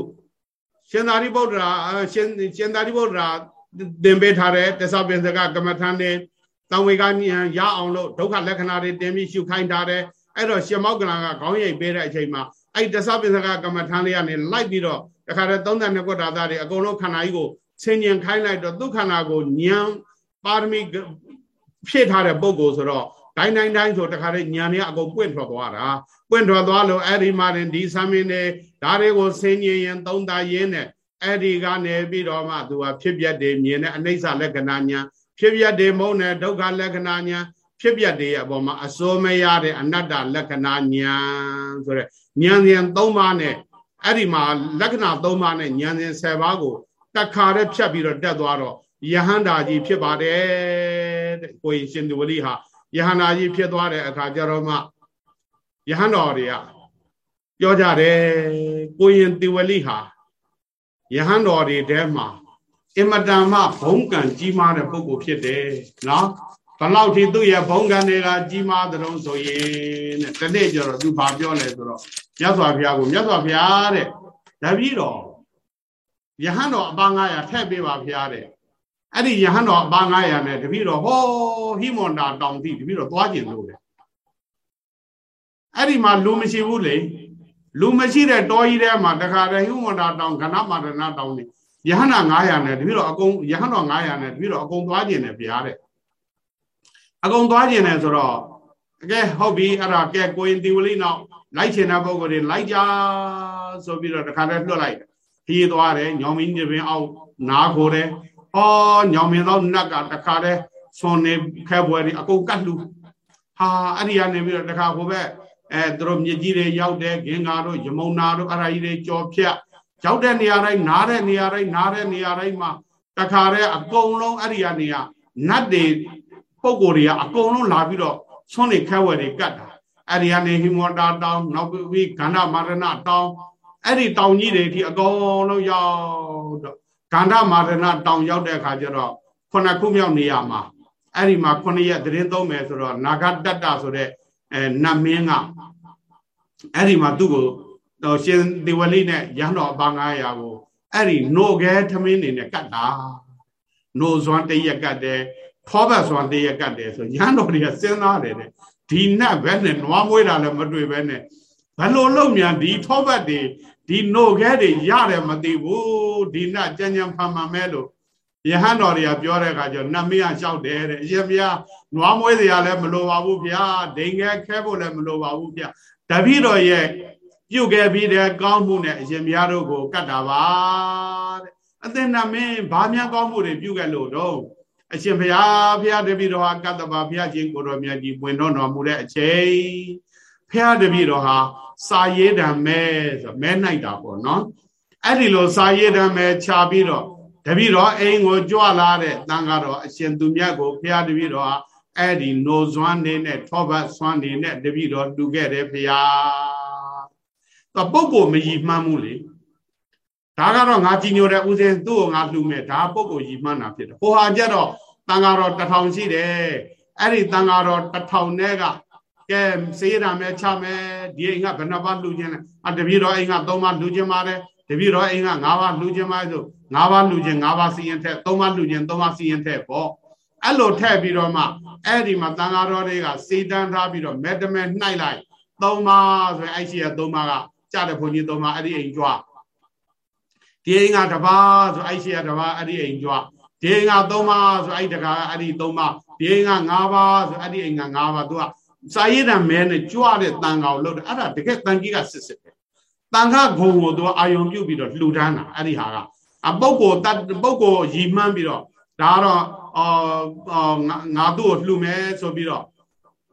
ရှင်သာရိပုတ္တရာရှင်ရှင်သာရိပုတ္တရာသင်ပေးထားတဲ့တသပင်စကကမ္မထန်နဲ့တောင်ဝေကဉာဏ်ရအောင်လို့ဒုက္ခလက္ခဏာတွေတင်ပြီးရှုခိုင်းထားတယ်အဲ့တော့ရှင်မောက္ကလန်ကခေါင်းရိပ်ပေးတဲ့အချိန်မှာအဲ့တသပင်စကကမ္မထန်လေးကနေလိုက်ပြီးတော့တခါတည်း32ကွဋ္ဌာသားတွေအကုန်လုံးခန္ဓာကြီးကို ဆင်ញင်ခိုင်းလိုက်တော့သူခန္ဓာကိုဉာဏ်ပါရမီဖြည့်ထားတဲ့ပုံကိုဆိုတော့တိုင်းတိုင်းတိုင်းဆိုတခါတည်းညာနေအကုန်ပွင့်ထွက်သွားတာပွင့်ထွက်သွားလို့အဲ့ဒီမှာဒီဆမ်းမင်းတွေဒါတွေကိုဆင်းញင်ရင်သုံးတာရင်းနဲ့အဲ့ဒီကနေပြီးတော့မှသူကဖြစ်ပြတယ်မြင်တဲ့အနိစ္စလက္ခဏာညာဖြစ်ပြတယ်မုန်းတဲ့ဒုက္ခလက္ခဏာညာဖြစ်ပြတယ်ရဲ့အပေါ်မှာအစိုးမရတဲ့အနတ္တလက္ခဏာညာဆိုတဲ့ဉာဏ်ဉာဏ်၃ပါးနဲ့အဲ့ဒီမှာလက္ခဏာ၃ပါးနဲ့ဉာဏ်ဉာဏ်၁၀ပါးကို တခါတည်းဖြတ်ပြီးတော့တက်သွားတော့ယဟန္တာကြီးဖြစ်ပါတယ်တဲ့ကိုရင်ရှင်သူဝလိဟာယဟန္တာကြီးဖြစ်သွားတဲ့အခါကျတော့မှယဟန်တော်တွေကပြောကြတယ်ကိုရင်တိဝလိဟာယဟန်တော်တွေထဲမှာအင်မတန်မှဘုံကံကြီးမားတဲ့ပုဂ္ဂိုလ်ဖြစ်တယ်နော်ဘလောက်ထိသူ့ရဲ့ဘုံကံတွေကကြီးမားတဲ့ုံဆိုရင်တဲ့တနေ့ကျတော့သူဘာပြောလဲဆိုတော့မြတ်စွာဘုရားကိုမြတ်စွာဘုရားတဲ့တပည့်တော် ယဟန်တော်အပန်း900ထည့်ပေးပါဘုရားတဲ့အဲ့ဒီယဟန်တော်အပန်း900နဲ့တပည့်တော်ဟောဟိမွန်တာတောင်တိတပည့်တော်သွားကျင်လို့တဲ့အဲ့ဒီမှာလူမရှိဘူးလေလူမရှိတဲ့တောကြီးထဲမှာတခါတည်းဟိမွန်တာတောင်ကဏမာရဏတောင်နေယဟန်နာ900နဲ့တပည့်တော်အကုန်ယဟန်တော်900နဲ့တပည့်တော်အကုန်သွားကျင်တယ်ဗျာတဲ့အကုန်သွားကျင်တယ်ဆိုတော့ကဲဟုတ်ပြီအဲ့ဒါကဲကိုရင်ဒီဝလိနောက်လိုက်ချင်တဲ့ပုံကိုယ်တွေလိုက်ကြဆိုပြီးတော့တခါတည်းလွှတ်လိုက် ဟီးသွားတယ်ညောင်မင်းပြပင်အောက်နားခိုတယ်ဟောညောင်မင်းသောနတ်ကတခါတည်းဆွန်နေခဲပွဲတွေအကုန်ကတ်လူဟာအဲ့ဒီကနေပြီးတော့တခါဟိုဘက်အဲသူတို့မြစ်ကြီးတွေရောက်တယ်ဂင်္ဂါတို့ယမုန်နာတို့အရာကြီးတွေကြော်ဖြတ်ရောက်တဲ့နေရာတိုင်းနားတဲ့နေရာတိုင်းနားတဲ့နေရာတိုင်းမှာတခါတည်းအကုန်လုံးအဲ့ဒီကနေကနတ်တွေပုံကိုယ်တွေကအကုန်လုံးလာပြီးတော့ဆွန်းနေခဲဝယ်တွေကတ်တာအဲ့ဒီကနေဟိမောတာတောင်းနောက်ပြီးခန္ဓာမာရဏတောင်း အဲ့ဒီတောင်ကြီးတွေဒီအကုန်လုံးရောက်တော့ခန္ဓာမာရဏတောင်ရောက်တဲ့အခါကျတော့ခုနှစ်ခုမြောက်နေရာမှာအဲ့ဒီမှာခုနှစ်ရက်သတင်းသုံးမယ်ဆိုတော့နာဂတတ္တဆိုတဲ့အဲနတ်မင်းကအဲ့ဒီမှာသူ့ကိုတော့ရှင်ဒေဝလိနဲ့ရဟန်းတော်အပါ900ကိုအဲ့ဒီနိုခဲထမင်းနေနဲ့ကတ်တာနိုဇွန်တရက်ကတ်တယ်ဖောဘတ်ဇွန်တရက်ကတ်တယ်ဆိုရဟန်းတော်တွေကစဉ်းစားတယ်တဲ့ဒီနတ်ပဲနဲ့နွားမွေးတာလည်းမတွေ့ပဲနဲ့ဘလို့လုံမြန်ဒီထောဘတ်တွေ ဒီနိုခဲတွေရတယ်မသိဘူးဒီနတ်ကြံ့ကြံ့ဖန်မှန်မဲလို့ယဟန်တော်တွေကပြောတဲ့အခါကျနတ်မင်းကလျှောက်တယ်တဲ့အရှင်ဘုရားနွားမွေးစရာလည်းမလိုပါဘူးဗျာဒိန်ခဲခဲဖို့လည်းမလိုပါဘူးဗျာတပည့်တော်ရဲ့ပြုတ်ခဲ့ပြီးတဲ့ကောင်းမှုနဲ့အရှင်ဘုရားတို့ကိုကတ်တာပါတဲ့အသင်္နမင်းဘာများကောင်းမှုတွေပြုခဲ့လို့တော့အရှင်ဘုရားဘုရားတပည့်တော်ဟာကတ္တပါဘုရားရှင်ကိုတော်မြတ်ကြီးပွင့်တော်တော်မူတဲ့အချိန် ဘုရားတပည့်တော်ဟာစာရေးတံမဲဆိုမဲနိုင်တာပေါ့နော်အဲ့ဒီလိုစာရေးတံမဲခြာပြီးတော့တပည့်တော်အိမ်ကိုကြွလာတဲ့တန်ဃာတော်အရှင်သူမြတ်ကိုဘုရားတပည့်တော်ဟာအဲ့ဒီနိုဇွမ်းနေနဲ့ထောဘတ်ဆွမ်းနေနဲ့တပည့်တော်တူခဲ့တယ်ဘုရားတော့ပုဂ္ဂိုလ်မရည်မှန်းမှုလေဒါကတော့ငါကြည်ညိုတဲ့ဥစဉ်သူ့ကိုငါလှူမဲ့ဒါပုဂ္ဂိုလ်ရည်မှန်းတာဖြစ်တယ်ဟိုဟာကြတော့တန်ဃာတော်တထောင်ရှိတယ်အဲ့ဒီတန်ဃာတော်တထောင်နဲ့က ကဲစေးရမယ်ချမယ်ဒီအိမ်ကဘယ်နှပါလှူခြင်းလဲအတပည့်တော်အိမ်က၃ပါလှူခြင်းပါတယ်တပည့်တော်အိမ်က၅ပါလှူခြင်းပါဆို၅ပါလှူခြင်း၅ပါစီရင်ထက်၃ပါလှူခြင်း၃ပါစီရင်ထက်ပေါ့အဲ့လိုထည့်ပြီးတော့မှအဲ့ဒီမှာတန်ဃာတော်တွေကစေတန်းထားပြီးတော့မဲတမဲနှိုက်လိုက်၃ပါဆိုရင်အဲ့ရှိရ၃ပါကကြတဲ့ဘုန်းကြီး၃ပါအဲ့ဒီအိမ်ကြွားဒီအိမ်ကတပါးဆိုအဲ့ရှိရတပါးအဲ့ဒီအိမ်ကြွားဒီအိမ်က၃ပါးဆိုအဲ့တကားအဲ့ဒီ၃ပါးဒီအိမ်က၅ပါးဆိုအဲ့ဒီအိမ်က၅ပါးသူက စာရေးတံမဲနဲ့ကြွတဲ့တန်ကောင်လို့အဲ့ဒါတကယ်တန်ကြီးကစစ်စစ်ပဲတန်ခဂုံကိုသူကအာယုံပြုတ်ပြီးတော့လှူဒန်းတာအဲ့ဒီဟာကအပုပ်ကိုတပုပ်ကိုရီမှန်းပြီးတော့ဒါကတော့အော်ငါတို့ကိုလှူမယ်ဆိုပြီးတော့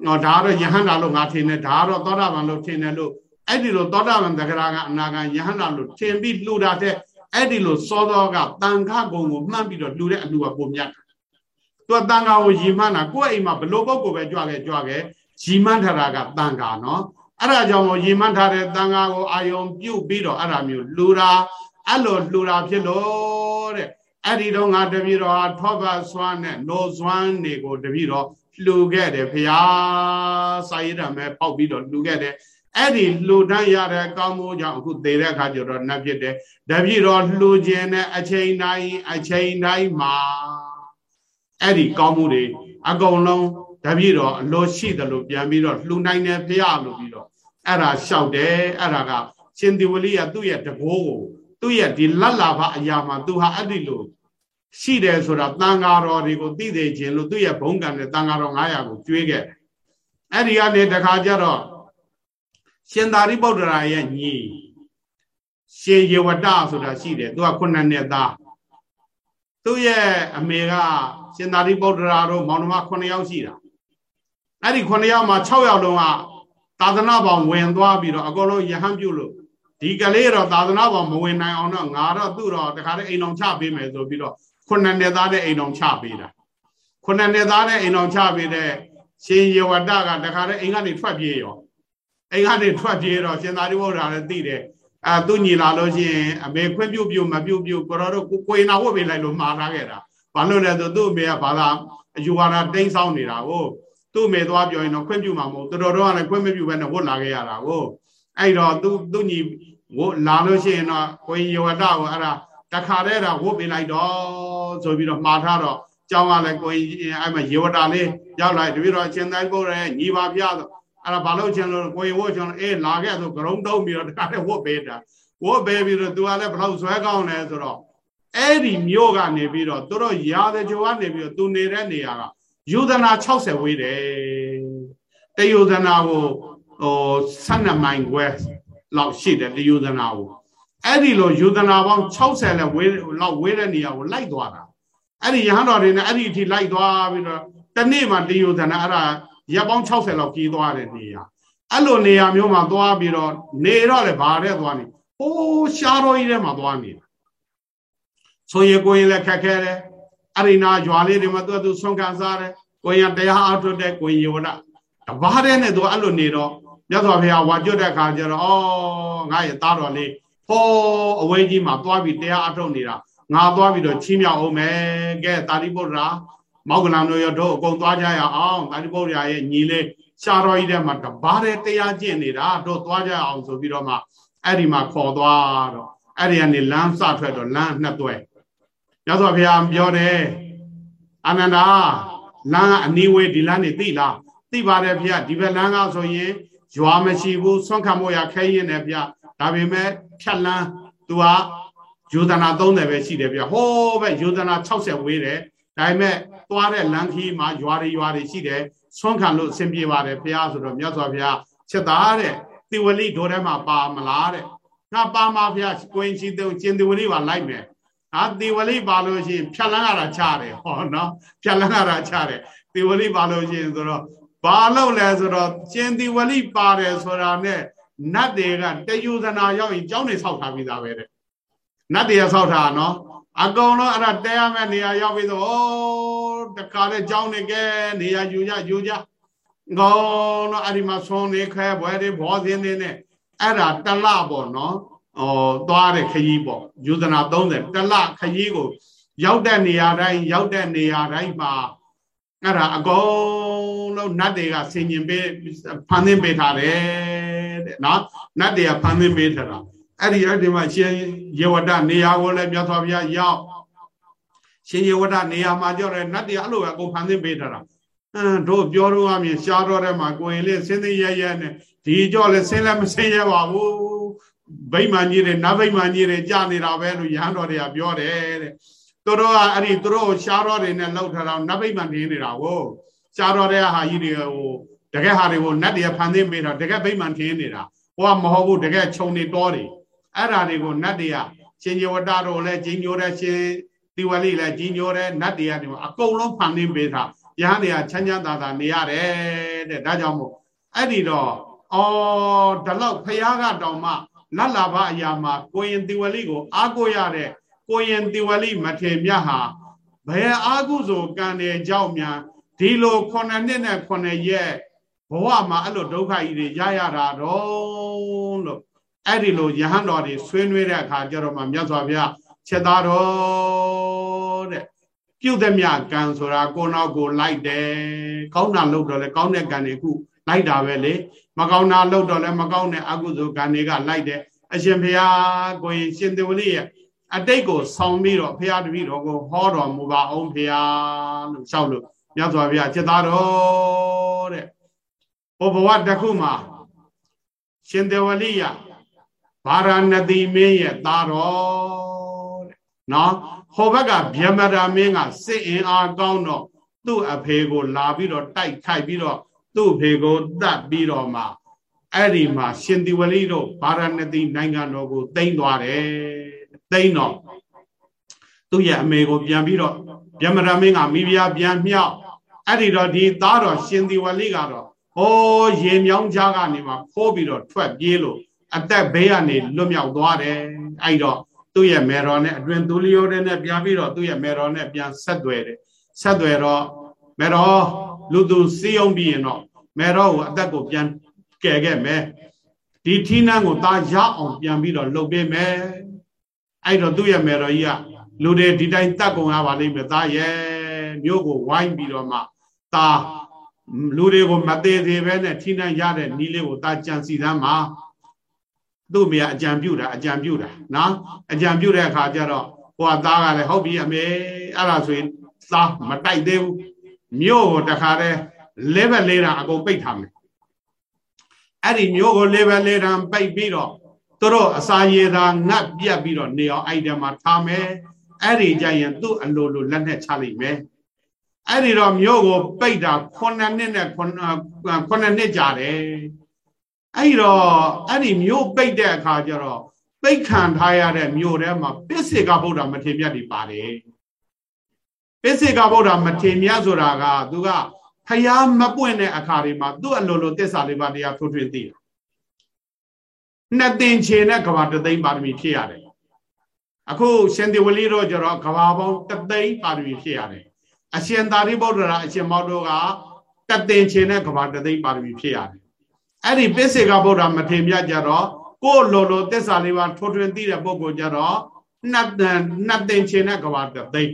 ဟောဒါကတော့ယဟန္တာလို့ငါထင်တယ်ဒါကတော့သောတာပန်လို့ထင်တယ်လို့အဲ့ဒီလိုသောတာပန်တဂရာကအနာဂံယဟန္တာလို့ထင်ပြီးလှူတာတဲ့အဲ့ဒီလိုစောသောကတန်ခဂုံကိုမှန်းပြီးတော့လှူတဲ့အလှူကပုံမြတ်သူကတန်ခါကိုရီမှန်းတာကိုယ့်အိမ်မှာဘလို့ပုပ်ကိုပဲကြွခဲ့ကြွခဲ့ ရီမှန်းထားတာကတန်ခါနော်အဲ့ဒါကြောင့်မို့ရီမှန်းထားတဲ့တန်ခါကိုအာယုံပြုတ်ပြီးတော့အဲ့ဒါမျိုးလှူတာအဲ့လိုလှူတာဖြစ်လို့တဲ့အဲ့ဒီတော့ငါတပည့်တော်ဟာထောပတ်စွမ်းနဲ့နိုစွမ်းတွေကိုတပည့်တော်လှူခဲ့တယ်ဖရာစာရည်ဓမ္မဲပေါက်ပြီးတော့လှူခဲ့တယ်အဲ့ဒီလှူဒန်းရတဲ့ကောင်းမှုကြောင့်အခုသေတဲ့အခါကျတော့နတ်ဖြစ်တယ်တပည့်တော်လှူခြင်းနဲ့အချိန်တိုင်းအချိန်တိုင်းမှာအဲ့ဒီကောင်းမှုတွေအကုန်လုံး တပည့်တော်အလိုရှိတယ်လို့ပြန်ပြီးတော့လှူနိုင်တယ်ဖရာလို့ပြီးတော့အဲ့ဒါလျှောက်တယ်အဲ့ဒါကရှင်ဒီဝလိကသူ့ရဲ့တဘောကိုသူ့ရဲ့ဒီလတ်လာဖအရာမှာသူဟာအဲ့ဒီလိုရှိတယ်ဆိုတာတန်ဃာတော်တွေကိုသိသိခြင်းလို့သူ့ရဲ့ဘုံကံနဲ့တန်ဃာတော်900ကိုကျွေးခဲ့တယ်အဲ့ဒီကနေတခါကျတော့ရှင်သာရိပုတ္တရာရဲ့ညီရှင်ယေဝတဆိုတာရှိတယ်သူကခုနှစ်နှစ်သားသူ့ရဲ့အမေကရှင်သာရိပုတ္တရာတို့မောင်နှမ9ယောက်ရှိတာ အဲ့ဒီ9ယောက်မှာ6ယောက်လုံးကသာသနာပေါင်းဝင်သွားပြီးတော့အကုန်လုံးယဟန်ပြုလို့ဒီကလေးတော့သာသနာပေါင်းမဝင်နိုင်အောင်တော့ငါတော့သူ့တော့တခါတည်းအိမ်အောင်ချပေးမယ်ဆိုပြီးတော့ခုနှစ်နှစ်သားတဲ့အိမ်အောင်ချပေးတာခုနှစ်နှစ်သားတဲ့အိမ်အောင်ချပေးတဲ့ရှင်ယေဝတကတခါတည်းအိမ်ကနေထွက်ပြေးရောအိမ်ကနေထွက်ပြေးတော့ရှင်သာရိပုတ္တရာလည်းသိတယ်အဲသူညီလာလို့ရှိရင်အမေခွင့်ပြုပြုမပြုပြုကိုတော်တို့ကိုရင်နာဝတ်ပေးလိုက်လို့မှားထားခဲ့တာဘာလို့လဲဆိုသူ့အမေကဘာသာအယူဝါဒတိမ့်ဆောင်နေတာကို သူ့အမေသွားပြောရင်တော့ခွင့်ပြုမှာမဟုတ်တော်တော်တော့လည်းခွင့်မပြုဘဲနဲ့ဝတ်လာခဲ့ရတာကိုအဲ့တော့သူသူညီဝတ်လာလို့ရှိရင်တော့ကိုရင်ယောဒကိုအဲ့ဒါတခါတည်းတော့ဝတ်ပေးလိုက်တော့ဆိုပြီးတော့မှားထားတော့ကျောင်းကလည်းကိုရင်အဲ့မှာယေဝတာလေးရောက်လာတပြီးတော့အရှင်တိုင်းပုတ်ရဲညီပါပြတော့အဲ့ဒါဘာလို့ချင်လို့ကိုရင်ဝတ်ချင်လို့အေးလာခဲ့ဆိုဂရုံးတုံးပြီးတော့တခါတည်းဝတ်ပေးတာဝတ်ပေးပြီးတော့သူကလည်းဘလောက်ဇွဲကောင်းလဲဆိုတော့အဲ့ဒီမြို့ကနေပြီးတော့သူတို့ရာဇကြိုကနေပြီးတော့သူနေတဲ့နေရာက ယူဒနာ60ဝေးတယ်တယူဒနာကိုဟို12မိုင်ခွဲလောက်ရှိတယ်တယူဒနာကိုအဲ့ဒီလိုယူဒနာပေါင်း60လက်ဝေးလောက်ဝေးတဲ့နေရာကိုလိုက်သွားတာအဲ့ဒီရဟန်းတော်တွေနဲ့အဲ့ဒီအထိလိုက်သွားပြီးတော့တနေ့မှတယူဒနာအဲ့ဒါရပ်ပေါင်း60လောက်ကြီးသွားတဲ့နေရာအဲ့လိုနေရာမျိုးမှာသွားပြီးတော့နေတော့လေဘာတဲ့သွားနေဟိုးရှားတော်ကြီးထဲမှာသွားနေတာဆိုရင်ကိုရင်လည်းခက်ခဲတယ် အရိနာရွာလေးတွေမှာသူကသူဆွမ်းခံစားတယ်ကိုရင်တရားအားထုတ်တဲ့ကိုရင်ယောဒတဘာတဲ့နဲ့သူအဲ့လိုနေတော့မြတ်စွာဘုရားဝါကြွတဲ့ခါကျတော့ဩငါရဲ့သားတော်လေးဟောအဝေးကြီးမှာသွားပြီးတရားအားထုတ်နေတာငါသွားပြီးတော့ချီးမြှောက်အောင်မယ်ကဲတာရိပုတ္တရာမောက္ကလံတို့ရတို့အကုန်သွားကြရအောင်တာရိပုတ္တရာရဲ့ညီလေးရှားတော်ကြီးတဲ့မှာတဘာတဲ့တရားကျင့်နေတာတို့သွားကြအောင်ဆိုပြီးတော့မှအဲ့ဒီမှာခေါ်သွားတော့အဲ့ဒီကနေလမ်းစထွက်တော့လမ်းနှစ်သွဲ ရသော်ဘုရားပြောတယ်အာနန္ဒာလမ်းကအနီးဝေးဒီလမ်းနေသိလားသိပါတယ်ဘုရားဒီဘက်လမ်းကဆိုရင်ရွာမရှိဘူးဆွန့်ခံမို့ရခဲရင်တယ်ဗျဒါပေမဲ့ဖြတ်လန်းသူကယူဒနာ30ပဲရှိတယ်ဗျဟိုးပဲယူဒနာ60ဝေးတယ်ဒါပေမဲ့သွားတဲ့လမ်းခီးမှာရွာတွေရွာတွေရှိတယ်ဆွန့်ခံလို့အဆင်ပြေပါတယ်ဘုရားဆိုတော့မြတ်စွာဘုရားချက်သားတဲ့တိဝလိဒိုထဲမှာပါမလားတဲ့ငါပါမှာဘုရားကိုရင်ရှိတဲ့ကျင်တိဝလိပါလိုက်မယ် ဟာတိဝလိပါလို့ရှိရင်ဖြတ်လန်းရတာချတယ်ဟောနော်ဖြတ်လန်းရတာချတယ်တိဝလိပါလို့ရှိရင်ဆိုတော့ဘာလို့လဲဆိုတော့ကျင်တိဝလိပါတယ်ဆိုတာနဲ့နတ်တွေကတယူဇနာရောက်ရင်ကျောင်းနေဆောက်ထားပြီးသားပဲတဲ့နတ်တွေဆောက်ထားနော်အကုန်လုံးအဲ့ဒါတဲရမယ့်နေရာရောက်ပြီးတော့ဩတခါလေကျောင်းနေကဲနေရာယူကြယူကြကောင်းတော့အဲ့ဒီမှာဆွန်နေခဲဘွဲတွေဘောစင်းနေနဲ့အဲ့ဒါတလပေါ့နော် ဩသွားတဲ့ခရီးပေါ့ယူဇနာ30တလခရီးကို ရောက်တဲ့နေရာတိုင်းရောက်တဲ့နေရာတိုင်းမှာအဲ့ဒါအကုန်လုံးနတ်တွေကဆင်ញင်ပေးဖန်သင်းပေးထားတယ်တဲ့နော်နတ်တွေကဖန်သင်းပေးထားတာအဲ့ဒီအဲ့ဒီမှာရှင်ယေဝဒနေရာကိုလည်းမြတ်စွာဘုရားရောက်ရှင်ယေဝဒနေရာမှာကြောက်တယ်နတ်တွေအဲ့လိုပဲအကုန်ဖန်သင်းပေးထားတာအင်းတို့ပြောတော့အမြင်ရှားတော့တဲ့မှာကိုရင်လေးဆင်းသိရရနဲ့ဒီကြော့လည်းဆင်းလည်းမဆင်းရပါဘူး ဗိမာန်ကြီးတွေနတ်ဗိမာန်ကြီးတွေကြာနေတာပဲလို့ရဟန်းတော်တွေကပြောတယ်တဲ့သူတို့ကအဲ့ဒီသူတို့ရှားတော်တွေနဲ့လောက်ထားတော့နတ်ဗိမာန်နေနေတာကိုရှားတော်တဲ့ဟာကြီးတွေဟိုတကယ်ဟာတွေကိုနတ်တွေဖန်သင်းပေးတာတကယ်ဗိမာန်ထင်းနေတာဟိုကမဟုတ်ဘူးတကယ်ခြုံနေတော်တွေအဲ့ဓာတွေကိုနတ်တွေကရှင်ညဝတတို့လည်းကြီးညိုတဲ့ရှင်တိဝလိလည်းကြီးညိုတဲ့နတ်တွေကဒီမှာအကုန်လုံးဖန်သင်းပေးတာယဟန်တွေကချမ်းချမ်းသာသာနေရတယ်တဲ့ဒါကြောင့်မို့အဲ့ဒီတော့အော်ဒီလောက်ဖះကတောင်မှ လတ်လာဘအရာမှာကိုရင်တိဝလိကို အားကိုရတဲ့ကိုရင်တိဝလိမထေမြတ်ဟာဘယ်အာကုသိုလ်ကံတဲ့ကြောင့်များဒီလိုခုနှစ်နှစ်နဲ့ခုနှစ်ရက်ဘဝမှာအဲ့လိုဒုက္ခကြီးတွေရရတာတော့လို့အဲ့ဒီလိုယဟန်တော်တွေဆွေးနွေးတဲ့အခါကျတော့မှမြတ်စွာဘုရားချက်သားတော်တဲ့ပြုတ်သည်မြကံဆိုတာကိုနောက်ကိုလိုက်တယ်ကောင်းတာလုပ်တော့လဲကောင်းတဲ့ကံတွေခုလိုက်တာပဲလေ မကောင်းတာလုပ်တော့လဲမကောင်းတဲ့အကုသိုလ်ကံတွေကလိုက်တယ်အရှင်ဘုရားကိုရင်ရှင်သေဝလိရဲ့အတိတ်ကိုဆောင်ပြီးတော့ဘုရားတပည့်တော်ကိုဟောတော်မူပါအောင်ဘုရားလို့လျှောက်လို့မြတ်စွာဘုရားချက်သားတော်တဲ့ဘုဘဝတစ်ခုမှာရှင်သေဝလိယဗာရာဏသီမင်းရဲ့သားတော်တဲ့နော်ဟောဘက်ကဗျမရာမင်းကစစ်အင်အားကောင်းတော့သူ့အဖေကိုလာပြီးတော့တိုက်ခိုက်ပြီးတော့ သူ့အဖေကိုတတ်ပြီးတော့မှအဲ့ဒီမှာရှင်ဒီဝလိတို့ဗာရာဏသီနိုင်ငံတော်ကိုတိမ့်သွားတယ်တိမ့်တော့သူ့ရဲ့အမေကိုပြန်ပြီးတော့ဗျမရာမင်းကမိဖုရားပြန်မြောက်အဲ့ဒီတော့ဒီသားတော်ရှင်ဒီဝလိကတော့ဟောရေမြောင်းကြားကနေမှခိုးပြီးတော့ထွက်ပြေးလို့အသက်ဘေးကနေလွတ်မြောက်သွားတယ်အဲ့တော့သူ့ရဲ့မေတော်နဲ့အတွင်သူလျောတဲ့နဲ့ပြန်ပြီးတော့သူ့ရဲ့မေတော်နဲ့ပြန်ဆက်သွယ်တယ်ဆက်သွယ်တော့မေတော် လူသူစီယုံပြီးရင်တော့မေတော်ကိုအသက်ကိုပြန်ကယ်ခဲ့မယ်ဒီထီးနှံကိုသားရအောင်ပြန်ပြီးတော့လှုပ်ပေးမယ်အဲ့တော့သူ့ရဲ့မေတော်ကြီးကလူတွေဒီတိုင်းတတ်ကုန်ရပါလိမ့်မယ်သားရဲ့မြို့ကိုဝိုင်းပြီးတော့မှသားလူတွေကိုမသေးသေးပဲနဲ့ထိနှံရတဲ့နီးလေးကိုသားကြံစီသမ်းမှာသူ့မိကအကြံပြုတာအကြံပြုတာနော်အကြံပြုတဲ့အခါကျတော့ဟိုကသားကလည်းဟုတ်ပြီအမေအဲ့ဒါဆိုရင်သားမတိုက်သေးဘူး မြို့ကိုတခါတည်း level လေးတာအကုန်ပိတ်ထားမယ်အဲ့ဒီမြို့ကို level လေးတာပိတ်ပြီးတော့သူတို့အစာရည်သာငတ်ပြတ်ပြီးတော့နေအောင်အဲ့ဒီမှာထားမယ်အဲ့ဒီကြရင်သူ့အလိုလိုလက်နဲ့ချလိုက်မယ်အဲ့ဒီတော့မြို့ကိုပိတ်တာ9နှစ်နဲ့9နှစ်ကြာတယ်အဲ့ဒီတော့အဲ့ဒီမြို့ပိတ်တဲ့အခါကျတော့ပိတ်ခံထားရတဲ့မြို့ထဲမှာပစ္စေကဗုဒ္ဓမထေမြတ်တွေပါတယ် ပစ္စေကဗုဒ္ဓမထေမြတ်ဆိုတာကသူကဖျားမပွင့်တဲ့အခါတွေမှာသူ့အလိုလိုတစ္ဆာလေးပါးတရားထွထွင်းသိတယ်နှစ်သင်ချေနဲ့ကဘာတသိမ့်ပါရမီဖြစ်ရတယ်အခုရှင်သေဝလီတို့ကျတော့ကဘာပေါင်းတသိမ့်ပါရမီဖြစ်ရတယ်အရှင်သာရိပုတ္တရာအရှင်မောတို့ကတသင်ချေနဲ့ကဘာတသိမ့်ပါရမီဖြစ်ရတယ်အဲ့ဒီပစ္စေကဗုဒ္ဓမထေမြတ်ကြတော့ကိုယ်လိုလိုတစ္ဆာလေးပါထွထွင်းသိတဲ့ပုဂ္ဂိုလ်ကြတော့နှစ်နှစ်သင်ချေနဲ့ကဘာတသိမ့်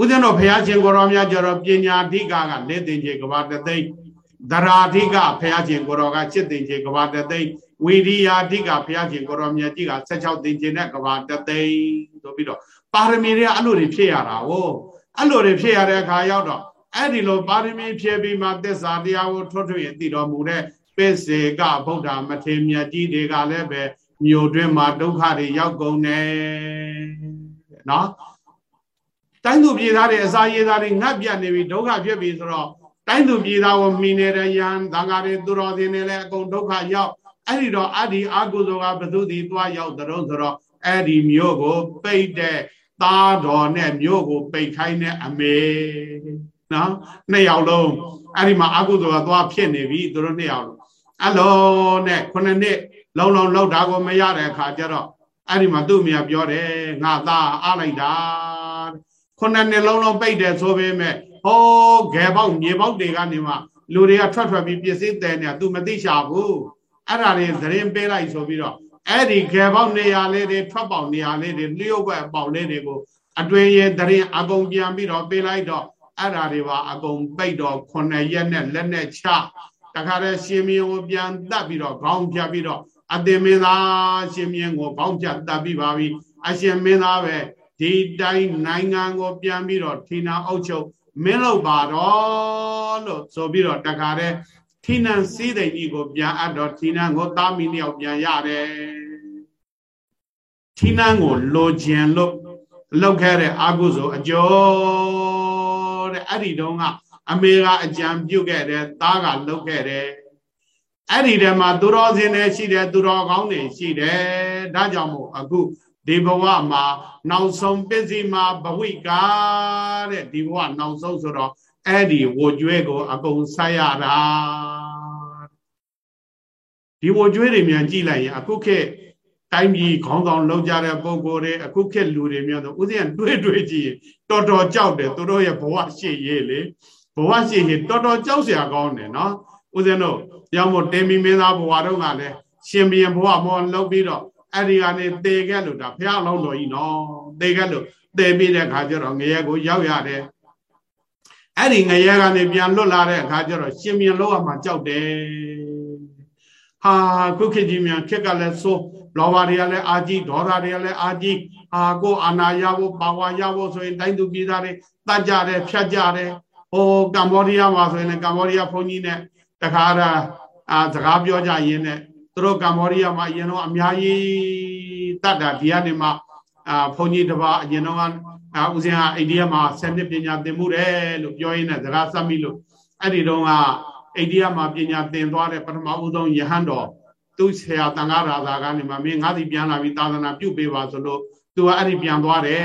ဦးဇင်းတို့ဘုရားရှင်ကိုရောမြတ်ကြတော့ပညာဓိကကလက်တင်ကြီးကဘာတသိမ့်ဒရာဓိကဘုရားရှင်ကိုရောကจิตတင်ကြီးကဘာတသိမ့်ဝီရိယာဓိကဘုရားရှင်ကိုရောမြတ်ကြီးက16တင်ကြီးနဲ့ကဘာတသိမ့်ဆိုပြီးတော့ပါရမီတွေအဲ့လိုတွေဖြစ်ရတာဟောအဲ့လိုတွေဖြစ်ရတဲ့အခါရောက်တော့အဲ့ဒီလိုပါရမီဖြည့်ပြီးမှသစ္စာတရားကိုထွတ်ထွတ်ရင်သိတော်မူတဲ့ပိစေကဗုဒ္ဓမထေမြတ်ကြီးတွေကလည်းပဲမြို့တွင်းမှာဒုက္ခတွေရောက်ကုန်တယ်နော် တိုင်းသူပြည်သားတွေအစာရေးသားတွေငတ်ပြတ်နေပြီဒုက္ခဖြစ်ပြီဆိုတော့တိုင်းသူပြည်သားကိုမိနေတဲ့ယဟန်သံဃာတွေသူတော်စင်တွေလည်းအကုန်ဒုက္ခရောက်အဲ့ဒီတော့အဒီအာကုသိုလ်ကဘသူသည်သွားရောက်တဲ့တော့ဆိုတော့အဲ့ဒီမြို့ကို ပိတ်တဲ့သားတော်နဲ့မြို့ကို ပိတ်ခိုင်းတဲ့အမေနော်နှစ်ယောက်လုံးအဲ့ဒီမှာအာကုသိုလ်ကသွားဖြစ်နေပြီသူတို့နှစ်ယောက်လုံးအဲ့လိုနဲ့ခုနှစ်နှစ်လုံလုံလောက်တာကိုမရတဲ့အခါကျတော့အဲ့ဒီမှာသူ့အမေပြောတယ်ငါသားအားလိုက်တာ ခုနှစ်နှစ်လုံးလုံးပိတ်တယ်ဆိုပေမဲ့ဟောဂယ်ပေါက်မြေပေါက်တွေကနေမှလူတွေကထွက်ထွက်ပြီးပစ္စည်းတယ်နေတာ तू မသိချဘူးအဲ့ဒါတွေသတင်းပေးလိုက်ဆိုပြီးတော့အဲ့ဒီဂယ်ပေါက်နေရာလေးတွေထွက်ပေါက်နေရာလေးတွေလျှို့ဘက်ပေါက်လေးတွေကိုအတွင်ရဲ့သတင်းအကုန်ပြန်ပြီးတော့ပေးလိုက်တော့အဲ့ဒါတွေပါအကုန်ပိတ်တော့ခုနှစ်ရက်နဲ့လက်နဲ့ချတခါတည်းရှင်မင်းကိုပြန်တတ်ပြီးတော့ခေါင်းဖြတ်ပြီးတော့အတင်မင်းသားရှင်မင်းကိုခေါင်းဖြတ်တတ်ပြီးပါပြီအရှင်မင်းသားပဲ ဒီတိုင်းနိုင်ငံကိုပြန်ပြီးတော့ထိနာအုပ်ချုပ်မင်းလုပ်ပါတော့လို့ဆိုပြီးတော့တခါတည်းထိနန်စည်းတဲ့ကြီးကိုပြန်အပ်တော့ထိနန်ကိုသားမီးလျောက်ပြန်ရတယ်ထိနန်ကိုလိုချင်လို့လောက်ခဲ့တဲ့အာကုသိုလ်အကျော်တဲ့အဲ့ဒီတုန်းကအမေကအကြံပြုတ်ခဲ့တယ်သားကလောက်ခဲ့တယ်အဲ့ဒီထဲမှာသူတော်စင်တွေရှိတယ်သူတော်ကောင်းတွေရှိတယ်ဒါကြောင့်မို့အခု ဒီဘဝမှာနောက်ဆုံးပစ္စည်းမှာဘဝိကာတဲ့ဒီဘဝနောက်ဆုံးဆိုတော့အဲ့ဒီဝကြွဲကို အကုန်ဆက်ရတာဒီဝကြွဲတွေမြန်ကြည့်လိုက်ရင်အခုခေတ်တိုင်းပြည်ခေါင်းဆောင်လောက်ကြတဲ့ပုံကိုယ်တွေအခုခေတ်လူတွေများတော့ဦးဇင်းတွေးတွေးကြည့်တော်တော်ကြောက်တယ်သူတို့ရဲ့ဘဝရှေ့ရေးလေဘဝရှေ့ရေးတော်တော်ကြောက်စရာကောင်းတယ်နော်ဦးဇင်းတို့ရောင်းမို့တင်မီမင်းသားဘဝတော့ကလည်းရှင်ဘီရင်ဘဝမောလောက်ပြီးတော့ အဲ့ဒီကနေသေခဲ့လို့ဒါဖះလောင်းတော်ကြီးနော်သေခဲ့လို့သေပြီးတဲ့အခါကျတော့ငရဲကိုရောက်ရတယ်အဲ့ဒီငရဲကနေပြန်လွတ်လာတဲ့အခါကျတော့ရှင်မြန်လောက်မှကြောက်တယ်ဟာခုခေတ်ကြီးမြန်ခက်ကလည်းဆိုးလောဘတွေကလည်းအာကြီးဒေါသတွေကလည်းအာကြီးဟာကိုအာနာရဖို့ပါဝါရဖို့ဆိုရင်တိုင်းသူပြည်သားတွေတတ်ကြတယ်ဖြတ်ကြတယ်ဟိုကမ္ဘောဒီးယားမှာဆိုရင်ကမ္ဘောဒီးယားဘုန်းကြီးနဲ့တခါအာစကားပြောကြရင်းနဲ့ သူတို့ကမ္ဘောဒီးယားမှာအရင်တော့အများကြီးတတ်တာဒီကနေမှအာဘုန်းကြီးတစ်ပါးအရင်တော့ကဦးဇင်းဟာအိန္ဒိယမှာဆယ်နှစ်ပညာသင်မှုတယ်လို့ပြောရင်းနဲ့စကားဆက်မိလို့အဲ့ဒီတော့ကအိန္ဒိယမှာပညာသင်သွားတဲ့ပထမဦးဆုံးယဟန်တော်သူဆရာတန်ခါရာသာကနေမှမင်းငါးစီပြန်လာပြီးသာသနာပြုပေးပါဆိုလို့သူကအဲ့ဒီပြန်သွားတယ်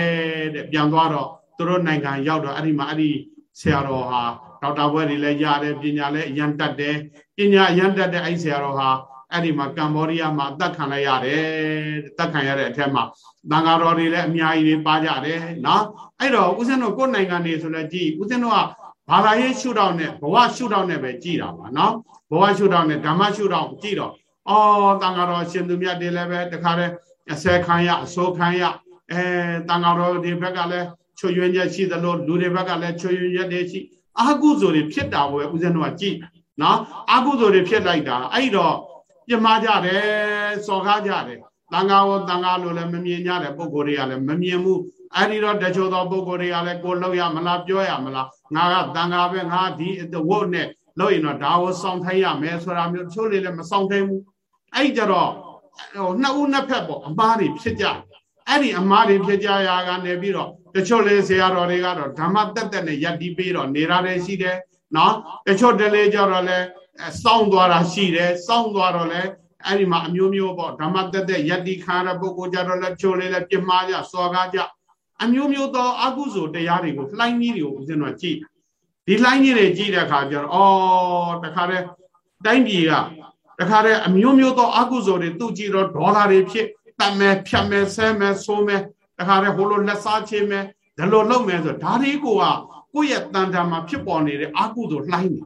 တဲ့ပြန်သွားတော့သူတို့နိုင်ငံရောက်တော့အဲ့ဒီမှာအဲ့ဒီဆရာတော်ဟာဒေါက်တာဘွဲတွေလည်းရတယ်ပညာလည်းအရန်တတ်တယ်ပညာအရန်တတ်တဲ့အဲ့ဆရာတော်ဟာ အဲ့ဒီမှာကမ္ဘောဒီးယားမှာအသက်ခံလိုက်ရတယ်အသက်ခံရတဲ့အထက်မှာသံဃာတော်တွေလည်းအများကြီးတွေပါကြတယ်နော်အဲ့တော့ဦးဇင်းတို့ကိုယ်နိုင်ငံနေဆိုလည်းကြည်ဦးဇင်းတို့ကဘာသာရေးရှုထောင့်နဲ့ဘဝရှုထောင့်နဲ့ပဲကြည်တာပါနော်ဘဝရှုထောင့်နဲ့ဓမ္မရှုထောင့်ကြည်တော့ဩအော်တန်ဃာတော်ရှင်သူမြတ်တွေလည်းပဲတခါတည်းအစဲခံရအစိုးခံရအဲတန်ဃာတော်ဒီဘက်ကလည်းချွေရွံ့ချက်ရှိသလိုလူတွေဘက်ကလည်းချွေရွံ့ချက်တွေရှိအာကုသိုလ်တွေဖြစ်တာပဲဦးဇင်းတို့ကကြည့်နော်အာကုသိုလ်တွေဖြစ်လိုက်တာအဲ့တော့ ပြမကြတယ်စော်ကားကြတယ်တန်ဃာဝတန်ဃာလို့လည်းမမြင်ကြတဲ့ပုံကိုယ်တွေကလည်းမမြင်ဘူးအဲ့ဒီတော့တချို့သောပုံကိုယ်တွေကလည်းကိုလောက်ရမလားပြောရမလားငါကတန်ဃာပဲငါဒီဝုတ်နဲ့လို့ရင်တော့ဒါကိုစောင့်ထိုင်ရမယ်ဆိုတာမျိုးတချို့လေးလည်းမစောင့်ထိုင်ဘူးအဲ့ကြတော့ဟိုနှစ်ဦးနှစ်ဖက်ပေါ့အမားတွေဖြစ်ကြအဲ့ဒီအမားတွေဖြစ်ကြရာကနေပြီးတော့တချို့လေးဆရာတော်တွေကတော့ဓမ္မတက်တက်နဲ့ယက်တီးပြီးတော့နေရတယ်ရှိတယ်နော်တချို့တလေကြတော့လဲ စောင့်သွားတာရှိတယ်စောင့်သွားတော့လဲအဲ့ဒီမှာအမျိုးမျိုးပေါ့ဓမ္မတက်တက်ယက်တီးခါရပုဂ္ဂိုလ်ကြတော့လဲချို့လေးလဲပြမှားကြစော်ကားကြအမျိုးမျိုးသောအကုသိုလ်တရားတွေကိုလှိုင်းကြီးတွေကိုဦးဇင်းတော်ကြည့်ဒီလှိုင်းကြီးတွေကြည့်တဲ့အခါကျတော့အော်တခါတည်းတိုင်းပြည်ကတခါတည်းအမျိုးမျိုးသောအကုသိုလ်တွေသူကြည့်တော့ဒေါ်လာတွေဖြစ်တတ်မယ်ဖြတ်မယ်ဆဲမယ်ဆိုးမယ်တခါတည်းဟိုလိုလက်စားချေမယ်ဒါလိုလုပ်မယ်ဆိုဒါတွေကိုကကိုယ့်ရဲ့တန်တာမှာဖြစ်ပေါ်နေတဲ့အကုသိုလ်လှိုင်းနေ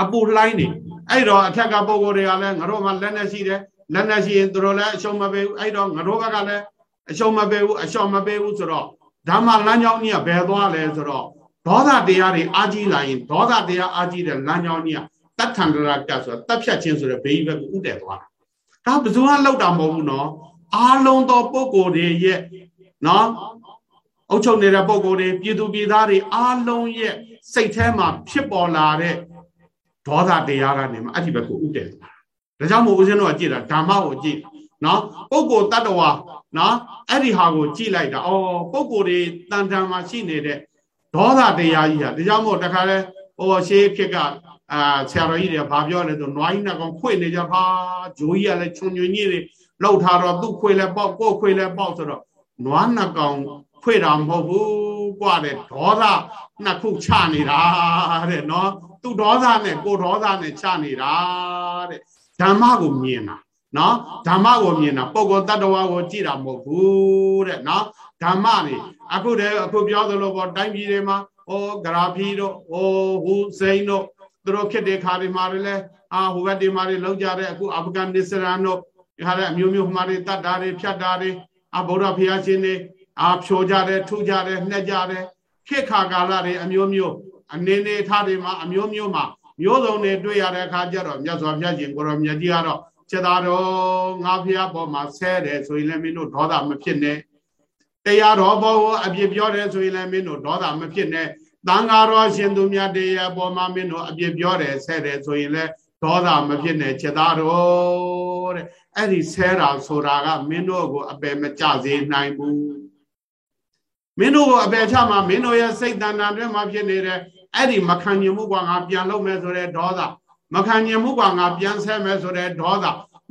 အပူလှိုင်းနေအဲ့တော့အထက်ကပုံကိုယ်တွေကလည်းငါတို့မှလက်နဲ့ရှိတယ်လက်နဲ့ရှိရင်သူတို့လည်းအရှုံးမပေးဘူးအဲ့တော့ငါတို့ဘက်ကလည်းအရှုံးမပေးဘူးအရှုံးမပေးဘူးဆိုတော့ဓမ္မလမ်းကြောင်းကြီးကဘယ်သွားလဲဆိုတော့ဒေါသတရားတွေအာကြီးလာရင်ဒေါသတရားအာကြီးတဲ့လမ်းကြောင်းကြီးကတတ်ထန္တရာကဆိုတော့တတ်ဖြတ်ခြင်းဆိုတဲ့ဘေးဘက်ကိုဥတည်သွားတာဒါဘယ်သူမှလောက်တာမဟုတ်ဘူးနော်အားလုံးသောပုဂ္ဂိုလ်တွေရဲ့နော်အုပ်ချုပ်နေတဲ့ပုဂ္ဂိုလ်တွေပြည်သူပြည်သားတွေအားလုံးရဲ့စိတ်ထဲမှာဖြစ်ပေါ်လာတဲ့ ဒေါသတရားကနေမှအဲ့ဒီဘက်ကိုဥတည်သွားတာဒါကြောင့်မို့ဦးဇင်းတို့ကကြည့်တာဓမ္မကိုကြည့်နော်ပုဂ္ဂိုလ်တ attva နော်အဲ့ဒီဟာကိုကြည့်လိုက်တာအော်ပုဂ္ဂိုလ်တွေတန်တန်မှာရှိနေတဲ့ဒေါသတရားကြီးဟာဒါကြောင့်မို့တခါလဲဟိုရှေးဖြစ်ကအာဆရာတော်ကြီးတွေဘာပြောလဲဆိုနွားကြီးနှစ်ကောင်ခွေနေကြပါဂျိုးကြီးကလည်းခြုံညွညင်းတွေလောက်ထားတော့သူ့ခွေလဲပေါက်ကိုယ်ခွေလဲပေါက်ဆိုတော့နွားနှစ်ကောင်ခွေတာမဟုတ်ဘူးกว่าတဲ့ဒေါသ နှစ်ခုချနေတာတဲ့နော်သူဒေါသနဲ့ကိုဒေါသနဲ့ချနေတာတဲ့ဓမ္မကိုမြင်တာနော်ဓမ္မကိုမြင်တာပုဂ္ဂိုလ်တ attva ကိုကြည့်တာမဟုတ်ဘူးတဲ့နော်ဓမ္မနေအခုတည်းအခုပြောသလိုပေါ့တိုင်းပြည်တွေမှာဟောဂရာဖီတို့ဟောဟူစိန်တို့သူတို့ခက်တဲ့ခါတွေမှာလည်းအာဟိုဘက်တွေမှာတွေလောက်ကြတဲ့အခုအာဖဂန်နစ္စတန်တို့ဒီဟာလည်းအမျိုးမျိုးဟိုမှာတွေတတ်တာတွေဖြတ်တာတွေအဗုဒ္ဓဖျားရှင်တွေအာဖြိုကြတယ်ထုကြတယ်နှက်ကြတယ် ခေတ်ခါကာလတွေအမျိုးမျိုးအနေနေထားတွေမှာအမျိုးမျိုးမှာမျိုးစုံတွေတွေ့ရတဲ့အခါကျတော့မြတ်စွာဘုရားရှင်ကိုရောမြတ်ကြီးကတော့စေတာတော်ငါဖျားပေါ်မှာဆဲတယ်ဆိုရင်လည်းမင်းတို့ဒေါသမဖြစ်နဲ့တရားတော်ဘောကိုအပြစ်ပြောတယ်ဆိုရင်လည်းမင်းတို့ဒေါသမဖြစ်နဲ့တန်ဃာတော်ရှင်သူမြတ်တရားပေါ်မှာမင်းတို့အပြစ်ပြောတယ်ဆဲတယ်ဆိုရင်လည်းဒေါသမဖြစ်နဲ့စေတာတော်တဲ့အဲ့ဒီဆဲတာဆိုတာကမင်းတို့ကိုအပယ်မကြစေနိုင်ဘူး မင်းတို့ကိုအပယ်ချမှာမင်းတို့ရဲ့စိတ်တဏ္ဍာတွင်မှာဖြစ်နေတဲ့အဲ့ဒီမခံညင်မှုကငါပြန်လုပ်မယ်ဆိုတဲ့ဒေါသမခံညင်မှုကငါပြန်ဆဲမယ်ဆိုတဲ့ဒေါသ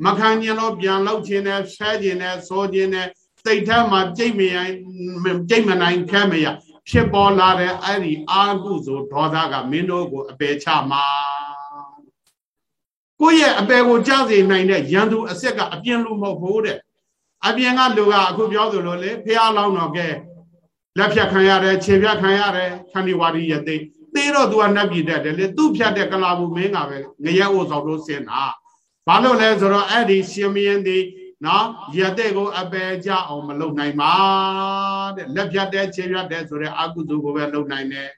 မခံညင်လို့ပြန်လုပ်ခြင်းနဲ့ဆဲခြင်းနဲ့ဆိုခြင်းနဲ့စိတ်ထဲမှာကြိတ်မရကြိတ်မနိုင်ခဲမရဖြစ်ပေါ်လာတဲ့အဲ့ဒီအာကုဆိုဒေါသကမင်းတို့ကိုအပယ်ချမှာကိုယ့်ရဲ့အပယ်ကိုကြားစေနိုင်တဲ့ရန်သူအစ်စ်ကအပြင်းလို့မဟုတ်ဘူးတဲ့အပြင်ကလူကအခုပြောသလိုလေဖះလောင်းတော့ကဲ လက်ဖြတ်ခံရတယ်ခြေဖြတ်ခံရတယ်ခန္ဒီဝါဒီယသိသေးတော့ तू ကနတ်ပြည်တက်တယ်လေသူ့ဖြတ်တဲ့ကလာဘူးမင်းကပဲငရဲအိုဆောင်လို့ဆင်းတာဘာလို့လဲဆိုတော့အဲ့ဒီရှင်မင်းဒီနော်ရတဲ့ကိုအပယ်ကြအောင်မလုပ်နိုင်ပါတဲ့လက်ဖြတ်တဲ့ခြေဖြတ်တဲ့ဆိုတဲ့အကုသိုလ်ကိုပဲလုပ်နိုင်တယ်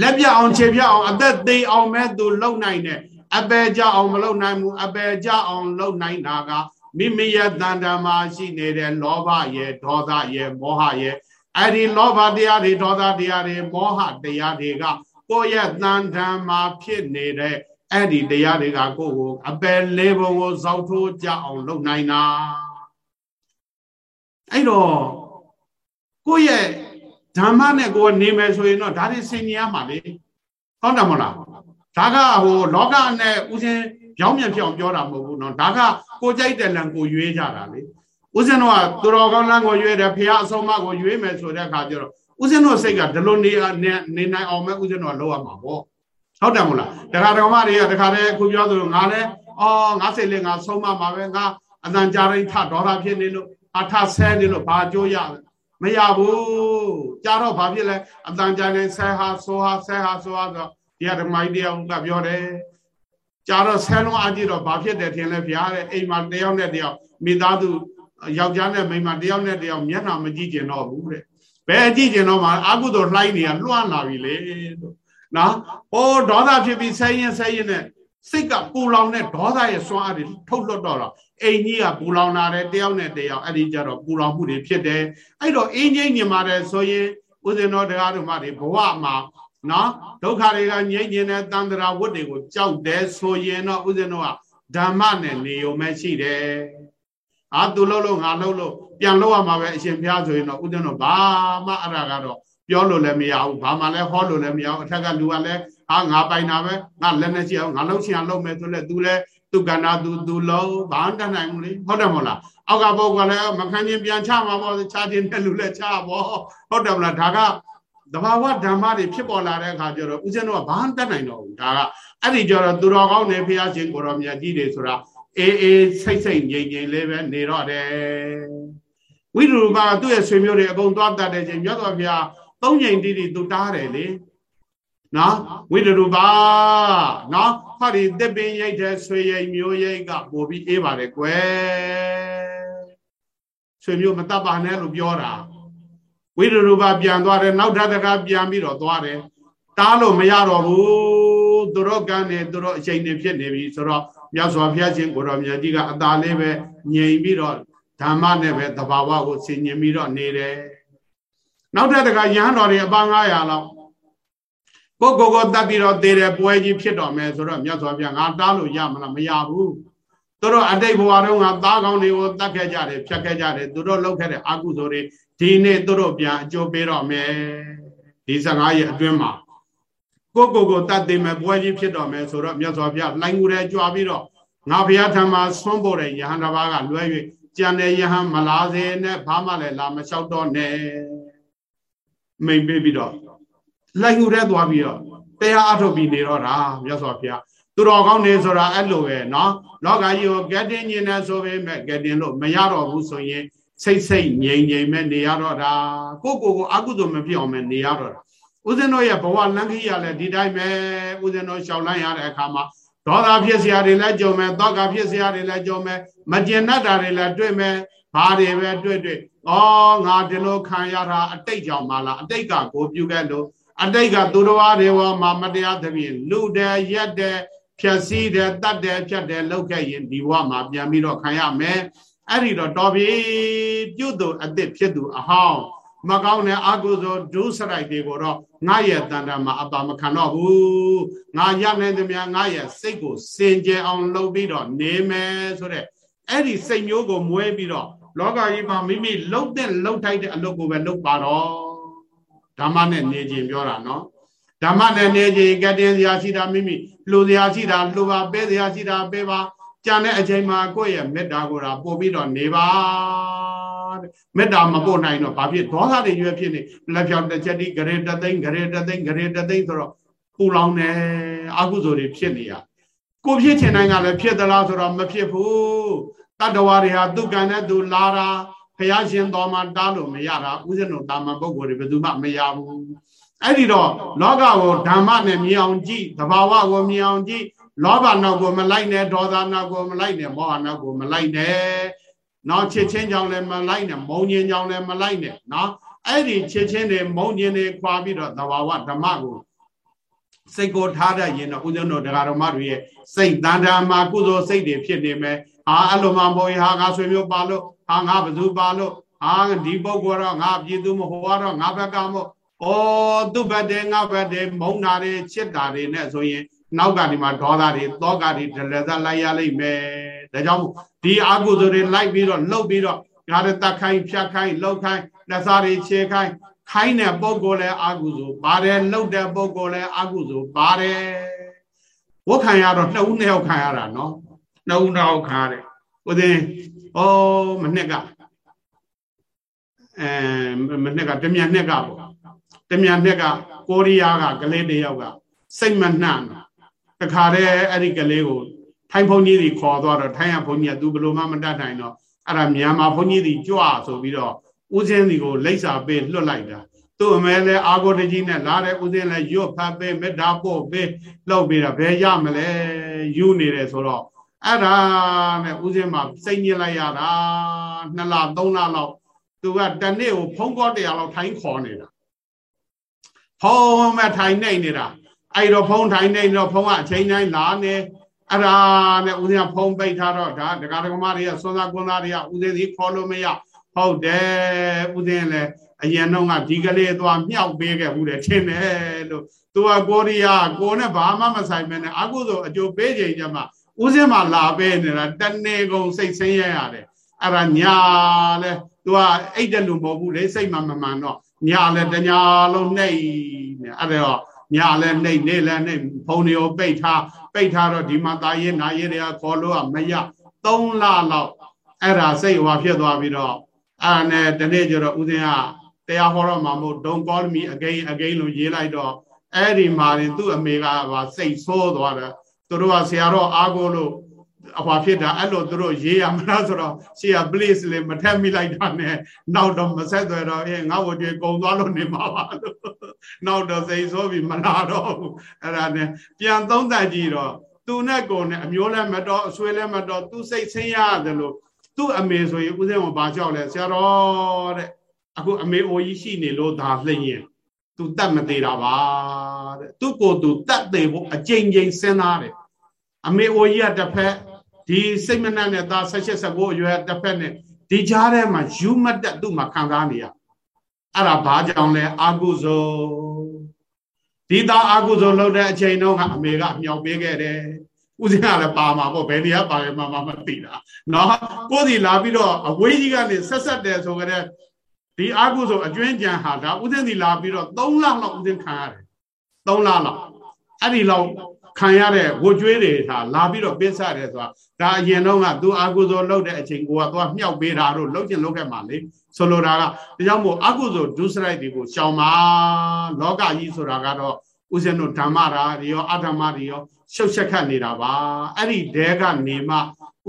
လက်ပြအောင်ခြေပြအောင်အသက်သေးအောင်မဲ့သူလုပ်နိုင်တယ်အပယ်ကြအောင်မလုပ်နိုင်ဘူးအပယ်ကြအောင်လုပ်နိုင်တာက မိမိရဲ့တန်တမှာရှိနေတဲ့လောဘရဲ့ဒေါသရဲ့မောဟရဲ့အဲ့ဒီလောဘတရားတွေဒေါသတရားတွေမောဟတရားတွေကကိုယ့်ရဲ့တန်တမှာဖြစ်နေတဲ့အဲ့ဒီတရားတွေကကိုယ့်ကိုအပယ်လေးဘုံကိုဇောက်ထိုးကြအောင်လုပ်နိုင်တာအဲ့တော့ကိုယ့်ရဲ့ဓမ္မနဲ့ကိုယ်နေမယ်ဆိုရင်တော့ဒါတွေဆင်ញရမှာလေဟုတ်တယ်မဟုတ်လားဒါကဟိုလောကနဲ့ဥစဉ် ရောင်းမြန်ဖြစ်အောင်ပြောတာမဟုတ်ဘူးနော်ဒါကကိုကြိုက်တယ်လံကိုရွေးကြတာလေဦးဇင်းတို့ကသူတော်ကောင်းလမ်းကိုရွေးတယ်ဖះအဆုံးမကိုရွေးမယ်ဆိုတဲ့အခါကျတော့ဦးဇင်းတို့စိတ်ကဒီလိုနေနေနိုင်အောင်ပဲဦးဇင်းတို့ကလုပ်ရမှာပေါ့ဟုတ်တယ်မို့လားတခါတော်မတွေကတခါတည်းခုပြောသလိုငါလည်းအော်ငါစိတ်လေးငါဆုံးမမှာပဲငါအတန်ကြာရင်ထဒေါသဖြစ်နေလို့အထဆဲနေလို့ဘာကြိုးရလဲမရဘူးကြာတော့ဘာဖြစ်လဲအတန်ကြာရင်ဆဲဟာဆိုဟာဆဲဟာဆိုဟာဆိုတရားဓမ္မကြီးတရားကပြောတယ် ကြာတော့ဆဲလုံးအကြည့်တော့ဘာဖြစ်တယ်ထင်လဲဗျာတဲ့အိမ်မှာတယောက်နဲ့တယောက်မိသားစုယောက်ျားနဲ့မိန်းမတယောက်နဲ့တယောက်မျက်နှာမကြည့်ကျင်တော့ဘူးတဲ့ဘယ်ကြည့်ကျင်တော့မှအာကုသိုလ်လှိုင်းနေရလွှမ်းလာပြီလေလို့နော်ဟိုဒေါသဖြစ်ပြီးဆဲရင်ဆဲရင်နဲ့စိတ်ကပူလောင်တဲ့ဒေါသရဲ့စွမ်းအားတွေထုတ်လွှတ်တော့တော့အိမ်ကြီးကပူလောင်လာတယ်တယောက်နဲ့တယောက်အဲ့ဒီကြတော့ပူလောင်မှုတွေဖြစ်တယ်အဲ့တော့အင်းကြီးညင်ပါတယ်ဆိုရင်ဥစဉ်တော်တရားဓမ္မတွေဘဝမှာ နော်ဒုက္ခတွေကငြိမ့်ကျင်တဲ့တန်ត្រာဝတ်တွေကိုကြောက်တယ်ဆိုရင်တော့ဥစဉ်တော်ကဓမ္မနဲ့နေုံမဲ့ရှိတယ်အာသူလို့လို့ငါလို့လို့ပြန်လို့ရမှာပဲအရှင်ဘုရားဆိုရင်တော့ဥစဉ်တော်ဘာမှအရာကတော့ပြောလို့လည်းမရဘူးဘာမှလည်းဟောလို့လည်းမရဘူးအထက်ကလူကလည်းဟာငါပိုင်တာပဲငါလက်နဲ့ရှိအောင်ငါလှုပ်ရှင်အောင်လုပ်မယ်ဆိုလဲ तू လည်းသူကန္နာသူသူလုံးဘာတတ်နိုင်ဘူးလေဟုတ်တယ်မဟုတ်လားအောက်ကပုဂ္ဂိုလ်လည်းမခံချင်းပြန်ချမှာပေါ့ချခြင်းတဲ့လူလည်းချပေါ့ဟုတ်တယ်မလားဒါက တဘာဝဓမ္မတွေဖြစ်ပေါ်လာတဲ့အခါကျတော့ဦးဇင်းတို့ကဘာတတ်နိုင်တော့ဘူးဒါကအဲ့ဒီကျတော့သူတော်ကောင်းနေဖះရှင်ကိုရောမြတ်ကြီးတွေဆိုတာအေးအေးစိတ်စိတ်ငြိမ်ငြိမ်လေးပဲနေတော့တယ်ဝိရုပါသူ့ရဲ့ဆွေမျိုးတွေအကုန်သွားတတ်တဲ့ချိန်မြတ်စွာဘုရားသုံးချိန်တိတိသူတားတယ်လေနော်ဝိတရူပါနော်ဟောဒီတစ်ပင်ရိတ်တဲ့ဆွေရိတ်မျိုးရိတ်ကပို့ပြီးအေးပါတယ်ကွယ်ဆွေမျိုးမတတ်ပါနဲ့လို့ပြောတာ ဝိတရူပါပြန်သွားတယ်နောက်ထပ်တကပြန်ပြီးတော့သွားတယ်တားလို့မရတော့ဘူးသူတို့ကန်းနေသူတို့အချိန်နေဖြစ်နေပြီဆိုတော့မြတ်စွာဘုရားရှင်ကိုတော်မြတ်ကြီးကအသာလေးပဲငြိမ်ပြီးတော့ဓမ္မနဲ့ပဲတဘာဝကိုဆင်ញင်ပြီးတော့နေတယ်နောက်ထပ်တကရဟန်းတော်တွေအပါ900လောက်ကိုကိုကိုတတ်ပြီးတော့သေတယ်ပွဲကြီးဖြစ်တော်မယ်ဆိုတော့မြတ်စွာဘုရားငါတားလို့ရမလားမရဘူး သူတို့အတိတ်ဘဝတုန်းကသားကောင်းတွေကိုတတ်ခဲ့ကြတယ်ဖြတ်ခဲ့ကြတယ်သူတို့လုပ်ခဲ့တဲ့အကုသိုလ်တွေဒီနေ့သူတို့ပြန်အကျိုးပေးတော့မယ်ဒီ15ရက်အတွင်းမှာကိုကိုကိုတတ်သိမယ်ပွဲကြီးဖြစ်တော်မယ်ဆိုတော့မြတ်စွာဘုရားလိုင်းငူရဲကြွားပြီးတော့ငါဘုရားထံမှာဆွန့်ပေါ်တဲ့ယဟန်တစ်ပါးကလွဲ၍ကြံတဲ့ယဟန်မလားစေနဲ့ဘာမှလည်းလာမလျှောက်တော့နဲ့မိန်ပေးပြီးတော့လိုက်ငူတဲ့သွားပြီးတော့တရားအထုတ်ပြီးနေတော့တာမြတ်စွာဘုရား သူတော်ကောင်းနေဆိုတာအဲ့လိုပဲเนาะလောကကြီးကိုကဲတင်ညင်နေဆိုပေမဲ့ကဲတင်လို့မရတော့ဘူးဆိုရင်စိတ်စိတ်ငြိမ်ငြိမ်မဲ့နေရတော့တာကိုကိုကိုအကုသိုလ်မဖြစ်အောင်မဲ့နေရတော့တာဦးဇင်းတို့ရဲ့ဘဝလမ်းခရီးရလဲဒီတိုင်းပဲဦးဇင်းတို့ရှောင်လန်းရတဲ့အခါမှာဒေါသဖြစ်เสียတွေလည်းကြုံမယ်တောကဖြစ်เสียတွေလည်းကြုံမယ်မကျင်တတ်တာတွေလည်းတွေ့မယ်ဘာတွေပဲတွေ့တွေ့ဩငါဒီလိုခံရတာအတိတ်ကြောင့်မလားအတိတ်ကကိုပြုခဲ့လို့အတိတ်ကသူတော်ဘာတွေဝမှာမတရားသဖြင့်လူတယ်ရက်တယ် ဖြက်စီးတယ်တတ်တယ်ဖြတ်တယ်လောက်ခဲ့ရင်ဒီဘဝမှာပြန်ပြီးတော့ခံရမယ်အဲ့ဒီတော့တော်ပြီပြုတ်သူအစ်စ်ဖြစ်သူအဟောင်းမကောင်းတဲ့အကုသိုလ်ဒုစရိုက်တွေကိုတော့ငါရဲ့တန်တာမှာအပါမခံတော့ဘူးငါရနိုင်သမျှငါရဲ့စိတ်ကိုစင်ကြယ်အောင်လုပ်ပြီးတော့နေမယ်ဆိုတဲ့အဲ့ဒီစိတ်မျိုးကိုမွဲပြီးတော့လောကကြီးမှာမိမိလှုပ်တဲ့လှုပ်ထိုက်တဲ့အလုပ်ကိုပဲလုပ်ပါတော့ဓမ္မနဲ့နေခြင်းပြောတာနော် ဓမ္မနဲ့နေခြင်းကတင်စရာရှိတာမိမိလှူစရာရှိတာလှူပါပေးစရာရှိတာပေးပါကြံတဲ့အချိန်မှာကိုယ့်ရဲ့မေတ္တာကိုယ်တာပို့ပြီးတော့နေပါတဲ့မေတ္တာမပို့နိုင်တော့ဘာဖြစ်ဒေါသတွေရွယ်ဖြစ်နေလက်ဖြောင်တစ်ချက်ဒီဂရေတသိန်းဂရေတသိန်းဂရေတသိန်းဆိုတော့ပူလောင်နေအကုသိုလ်တွေဖြစ်နေရကိုဖြစ်ချင်တိုင်းကလည်းဖြစ်သလားဆိုတော့မဖြစ်ဘူးတတ္တဝါတွေဟာသူကံနဲ့သူလာတာဘုရားရှင်တော်မှာတားလို့မရတာဥစဉ်တော်တာမန်ပုဂ္ဂိုလ်တွေဘယ်သူမှမရဘူး အဲ့ဒီတော့လောကကိုဓမ္မနဲ့မြင်အောင်ကြည့်သဘာဝကိုမြင်အောင်ကြည့်လောဘနောက်ကိုမလိုက်နဲ့ဒေါသနောက်ကိုမလိုက်နဲ့မောဟနောက်ကိုမလိုက်နဲ့နော်ချစ်ချင်းကြောင့်လည်းမလိုက်နဲ့မုံညင်ကြောင့်လည်းမလိုက်နဲ့နော်အဲ့ဒီချစ်ချင်းတွေမုံညင်တွေခွာပြီးတော့သဘာဝဓမ္မကိုစိတ်ကိုထားတတ်ရင်တော့ဦးဇင်းတို့တရားတော်မတွေရဲ့စိတ်တန်တာမှာကုသိုလ်စိတ်တွေဖြစ်နေမယ်ဟာအဲ့လိုမှမဟုတ်ရင်ဟာငါဆွေမျိုးပါလို့ဟာငါဘသူပါလို့ဟာဒီပုဂ္ဂိုလ်တော့ငါပြည်သူမဟောတော့ငါဘက်ကမို့ ဩသူ့ဘက်တည်းငါဘက်တည်းမုံတာတွေချစ်တာတွေနဲ့ဆိုရင်နောက်ကနေမှဒေါသတွေတောကတွေဒလဇလိုက်ရလိမ့်မယ်ဒါကြောင့်ဒီအာကုသိုလ်တွေလိုက်ပြီးတော့လှုပ်ပြီးတော့ငါတို့တတ်ခိုင်းဖြတ်ခိုင်းလှုပ်ခိုင်းလက်စားတွေခြေခိုင်းခိုင်းတဲ့ပုံကိုလည်းအာကုသိုလ်ပါတယ်လှုပ်တဲ့ပုံကိုလည်းအာကုသိုလ်ပါတယ်ဝတ်ခံရတော့နှစ်ဦးနှစ်ယောက်ခံရတာနော်နှစ်ဦးနှစ်ယောက်ခံရတယ်ဦးသိန်းဩမနှစ်ကအဲမနှစ်ကတမြန်နှစ်ကပေါ့ တမြန်နှစ်ကကိုရီးယားကကလေးတယောက်ကစိတ်မနှံ့တခါတည်းအဲ့ဒီကလေးကိုထိုင်းဘုန်းကြီးတွေခေါ်သွားတော့ထိုင်းရဘုန်းကြီးကသူဘလို့မှမတတ်နိုင်တော့အဲ့ဒါမြန်မာဘုန်းကြီးတွေကြွဆိုပြီးတော့ဦးစင်းစီကိုလိပ်စာပေးလွတ်လိုက်တာသူ့အမဲလဲအာဂုတကြီးနဲ့လာတဲ့ဦးစင်းလဲရွတ်ဖတ်ပေးမေတ္တာပို့ပေးလှုပ်ပေးတာဘယ်ရမလဲယူနေတယ်ဆိုတော့အဲ့ဒါနဲ့ဥစဉ်မှာစိတ်ညစ်လိုက်ရတာနှစ်လသုံးလလောက်သူကတနေ့ကိုဖုံးကောတရားလောက်ထိုင်းခေါ်နေတာ ဖုံးမဲ့ထိုင်နေနေတာအဲ့တော့ဖုံးထိုင်နေတော့ဖုံးကအချိန်တိုင်းလာနေအဲ့ဒါနဲ့ဦးဇင်းကဖုံးပိတ်ထားတော့ဒါဒကာဒကမတွေကစွန်သာကွန်သားတွေကဦးဇင်းစီခေါ်လို့မရဟုတ်တယ်ဦးဇင်းလည်းအရင်တော့ကဒီကလေးသွားမြောက်ပေးခဲ့ဘူးတယ်ထင်တယ်လို့သူကကိုရီးယားကိုနဲ့ဘာမှမဆိုင်မနဲ့အကုသို့အကျိုးပေးချိန်ကျမှဦးစင်းမှာလာပေးနေတာတနေကုန်စိတ်ဆင်းရဲရတယ်အဲ့ဒါညာလဲသူကအိတ်တယ်လို့မဟုတ်ဘူးလေစိတ်မှမမှန်တော့ ညာလဲတညာလုံးနှိပ်နေအဲ့ဒါညာလဲနှိပ်နေလဲနှိပ်ဖုံတွေကိုပိတ်ထားပိတ်ထားတော့ဒီမှာတာရဲနာရဲတွေကခေါ်လို့ကမရ3လလောက်အဲ့ဒါစိတ်ဟွာဖြစ်သွားပြီးတော့အဲ့နဲ့တနေ့ကျတော့ဦးစင်းကတရားဟောတော့မှမဟုတ် don't call me again again လို့ရေးလိုက်တော့အဲ့ဒီမှာရင်သူ့အမေကပါစိတ်ဆိုးသွားတယ်သူတို့ကဆရာတော်အားကိုလို့ အဖွာဖြစ်တာအဲ့လိုသူတို့ရေးရမလားဆိုတော့ဆရာ please လေမထက်မိလိုက်တာနဲ့နောက်တော့မဆက်သွယ်တော့အေးငါ့ဝကြွေကုံသွားလို့နေမှာပါလို့နောက်တော့စိတ်ဆိုးပြီးမလာတော့ဘူးအဲ့ဒါနဲ့ပြန်သုံးသပ်ကြည့်တော့သူနဲ့ကိုယ်နဲ့အမျိုးလည်းမတော်အဆွေလည်းမတော်သူစိတ်ဆင်းရတယ်လို့သူ့အမေဆိုရင်ဦးစင်းကဘာကြောက်လဲဆရာတော်တဲ့အခုအမေအိုကြီးရှိနေလို့ဒါလှည့်ရင်သူတတ်မသေးတာပါတဲ့သူ့ကိုယ်သူတတ်သေးဖို့အကြိမ်ကြိမ်စဉ်းစားတယ်အမေအိုကြီးကတစ်ဖက် ဒီစိတ်မနှံ့တဲ့သား16 19အရွယ်တစ်ဖက်နဲ့ဒီကြားထဲမှာယူမတ်တက်သူ့မှာခံစားနေရအဲ့ဒါဘာကြောင့်လဲအာကုဇောဒီသားအာကုဇောလုပ်တဲ့အချိန်တုန်းကအမေကမြောက်ပေးခဲ့တယ်ဦးစင်းကလည်းပါမှာပေါ့ဘယ်နေရာပါရမှာမသိတာเนาะကိုယ်စီလာပြီးတော့အဝေးကြီးကနေဆက်ဆက်တယ်ဆိုကြတဲ့ဒီအာကုဇောအကျွင်းကြံဟာဒါဦးစင်းစီလာပြီးတော့3လလောက်ဦးစင်းခံရတယ်3လလောက်အဲ့ဒီလောက် ခံရတဲ့ဝတ်ကြွေးတွေဟာလာပြီးတော့ပင်းစားတယ်ဆိုတာဒါအရင်တော့ကသူအာကုသိုလ်လုပ်တဲ့အချိန်ကိုကသွားမြောက်ပေးတာတို့လုပ်ချင်လုပ်ခဲ့မှာလေဆိုလိုတာကဒါကြောင့်မို့အာကုသိုလ်ဒုစရိုက်တွေကိုရှောင်ပါလောကကြီးဆိုတာကတော့ဥစဉ်တို့ဓမ္မရာတွေရောအဓမ္မတွေရောရှုပ်ရှက်ခတ်နေတာပါအဲ့ဒီတဲကနေမှ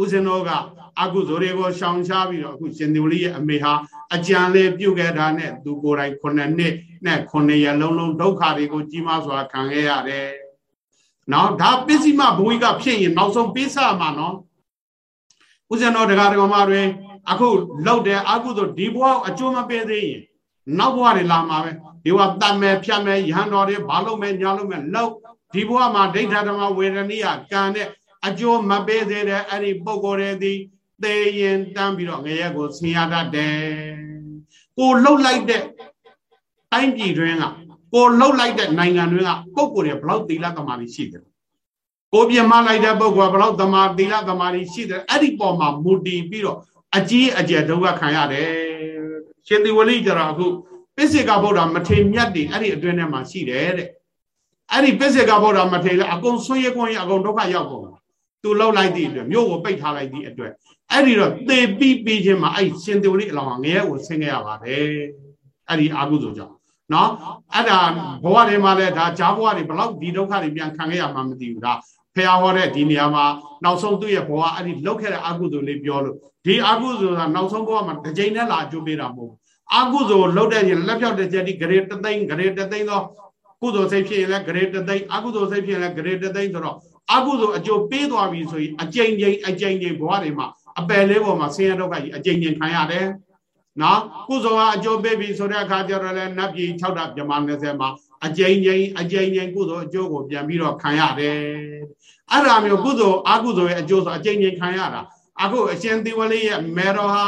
ဥစဉ်တို့ကအကုသိုလ်တွေကိုရှောင်ရှားပြီးတော့အခုရှင်သူလေးရဲ့အမေဟာအကြံလေးပြုတ်ခဲ့တာနဲ့သူကိုယ်တိုင်ခုနှစ်နှစ်နဲ့ခုနှစ်ရက်လုံးလုံးဒုက္ခတွေကိုကြီးမားစွာခံခဲ့ရတယ် နော်ဒါပစ္စည်းမဘဝိကဖြစ်ရင်နောက်ဆုံးပေးစားမှာနော်ဦးဇင်းတော်တရားတော်မှာတွေအခုလောက်တယ်အကုသို့ဒီဘဝအကျိုးမပေးသေးရင်နောက်ဘဝတွေလာမှာပဲဒီဘဝတတ်မယ်ဖြတ်မယ်ယဟန်တော်တွေဘာလုပ်မယ်ညာလုပ်မယ်လောက်ဒီဘဝမှာဒိဋ္ဌဓမ္မဝေဒနိယကံနဲ့အကျိုးမပေးသေးတဲ့အဲ့ဒီပုံကိုယ်တွေဒီသေရင်တန်းပြီးတော့ငရဲကိုဆင်ရတတ်တယ်ကိုလှုပ်လိုက်တဲ့တိုင်းပြည်တွင်းက ကိုလှုပ်လိုက်တဲ့နိုင်ငံတွေကပုံကိုယ်တွေဘလောက်သီလသမာဓိရှိတယ်ကိုပြမလိုက်တဲ့ပုဂ္ဂိုလ်ကဘလောက်သမာသီလသမာဓိရှိတယ်အဲ့ဒီပေါ်မှာမူတည်ပြီးတော့အကြီးအကျယ်ဒုက္ခခံရတယ်ရှင်သေဝလိကျတော့အခုပိစိကဗုဒ္ဓမထေမြတ်တွေအဲ့ဒီအတွင်းထဲမှာရှိတယ်တဲ့အဲ့ဒီပိစိကဗုဒ္ဓမထေလည်းအကုန်ဆွေးရကွန်းရအကုန်ဒုက္ခရောက်ကုန်သူလောက်လိုက်သည့်အတွက်မြို့ကိုပိတ်ထားလိုက်သည့်အတွက်အဲ့ဒီတော့သေပြီးပြီးချင်းမှာအဲ့ရှင်သေဝလိအလောင်းငရဲကိုဆင်းခဲ့ရပါတယ်အဲ့ဒီအာဟုဆိုကြောင့် နော်အဲ့ဒါဘဝတွေမှာလည်းဒါဂျားဘဝတွေဘလောက်ဒီဒုက္ခတွေပြန်ခံခဲ့ရမှာမသိဘူးဒါဖះဟောတဲ့ဒီနေရာမှာနောက်ဆုံးသူ့ရဲ့ဘဝအဲ့ဒီလောက်ခဲ့တဲ့အကုသိုလ်လေးပြောလို့ဒီအကုသိုလ်ကနောက်ဆုံးဘဝမှာတစ်ကြိမ်နဲ့လာအကျိုးပေးတာမဟုတ်ဘူးအကုသိုလ်လောက်တဲ့ရင်လက်ဖြောက်တဲ့ချက်ဒီဂရေတသိန်းဂရေတသိန်းသောကုသိုလ်စိတ်ဖြစ်ရင်လည်းဂရေတသိန်းအကုသိုလ်စိတ်ဖြစ်ရင်လည်းဂရေတသိန်းဆိုတော့အကုသိုလ်အကျိုးပေးသွားပြီဆိုရင်အကြိမ်ကြိမ်အကြိမ်ကြိမ်ဘဝတွေမှာအပယ်လေးပေါ်မှာဆင်းရဲဒုက္ခကြီးအကြိမ်ကြိမ်ခံရတယ် နော်ကုသိုလ်ကအကျိုးပေးပြီဆိုတဲ့အခါကျတော့လည်းနတ်ပြည်6တာပြမ20မှာအကျဉ်းချင်းအကျဉ်းချင်းကုသိုလ်အကျိုးကိုပြန်ပြီးတော့ခံရတယ်အဲ့ဒါမျိုးကုသိုလ်အကုသိုလ်ရဲ့အကျိုးဆိုအကျဉ်းချင်းခံရတာအခုအရှင်သီဝလေးရဲ့မေတော်ဟာ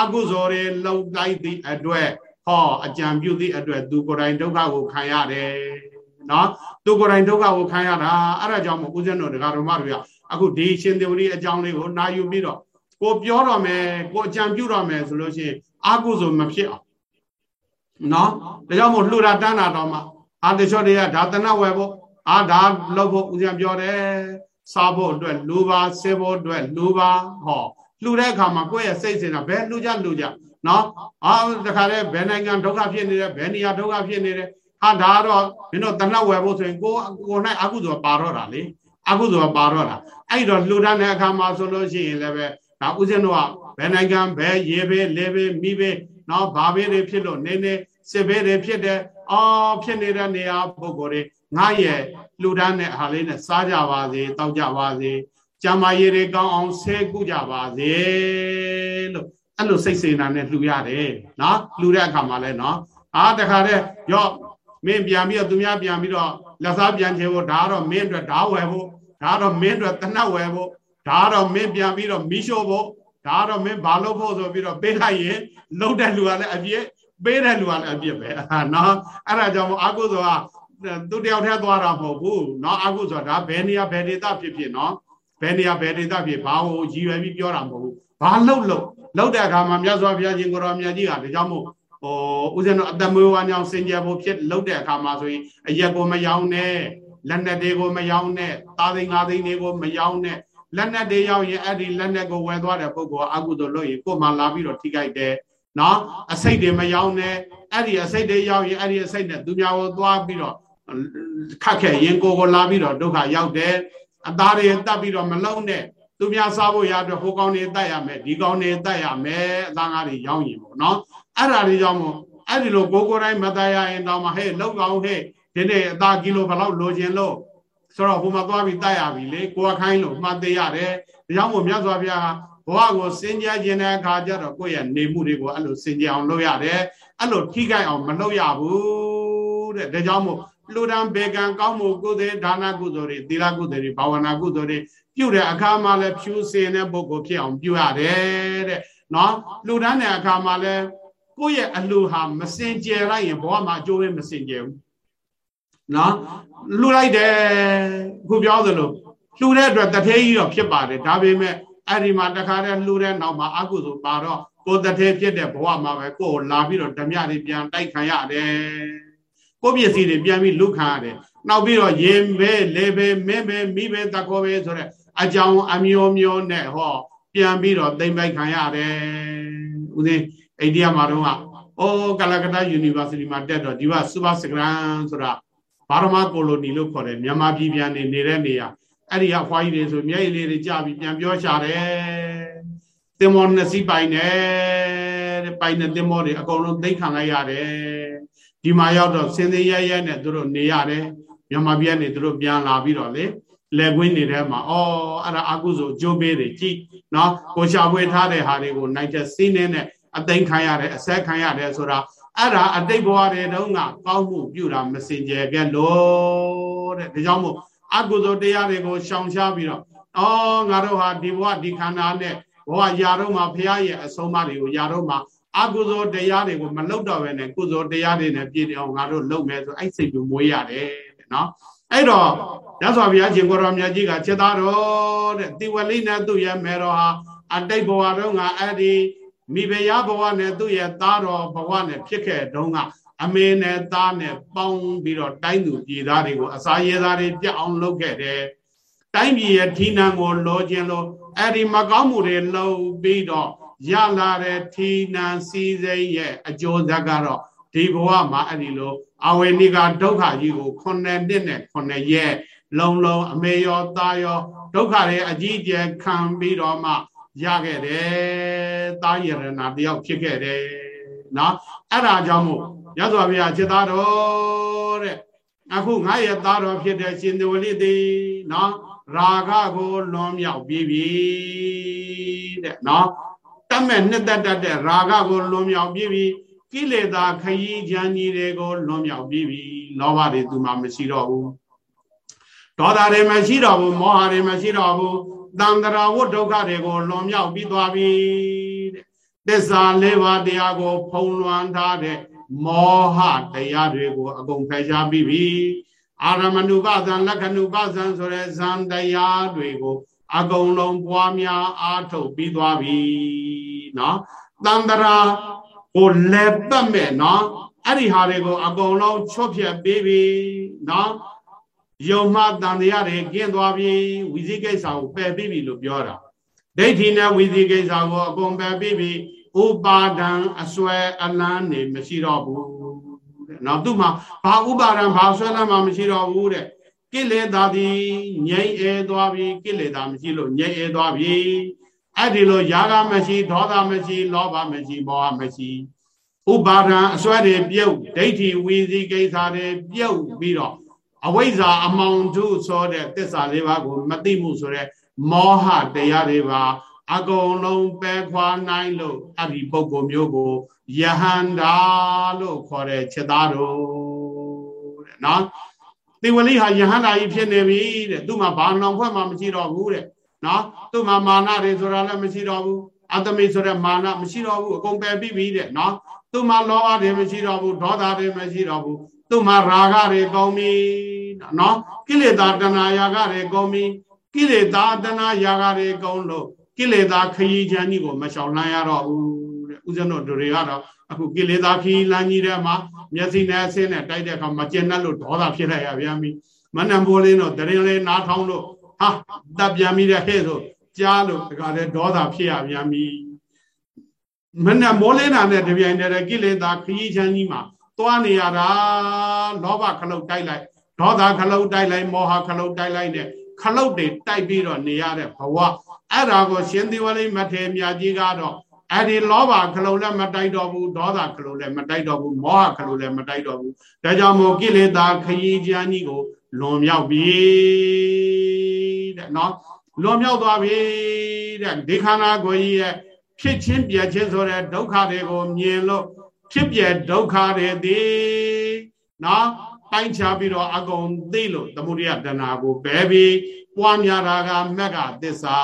အကုသိုလ်တွေလုံလိုက်သည့်အတွက်ဟောအကြံပြုသည့်အတွက်သူကိုယ်တိုင်ဒုက္ခကိုခံရတယ်နော်သူကိုယ်တိုင်ဒုက္ခကိုခံရတာအဲ့ဒါကြောင့်မို့ဦးဇင်းတော်ဒကာတော်မတွေကအခုဒီရှင်သီဝလေးအကြောင်းလေးကိုနာယူပြီးတော့ကိုပြောတော့မယ်ကိုအကြံပြုတော့မယ်ဆိုလို့ရှိရင် အာကုသိုလ်မဖြစ်အောင်နော်ဒါကြောင့်မို့လှူတာတန်းတာတော့မှအာတချို့တွေကဒါတနဝယ်ဖို့အာဒါလုပ်ဖို့ဦးဇင်းပြောတယ်စားဖို့အတွက်လူပါဆေးဖို့အတွက်လူပါဟောလှူတဲ့အခါမှာကိုယ့်ရဲ့စိတ်စင်တာဘယ်လှူကြလှူကြနော်အာတခါလေဘယ်နိုင်ငံဒုက္ခဖြစ်နေတယ်ဘယ်နေရာဒုက္ခဖြစ်နေတယ်ဟာဒါတော့မင်းတို့တနဝယ်ဖို့ဆိုရင်ကိုကို၌အကုသိုလ်ပါတော့တာလေအကုသိုလ်ပါတော့တာအဲ့တော့လှူတဲ့အခါမှာဆိုလို့ရှိရင်လည်းပဲဒါဦးဇင်းတို့က ဘယ်နိုင်ငံဘယ်ရေဘေးလေဘေးမိဘေးနော်ဘာဘေးတွေဖြစ်လို့နေနေစစ်ဘေးတွေဖြစ်တယ်အော်ဖြစ်နေတဲ့နေရာပုဂ္ဂိုလ်တွေငါရဲ့လှူဒန်းတဲ့ဟာလေးနဲ့စားကြပါစေတောက်ကြပါစေကျမ်းမာရေးတွေကောင်းအောင်ဆဲကုကြပါစေလို့အဲ့လိုစိတ်စေနာနဲ့လှူရတယ်နော်လှူတဲ့အခါမှာလဲနော်အာတခါတည်းရော့မင်းပြန်ပြီးတော့သူများပြန်ပြီးတော့လက်စားပြန်ချေဖို့ဒါကတော့မင်းအတွက်ဓာဝယ်ဖို့ဒါကတော့မင်းအတွက်တနတ်ဝယ်ဖို့ဒါကတော့မင်းပြန်ပြီးတော့မီးရှို့ဖို့ ဒါကတော့မင်းဘာလုပ်ဖို့ဆိုပြီးတော့ပေးလိုက်ရင်လှုပ်တဲ့လူကလည်းအပြည့်ပေးတဲ့လူကလည်းအပြစ်ပဲနော်အဲ့ဒါကြောင့်အာကုသိုလ်ကသူတယောက်တည်းသွားတာမဟုတ်ဘူးနော်အာကုသိုလ်ဒါဘယ်နေရာဘယ်ဒေသဖြစ်ဖြစ်နော်ဘယ်နေရာဘယ်ဒေသဖြစ်ဘာကိုရည်ရွယ်ပြီးပြောတာမဟုတ်ဘူးဘာလှုပ်လှုပ်လှုပ်တဲ့အခါမှာမြတ်စွာဘုရားရှင်ကိုရောမြတ်ကြီးကဒါကြောင့်မို့ဟိုဦးဇင်းတို့အတမွေးဝါညောင်စင်ကြယ်ဖို့ဖြစ်လှုပ်တဲ့အခါမှာဆိုရင်အရက်ကိုမယောင်းနဲ့လက်နက်တွေကိုမယောင်းနဲ့သားသိန်းငါးသိန်းတွေကိုမယောင်းနဲ့ လက်နက်တွေရောက်ရင်အဲ့ဒီလက်နက်ကိုဝယ်သွားတဲ့ပုဂ္ဂိုလ်အကုသိုလ်လုပ်ရင်ကိုယ်မှလာပြီးတော့ထိခိုက်တယ်နော်အစိတ်တွေမယောင်းနဲ့အဲ့ဒီအစိတ်တွေရောက်ရင်အဲ့ဒီအစိတ်နဲ့သူများကိုသွားပြီးတော့ခတ်ခဲ့ရင်ကိုယ်ကိုလာပြီးတော့ဒုက္ခရောက်တယ်အသားတွေတတ်ပြီးတော့မလုံးနဲ့သူများစားဖို့ရအတွက်ဟိုကောင်းတွေတတ်ရမယ်ဒီကောင်းတွေတတ်ရမယ်အသားငါးတွေရောင်းရင်ပေါ့နော်အဲ့ဒါတွေကြောင့်မို့အဲ့ဒီလိုကိုကိုတိုင်းမတတ်ရရင်တော့မှဟဲ့လောက်ကောင်းဟဲ့ဒီနေ့အသားကီလိုဘယ်လောက်လိုချင်လို့ ဆိုတော့ဟိုမှာသွားပြီးတတ်ရပြီလေကိုယ်ခိုင်းလို့မှတ်သေးရတယ်ဒါကြောင့်မို့မြတ်စွာဘုရားဘဝကိုစင်ကြယ်ခြင်းတဲ့အခါကျတော့ကိုယ့်ရဲ့နေမှုတွေကိုအဲ့လိုစင်ကြယ်အောင်လုပ်ရတယ်အဲ့လိုထိခိုက်အောင်မလုပ်ရဘူးတဲ့ဒါကြောင့်မို့လူတန်းဘေကံကောင်းမှုကုသိုလ်ဒါနကုသိုလ်တွေသီလကုသိုလ်တွေဘာဝနာကုသိုလ်တွေပြုတဲ့အခါမှာလည်းဖြူစင်တဲ့ပုဂ္ဂိုလ်ဖြစ်အောင်ပြုရတယ်တဲ့နော်လူတန်းတဲ့အခါမှာလည်းကိုယ့်ရဲ့အလှဟာမစင်ကြယ်လိုက်ရင်ဘဝမှာအကျိုးပဲမစင်ကြယ်ဘူး နော်လှူလိုက်တယ်ခုပြောသလိုလှူတဲ့အတွက်တထေးကြီးတော့ဖြစ်ပါတယ်ဒါပေမဲ့အဲ့ဒီမှာတခါတည်းလှူတဲ့နောက်မှာအကုသိုလ်ပါတော့ကိုတထေးဖြစ်တဲ့ဘဝမှာပဲကိုယ်လာပြီးတော့ဓမြတွေပြန်တိုက်ခံရတယ်ကိုပစ္စည်းတွေပြန်ပြီးလုခံရတယ်နောက်ပြီးတော့ရင်ပဲလေပဲမင်းပဲမိပဲတကောပဲဆိုတဲ့အကြောင်းအမျိုးမျိုးနဲ့ဟော ပြန်ပြီးတော့သိမ့်ပိုက်ခံရတယ်ဦးသိအိန္ဒိယမှာတော့အိုးကလကတ္တ University မှာတက်တော့ဒီကစူပါစကရန်ဆိုတာ ဘာရမကိုလိုနီလို့ခေါ်တယ်မြန်မာပြည်ပြန်နေနေတဲ့နေရာအဲ့ဒီကဖွားကြီးတွေဆိုမျက်ရည်လေးတွေကြပြီးပြန်ပြောရှာတယ်တင်မောနှစ်စီးပိုင်တယ်တဲ့ပိုင်တဲ့တင်မောတွေအကုန်လုံးသိခံလိုက်ရတယ်ဒီမှာရောက်တော့စင်စင်ရဲရဲနဲ့သူတို့နေရတယ်မြန်မာပြည်ကနေသူတို့ပြန်လာပြီးတော့လေလက်ကွင်းနေတဲ့မှာအော်အဲ့ဒါအကုသို့ကြိုးပေးတွေကြည့်နော်ကိုရှာဖွေထားတဲ့ဟာတွေကိုနိုင်တဲ့စီးနေနဲ့အသိခံရတယ်အဆက်ခံရတယ်ဆိုတာ အဲ့ဒါအတိတ်ဘဝတွေတုန်းကကောင်းမှုပြုတာမစင်ကြယ်ခဲ့လို့တဲ့ဒါကြောင့်မို့အကုသိုလ်တရားတွေကိုရှောင်ရှားပြီးတော့အော်ငါတို့ဟာဒီဘဝဒီခန္ဓာနဲ့ဘဝရာတော့မှာဘုရားရဲ့အဆုံးအမတွေကိုရာတော့မှာအကုသိုလ်တရားတွေကိုမလုပ်တော့ဘဲနဲ့ကုသိုလ်တရားတွေနဲ့ပြည့်အောင်ငါတို့လုပ်မယ်ဆိုအဲ့စိတ်ကိုမွေးရတယ်တဲ့နော်အဲ့တော့ရသော်ဘုရားရှင်ကိုရောမြတ်ကြီးကချက်သားတော်တဲ့တိဝလိနဲ့သူ့ရဲ့မေတော်ဟာအတိတ်ဘဝတုန်းကအဲ့ဒီ မိဖုရားဘဝနဲ့သူ့ရဲ့သားတော်ဘဝနဲ့ဖြစ်ခဲ့တုန်းကအမေနဲ့သားနဲ့ပေါင်းပြီးတော့တိုင်းသူပြည်သားတွေကိုအစာရေသားတွေပြတ်အောင်လုပ်ခဲ့တယ်တိုင်းပြည်ရဲ့ဌိနံကိုလိုချင်လို့အဲ့ဒီမကောင်းမှုတွေလုပ်ပြီးတော့ရလာတဲ့ဌိနံစည်းစိမ်ရဲ့အကျိုးဆက်ကတော့ဒီဘဝမှာအဲ့ဒီလိုအဝေနိကဒုက္ခကြီးကိုခုနှစ်နှစ်နဲ့ခုနှစ်ရက်လုံးလုံးအမေရောသားရောဒုက္ခတွေအကြီးကျယ်ခံပြီးတော့မှ ရခဲ့တယ်သားယရဏတယောက်ဖြစ်ခဲ့တယ်နော်အဲ့ဒါကြောင့်မို့ရသော်ဘုရားจิตသားတော်တဲ့အခုငါရဲ့သားတော်ဖြစ်တဲ့ရှင်သေဝလိတိနော်ရာဂကိုလွန်မြောက်ပြီးပြီတဲ့နော်တတ်မဲ့နှစ်သက်တတ်တဲ့ရာဂကိုလွန်မြောက်ပြီးပြီကိလေသာခရီးချမ်းကြီးတွေကိုလွန်မြောက်ပြီးပြီလောဘတွေသူမှမရှိတော့ဘူးဒေါသတွေမရှိတော့ဘူးမောဟတွေမရှိတော့ဘူး တန်တရာဝတ်ဒုက္ခတွေကိုလွန်မြောက်ပြီးသွားပြီတဲ့သစ္စာလေးပါးတရားကို ဖုံးလွှမ်းထားတဲ့မောဟတရားတွေကိုအကုန်ဖယ်ရှားပြီးပြီအာရမဏုပဇံလက္ခဏုပဇံဆိုတဲ့ဇံတရားတွေကိုအကုန်လုံးပွားများအားထုတ်ပြီးသွားပြီနော်တန်တရာကိုလက်ပတ်မဲ့နော်အဲ့ဒီဟာတွေကိုအကုန်လုံးချွတ်ဖြတ်ပြီးပြီနော် ယုံမှတန်တရားတွေကျင်းသွားပြီဝိသိကိစ္စကိုပယ်ပြီးပြီလို့ပြောတာဒိဋ္ဌိနဲ့ဝိသိကိစ္စကိုအကုန်ပယ်ပြီးပြီဥပါဒံအစွဲအလန်းနေမရှိတော့ဘူးတဲ့နောက်သူ့မှာဘာဥပါဒံဘာဆွဲလန်းမှမရှိတော့ဘူးတဲ့ကိလေသာသည်ငြိမ့်အဲသွားပြီကိလေသာမရှိလို့ငြိမ့်အဲသွားပြီအဲ့ဒီလိုຢာကမရှိဒေါသမရှိလောဘမရှိမောဟမရှိဥပါဒံအစွဲတွေပြုတ်ဒိဋ္ဌိဝီစီကိစ္စတွေပြုတ်ပြီးတော့ အဝိဇ္ဇာအမောင်ထုဆိုတဲ့သစ္စာလေးပါးကိုမသိမှုဆိုတဲ့မောဟတရားတွေပါအကုန်လုံးပယ်ခွာနိုင်လို့အဲ့ဒီပုဂ္ဂိုလ်မျိုးကိုယဟန္တာလို့ခေါ်တဲ့ချက်သားတို့တဲ့နော်သေဝလိဟာယဟန္တာကြီးဖြစ်နေပြီတဲ့သူ့မှာဘာနှောင်ဖွဲ့မှမရှိတော့ဘူးတဲ့နော်သူ့မှာမာနတွေဆိုတာလည်းမရှိတော့ဘူးအတ္တမိဆိုတဲ့မာနမရှိတော့ဘူးအကုန်ပယ်ပြီးပြီတဲ့နော်သူ့မှာလောဘတွေမရှိတော့ဘူးဒေါသတွေမရှိတော့ဘူး သူ့မှာရာဂတွေကောင်းပြီနော်ကိလေသာတဏှာယာဂတွေကောင်းပြီကိလေသာတဏှာယာဂတွေကောင်းလို့ကိလေသာခရီးချမ်းကြီးကိုမလျှောက်လန်းရတော့ဘူးတဲ့ဥစဉ်တို့တွေကတော့အခုကိလေသာခရီးလမ်းကြီးထဲမှာမျက်စိနဲ့အဆင်းနဲ့တိုက်တဲ့အခါမကျင်တတ်လို့ဒေါသဖြစ်လိုက်ရပြန်ပြီမနံပိုးလေးတော့တရင်လေးနားထောင်းလို့ဟာတပ်ပြန်ပြီးတဲ့ဟဲ့ဆိုကြားလို့တခါတည်းဒေါသဖြစ်ရပြန်ပြီမနံမိုးလေးနာနဲ့တပြိုင်တည်းကိလေသာခရီးချမ်းကြီးမှာ သွားနေရတာလောဘခလုတ်တိုက်လိုက်ဒေါသခလုတ်တိုက်လိုက်မောဟခလုတ်တိုက်လိုက်နဲ့ခလုတ်တွေတိုက်ပြီးတော့နေရတဲ့ဘဝအဲ့ဒါကိုရှင်သေဝလိမထေမြတ်ကြီးကတော့အဲ့ဒီလောဘခလုတ်လည်းမတိုက်တော့ဘူးဒေါသခလုတ်လည်းမတိုက်တော့ဘူးမောဟခလုတ်လည်းမတိုက်တော့ဘူးဒါကြောင့်မို့ကိလေသာခရီးချမ်းကြီးကိုလွန်မြောက်ပြီတဲ့နော်လွန်မြောက်သွားပြီတဲ့ဒီခန္ဓာကိုယ်ကြီးရဲ့ဖြစ်ချင်းပြချင်းဆိုတဲ့ဒုက္ခတွေကိုမြင်လို့ ဖြစ်ပြဒုက္ခတွေဒီနော်ပိုင်းခြားပြီးတော့အကုန်သိလို့သမုဒိယတဏှာကိုဘယ်ပြီးပွားများတာကမက်ကသစ္စာ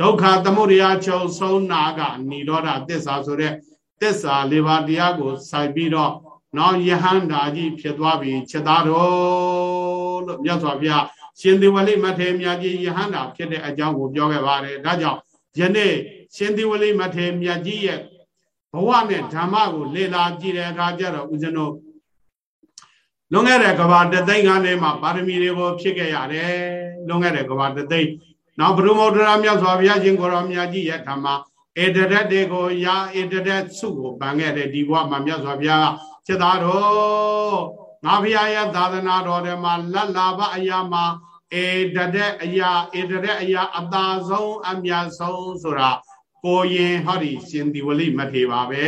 ဒုက္ခသမုဒိယချုပ်ဆုံးနာကនិရောဓသစ္စာဆိုတဲ့သစ္စာလေးပါးတရားကိုစိုက်ပြီးတော့နော်ယဟန္တာကြီးဖြစ်သွားပြီချက်သားတော်လို့မြတ်စွာဘုရားရှင်သေဝလိမထေရမြတ်ကြီးယဟန္တာဖြစ်တဲ့အကြောင်းကိုပြောခဲ့ပါတယ်ဒါကြောင့်ယနေ့ရှင်သေဝလိမထေရမြတ်ကြီးရဲ့ဘ ဝနဲ့ဓမ္မကိုလေ့လာကြည့်တဲ့အခါကျတော့ဦးဇင်းတို့လွန်ခဲ့တဲ့ကဘာတသိန်းကနေမှပါရမီတွေကိုဖြစ်ခဲ့ရတယ်လွန်ခဲ့တဲ့ကဘာတသိန်းနောက်ဘုရုမောဒရာမြတ်စွာဘုရားရှင်ကိုရောမြတ်ကြီးရဲ့ဓမ္မဧတရက်တွေကိုရာဧတရက်စုကိုပန်ခဲ့တဲ့ဒီဘဝမှာမြတ်စွာဘုရားကစေသားတော်ငါဘုရားရဲ့သာသနာတော်ထဲမှာလတ်လာပအရာမှာဧတရက်အရာဧတရက်အရာအသာဆုံးအမြတ်ဆုံးဆိုတာ ကိုရင်ဟောဒီရှင်ဒီဝလိမထေပါပဲ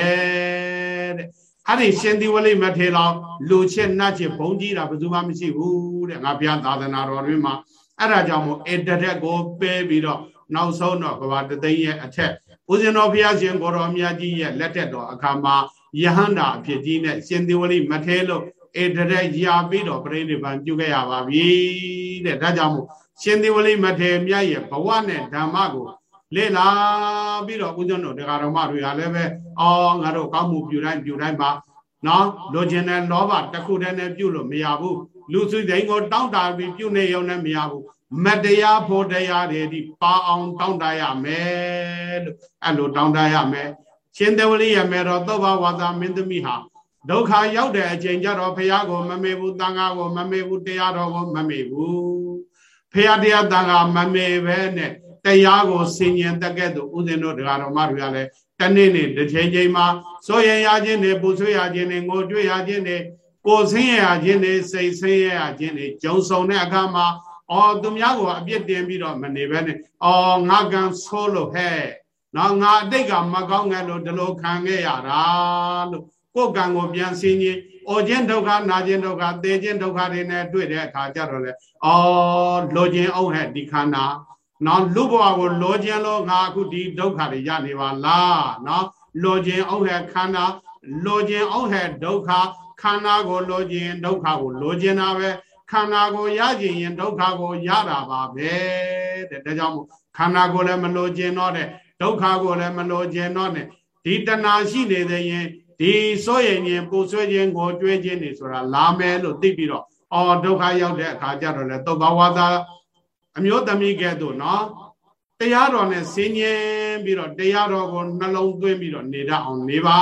တဲ့အဲ့ဒီရှင်ဒီဝလိမထေလောက်လူချစ်နတ်ချစ်ဘုံကြီးတာဘယ်သူမှမရှိဘူးတဲ့ငါဘုရားသာသနာတော်တွင်မှာအဲ့ဒါကြောင့်မို့ဧတရက်ကိုပဲပြီးတော့နောက်ဆုံးတော့ကဘာတသိန်းရဲ့အထက်ဦးဇင်းတော်ဘုရားရှင်ကိုတော်မြတ်ကြီးရဲ့လက်ထက်တော်အခါမှာယဟန္တာအဖြစ်ကြီးနဲ့ရှင်ဒီဝလိမထေလို့ဧတရက်ရာပြီးတော့ပြိဋိဘံပြုခဲ့ရပါပြီတဲ့ဒါကြောင့်မို့ရှင်ဒီဝလိမထေမြတ်ရဲ့ဘဝနဲ့ဓမ္မကို လေ့လာပြီးတော့ဦးဇင်းတို့တရားတော်မတွေကလည်းပဲအော်ငါတို့ကောင်းမှုပြုတိုင်းပြုတိုင်းပါနော်လိုချင်တဲ့လောဘတစ်ခုတည်းနဲ့ပြုလို့မရဘူးလူစုတိုင်းကိုတောင်းတပြီးပြုနေရုံနဲ့မရဘူးမတရားဖို့တရားတွေဒီပါအောင်တောင်းတရမယ်လို့အဲ့လိုတောင်းတရမယ်ရှင်သေဝလိယမေတော်သုဘဝါဒမင်းသမီးဟာဒုက္ခရောက်တဲ့အချိန်ကျတော့ဖះကိုမမေ့ဘူးတန်ခါကိုမမေ့ဘူးတရားတော်ကိုမမေ့ဘူးဖះတရားတန်ခါမမေ့ပဲနဲ့ တရားကိုဆင်ញင်တက်ကဲ့သို့ဥစဉ်တို့တရားတော်မတွေကလည်းတနေ့နေ့တစ်ချိန်ချိန်မှာစိုးရရခြင်းနဲ့ပူဆွေးရခြင်းနဲ့ငိုကြွေးရခြင်းနဲ့ကိုဆင်းရခြင်းနဲ့စိတ်ဆင်းရခြင်းနဲ့ကြုံဆုံတဲ့အခါမှာအော်သူများကိုအပြစ်တင်ပြီးတော့မနေဘဲနဲ့အော်ငါကံဆိုးလို့ဟဲ့နော်ငါအတိတ်ကမကောင်းငယ်လို့ဒီလိုခံခဲ့ရတာလို့ကိုယ်ကံကိုပြန်ဆင်းခြင်းအိုခြင်းဒုက္ခနာခြင်းဒုက္ခသေခြင်းဒုက္ခတွေနဲ့တွေ့တဲ့အခါကျတော့လေအော်လိုခြင်းအောင်ဟဲ့ဒီခန္ဓာ နော်လူဘဝကိုလိုခြင်းလို့ငါအခုဒီဒုက္ခတွေရနေပါလားနော်လိုခြင်းအောင်ဟဲ့ခန္ဓာလိုခြင်းအောင်ဟဲ့ဒုက္ခခန္ဓာကိုလိုခြင်းဒုက္ခကိုလိုခြင်းတာပဲခန္ဓာကိုရခြင်းရင်ဒုက္ခကိုရတာပါပဲတဲ့ဒါကြောင့်မို့ခန္ဓာကိုလည်းမလိုခြင်းတော့တဲ့ဒုက္ခကိုလည်းမလိုခြင်းတော့နဲ့ဒီတဏှာရှိနေတဲ့ရင်ဒီစိုးရင်ရင်ပူဆွေးခြင်းကိုကြွေးခြင်းနေဆိုတာလာမယ်လို့သိပြီးတော့အော်ဒုက္ခရောက်တဲ့အခါကျတော့လေသုဘဝါသာ အမျိုးသမီးကဲ့သို့နော်တရားတော်နဲ့ဆင်းញင်းပြီးတော့တရားတော်ကိုနှလုံးသွင်းပြီးတော့နေတတ်အောင်နေပါ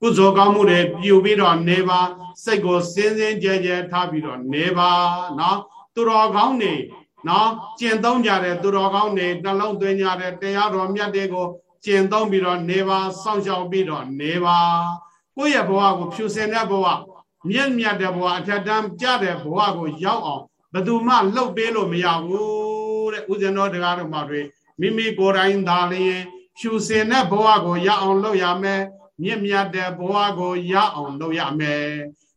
ကုသိုလ်ကောင်းမှုတွေပြုပြီးတော့နေပါစိတ်ကိုစင်စင်ကြဲကြဲထားပြီးတော့နေပါနော်သူတော်ကောင်းနေနော်ကျင့်သုံးကြတဲ့သူတော်ကောင်းနေနှလုံးသွင်းကြတဲ့တရားတော်မြတ်တွေကိုကျင့်သုံးပြီးတော့နေပါစောင့်ရှောက်ပြီးတော့နေပါကိုယ့်ရဲ့ဘဝကိုဖြူစင်တဲ့ဘဝမြင့်မြတ်တဲ့ဘဝအထက်တန်းကြတဲ့ဘဝကိုရောက်အောင် ဘယ်သူမှလှုပ်ပေးလို့မရဘူးတဲ့ဦးဇင်းတော်တရားတော်မှာတွေမိမိကိုယ်တိုင်သာလျင်ဖြူစင်တဲ့ဘဝကိုရအောင်လုပ်ရမယ်မြင့်မြတ်တဲ့ဘဝကိုရအောင်လုပ်ရမယ်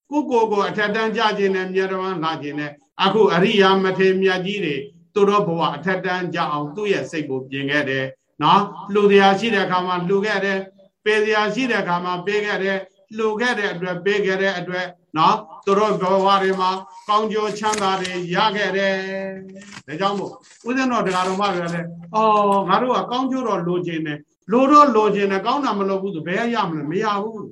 ကိုကိုကိုအထက်တန်းကြခြင်းနဲ့မြတ်တော်လာခြင်းနဲ့အခုအရိယာမထေမြတ်ကြီးတွေသူတို့ဘဝအထက်တန်းကြအောင်သူ့ရဲ့စိတ်ကိုပြင်ခဲ့တယ်နော်လှူတရားရှိတဲ့အခါမှာလှူခဲ့တယ်ပေးတရားရှိတဲ့အခါမှာပေးခဲ့တယ်လှူခဲ့တဲ့အတွက်ပေးခဲ့တဲ့အတွက် နော်သူတို့ဘဝတွေမှာကောင်းကျိုးချမ်းသာတွေရခဲ့တယ်ဒါကြောင့်မို့ဦးဇင်းတော်တရားတော်မှလည်းအော်ငါတို့ကကောင်းကျိုးတော့လိုချင်တယ်လိုတော့လိုချင်တယ်ကောင်းတာမလုပ်ဘူးဆိုဘယ်ရမလဲမရဘူး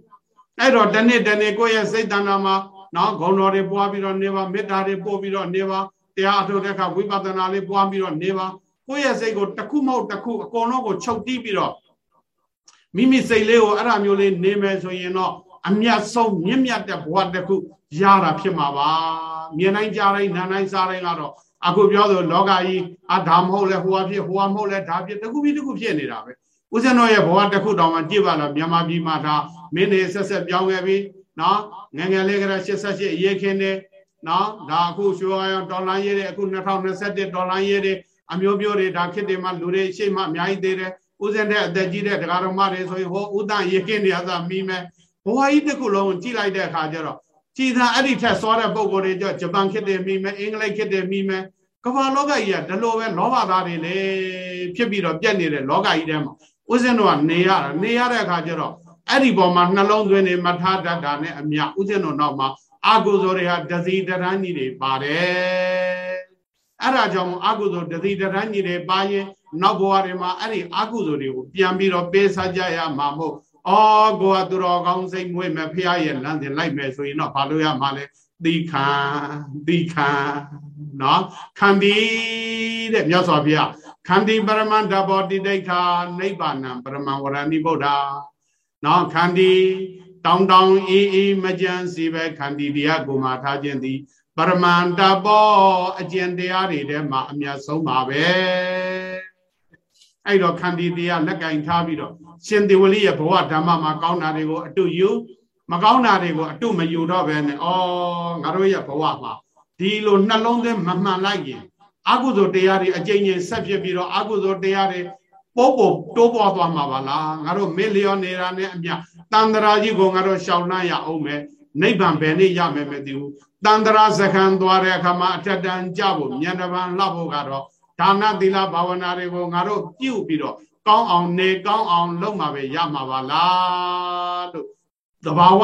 အဲ့တော့တနေ့တနေ့ကိုယ့်ရဲ့စိတ်တဏ္ဍာမှာနော်ဂုဏ်တော်တွေပွားပြီးတော့နေပါမေတ္တာတွေပို့ပြီးတော့နေပါတရားအထုတ်တဲ့အခါဝိပဿနာလေးပွားပြီးတော့နေပါကိုယ့်ရဲ့စိတ်ကိုတစ်ခုမဟုတ်တစ်ခုအကုန်လုံးကိုချုပ်တီးပြီးတော့မိမိစိတ်လေးကိုအဲ့ဒါမျိုးလေးနေမယ်ဆိုရင်တော့ အမြတ်ဆုံးမြင့်မြတ်တဲ့ဘဝတစ်ခုရတာဖြစ်မှာပါမြင်တိုင်းကြားတိုင်းနားတိုင်းစားတိုင်းကတော့အခုပြောဆိုလောကကြီးအဒါမဟုတ်လဲဟိုဟာဖြစ်ဟိုဟာမဟုတ်လဲဒါဖြစ်တစ်ခုပြီးတစ်ခုဖြစ်နေတာပဲဦးဇင်းတော်ရဲ့ဘဝတစ်ခုတောင်မှကြည့်ပါလားမြန်မာပြည်မှာဒါမင်းနေဆက်ဆက်ပြောင်းခဲ့ပြီနော်ငငယ်လေးကတည်းက88အရေးခင်းနေနော်ဒါအခုရွှေရောင်ဒေါ်လာရေးတွေအခု2021ဒေါ်လာရေးတွေအမျိုးမျိုးတွေဒါခေတ်တွေမှာလူတွေရှေ့မှာအများကြီးသေးတယ်ဦးဇင်းတဲ့အသက်ကြီးတဲ့ဒကာတော်မတွေဆိုရင်ဟောဥဒ္ဒရေခင်းနေရသာမိမယ် ဘဝကြီးတစ်ခုလုံးကြည့်လိုက်တဲ့အခါကျတော့ကြည်သာအဲ့ဒီထက်စောတဲ့ပုံကိုယ်တွေကြောဂျပန်ခေတ်တွေမိမယ်အင်္ဂလိပ်ခေတ်တွေမိမယ်ကမ္ဘာလောကကြီးကဒီလိုပဲလောဘသားတွေလေဖြစ်ပြီးတော့ပြက်နေတဲ့လောကကြီးထဲမှာဦးဇင်းတို့ကနေရတာနေရတဲ့အခါကျတော့အဲ့ဒီပေါ်မှာနှလုံးသွင်းနေမထားတတ်တာနဲ့အမြဦးဇင်းတို့နောက်မှာအာကုသိုလ်တွေဟာတစီတရန်းကြီးတွေပါတယ်အဲ့ဒါကြောင့်အာကုသိုလ်တစီတရန်းကြီးတွေပါရင်နောက်ဘဝတွေမှာအဲ့ဒီအာကုသိုလ်တွေကိုပြန်ပြီးတော့ပေးစားကြရမှာမို့ အော်ကိုကသူတော်ကောင်းစိတ်မွေးမယ်ဖះရဲ့လမ်းစဉ်လိုက်မယ်ဆိုရင်တော့ဘာလို့ရမှာလဲသီခံသီခံနော်ခံပြီးတဲ့မြတ်စွာဘုရားခန္တီပရမန္တဘောတိဒိဋ္ဌာနိဗ္ဗာနံပရမံဝရဏိဗုဒ္ဓနော်ခန္တီတောင်းတောင်းအေးအေးမကြမ်းစီပဲခန္တီတရားကိုမှထားခြင်းသည်ပရမန္တဘောအကျင့်တရားတွေထဲမှာအမြတ်ဆုံးပါပဲ အဲ့တော့ခန္တီတရားလက်ကင်ထားပြီးတော့ရှင်သေဝလိရဲ့ဘဝဓမ္မမှာကောင်းတာတွေကိုအတုယူမကောင်းတာတွေကိုအတုမယူတော့ဘဲနဲ့ဩငါတို့ရဲ့ဘဝမှာဒီလိုနှလုံးသွင်းမမှန်လိုက်ရင်အကုသိုလ်တရားတွေအကျဉ်းချင်းဆက်ဖြစ်ပြီးတော့အကုသိုလ်တရားတွေပို့ပို့တိုးပွားသွားမှာပါလားငါတို့မေ့လျော်နေတာနဲ့အမြတန်တရာကြီးကိုငါတို့ရှောင်နှံ့ရအောင်မယ်နိဗ္ဗာန်ဘယ်နေ့ရမယ်မသိဘူးတန်တရာစခန်းသွားတဲ့အခါမှာအထက်တန်းကြဖို့ဉာဏ်တပံလှဖို့ကတော့ ဒါနသီလဘာဝနာတွေကိုငါတို့ပြုပြီးတော့ကောင်းအောင်နေကောင်းအောင်လုပ်မှာပဲရမှာပါလားလို့တဘာဝ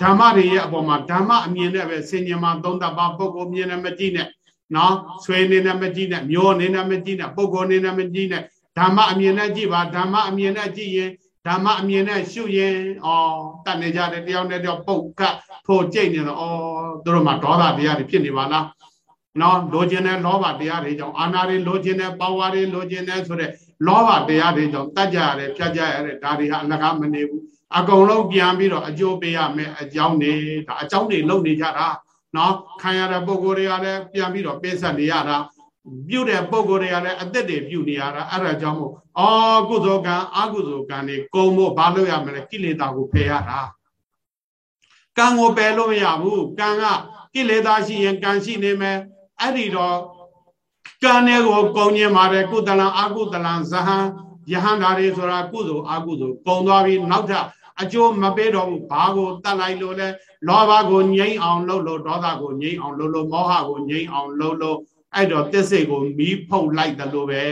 ဓမ္မတွေရဲ့အပေါ်မှာဓမ္မအမြင်နဲ့ပဲဆင်ញင်မှာသုံးသပ်ပါပုဂ္ဂိုလ်မြင်နဲ့မကြည့်နဲ့နော်ဆွေနေနဲ့မကြည့်နဲ့မျိုးနေနဲ့မကြည့်နဲ့ပုဂ္ဂိုလ်နေနဲ့မကြည့်နဲ့ဓမ္မအမြင်နဲ့ကြည့်ပါဓမ္မအမြင်နဲ့ကြည့်ရင်ဓမ္မအမြင်နဲ့ရှုရင်ဩတတ်နေကြတယ်တယောက်နဲ့တယောက်ပုတ်ကတ်ဖို့ကြိတ်နေတော့ဩသူတို့မှာဒေါသတရားတွေဖြစ်နေပါလား နော်လိုချင်တဲ့လောဘတရားတွေကြောင့်အာနာတွေလိုချင်တဲ့ပါဝါတွေလိုချင်တဲ့ဆိုတဲ့လောဘတရားတွေကြောင့်တတ်ကြရတယ်ဖြတ်ကြရတယ်ဒါတွေဟာအလကားမနေဘူးအကုန်လုံးပြန်ပြီးတော့အကျိုးပေးရမယ်အကြောင်းတွေဒါအကြောင်းတွေလုပ်နေကြတာနော်ခံရတဲ့ပုံကိုယ်တွေကလည်းပြန်ပြီးတော့ပေးဆက်နေရတာပြုတ်တဲ့ပုံကိုယ်တွေကလည်းအသက်တွေပြုတ်နေရတာအဲ့ဒါကြောင့်မို့အော်ကုသိုလ်ကံအကုသိုလ်ကံတွေကုံဖို့ဘာလို့ရမလဲကိလေသာကိုဖယ်ရတာကံကိုပယ်လို့မရဘူးကံကကိလေသာရှိရင်ကံရှိနေမယ် အဲ့ဒီတော့ကံတွေကိုကုံညင်ပါတယ်ကုသလံအကုသလံဇဟံယဟန္တာတွေဆိုတာကုသိုလ်အကုသိုလ်ကုံသွားပြီးနောက်ထပ်အကျိုးမပေးတော့ဘူးဘာကိုတတ်လိုက်လို့လဲလောဘကိုငြိမ်းအောင်လုပ်လို့ဒေါသကိုငြိမ်းအောင်လုပ်လို့မောဟကိုငြိမ်းအောင်လုပ်လို့အဲ့တော့တစ္ဆိတ်ကိုမီးဖုတ်လိုက်တယ်လို့ပဲ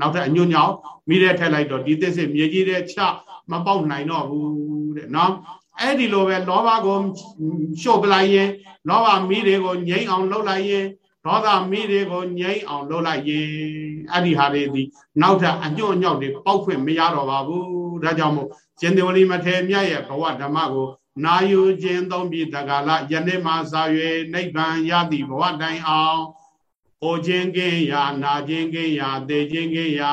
နောက်ထပ်အညွန့်ညောင်းမိတဲ့ထက်လိုက်တော့ဒီတစ္ဆိတ်မြေကြီးတဲ့ချမပေါက်နိုင်တော့ဘူးတဲ့နော်အဲ့ဒီလိုပဲလောဘကိုရှို့ပလိုက်ရင်လောဘမီးတွေကိုငြိမ်းအောင်လုပ်လိုက်ရင် ဒေါသမီးတွေကိုငြိမ်းအောင်လုပ်လိုက်ရင်အဲ့ဒီဟာတွေဒီနောက်ထပ်အညွန့်ညောက်တွေပေါက်ခွင့်မရတော့ပါဘူးဒါကြောင့်မို့ရှင်သေဝလိမထေမြတ်ရဲ့ဘဝဓမ္မကိုနာယူခြင်းသုံးပြီးတက္ကလာယနေ့မှစာ၍နိဗ္ဗာန်ရသည့်ဘဝတိုင်အောင်ဟိုခြင်းကင်းရာနာခြင်းကင်းရာသေခြင်းကင်းရာ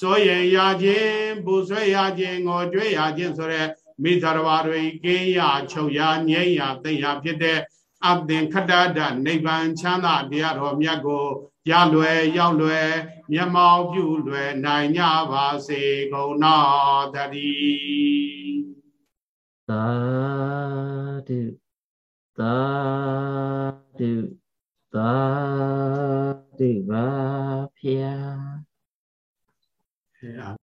စိုးရင်ရခြင်းပူဆွဲရခြင်းငိုကြွေးရခြင်းဆိုတဲ့မိသရဝါတွေကင်းရာချုပ်ရာငြိမ်းရာသိရာဖြစ်တဲ့ အသင်္ခတဒနိဗ္ဗာန်ချမ်းသာတရားတော်မြတ်ကိုရလွယ်ရောက်လွယ်မျက်မှောက်ပြုလွယ်နိုင်ကြပါစေကုန်တော်တည်းသာဓုသာဓုသာဓုပါဖျား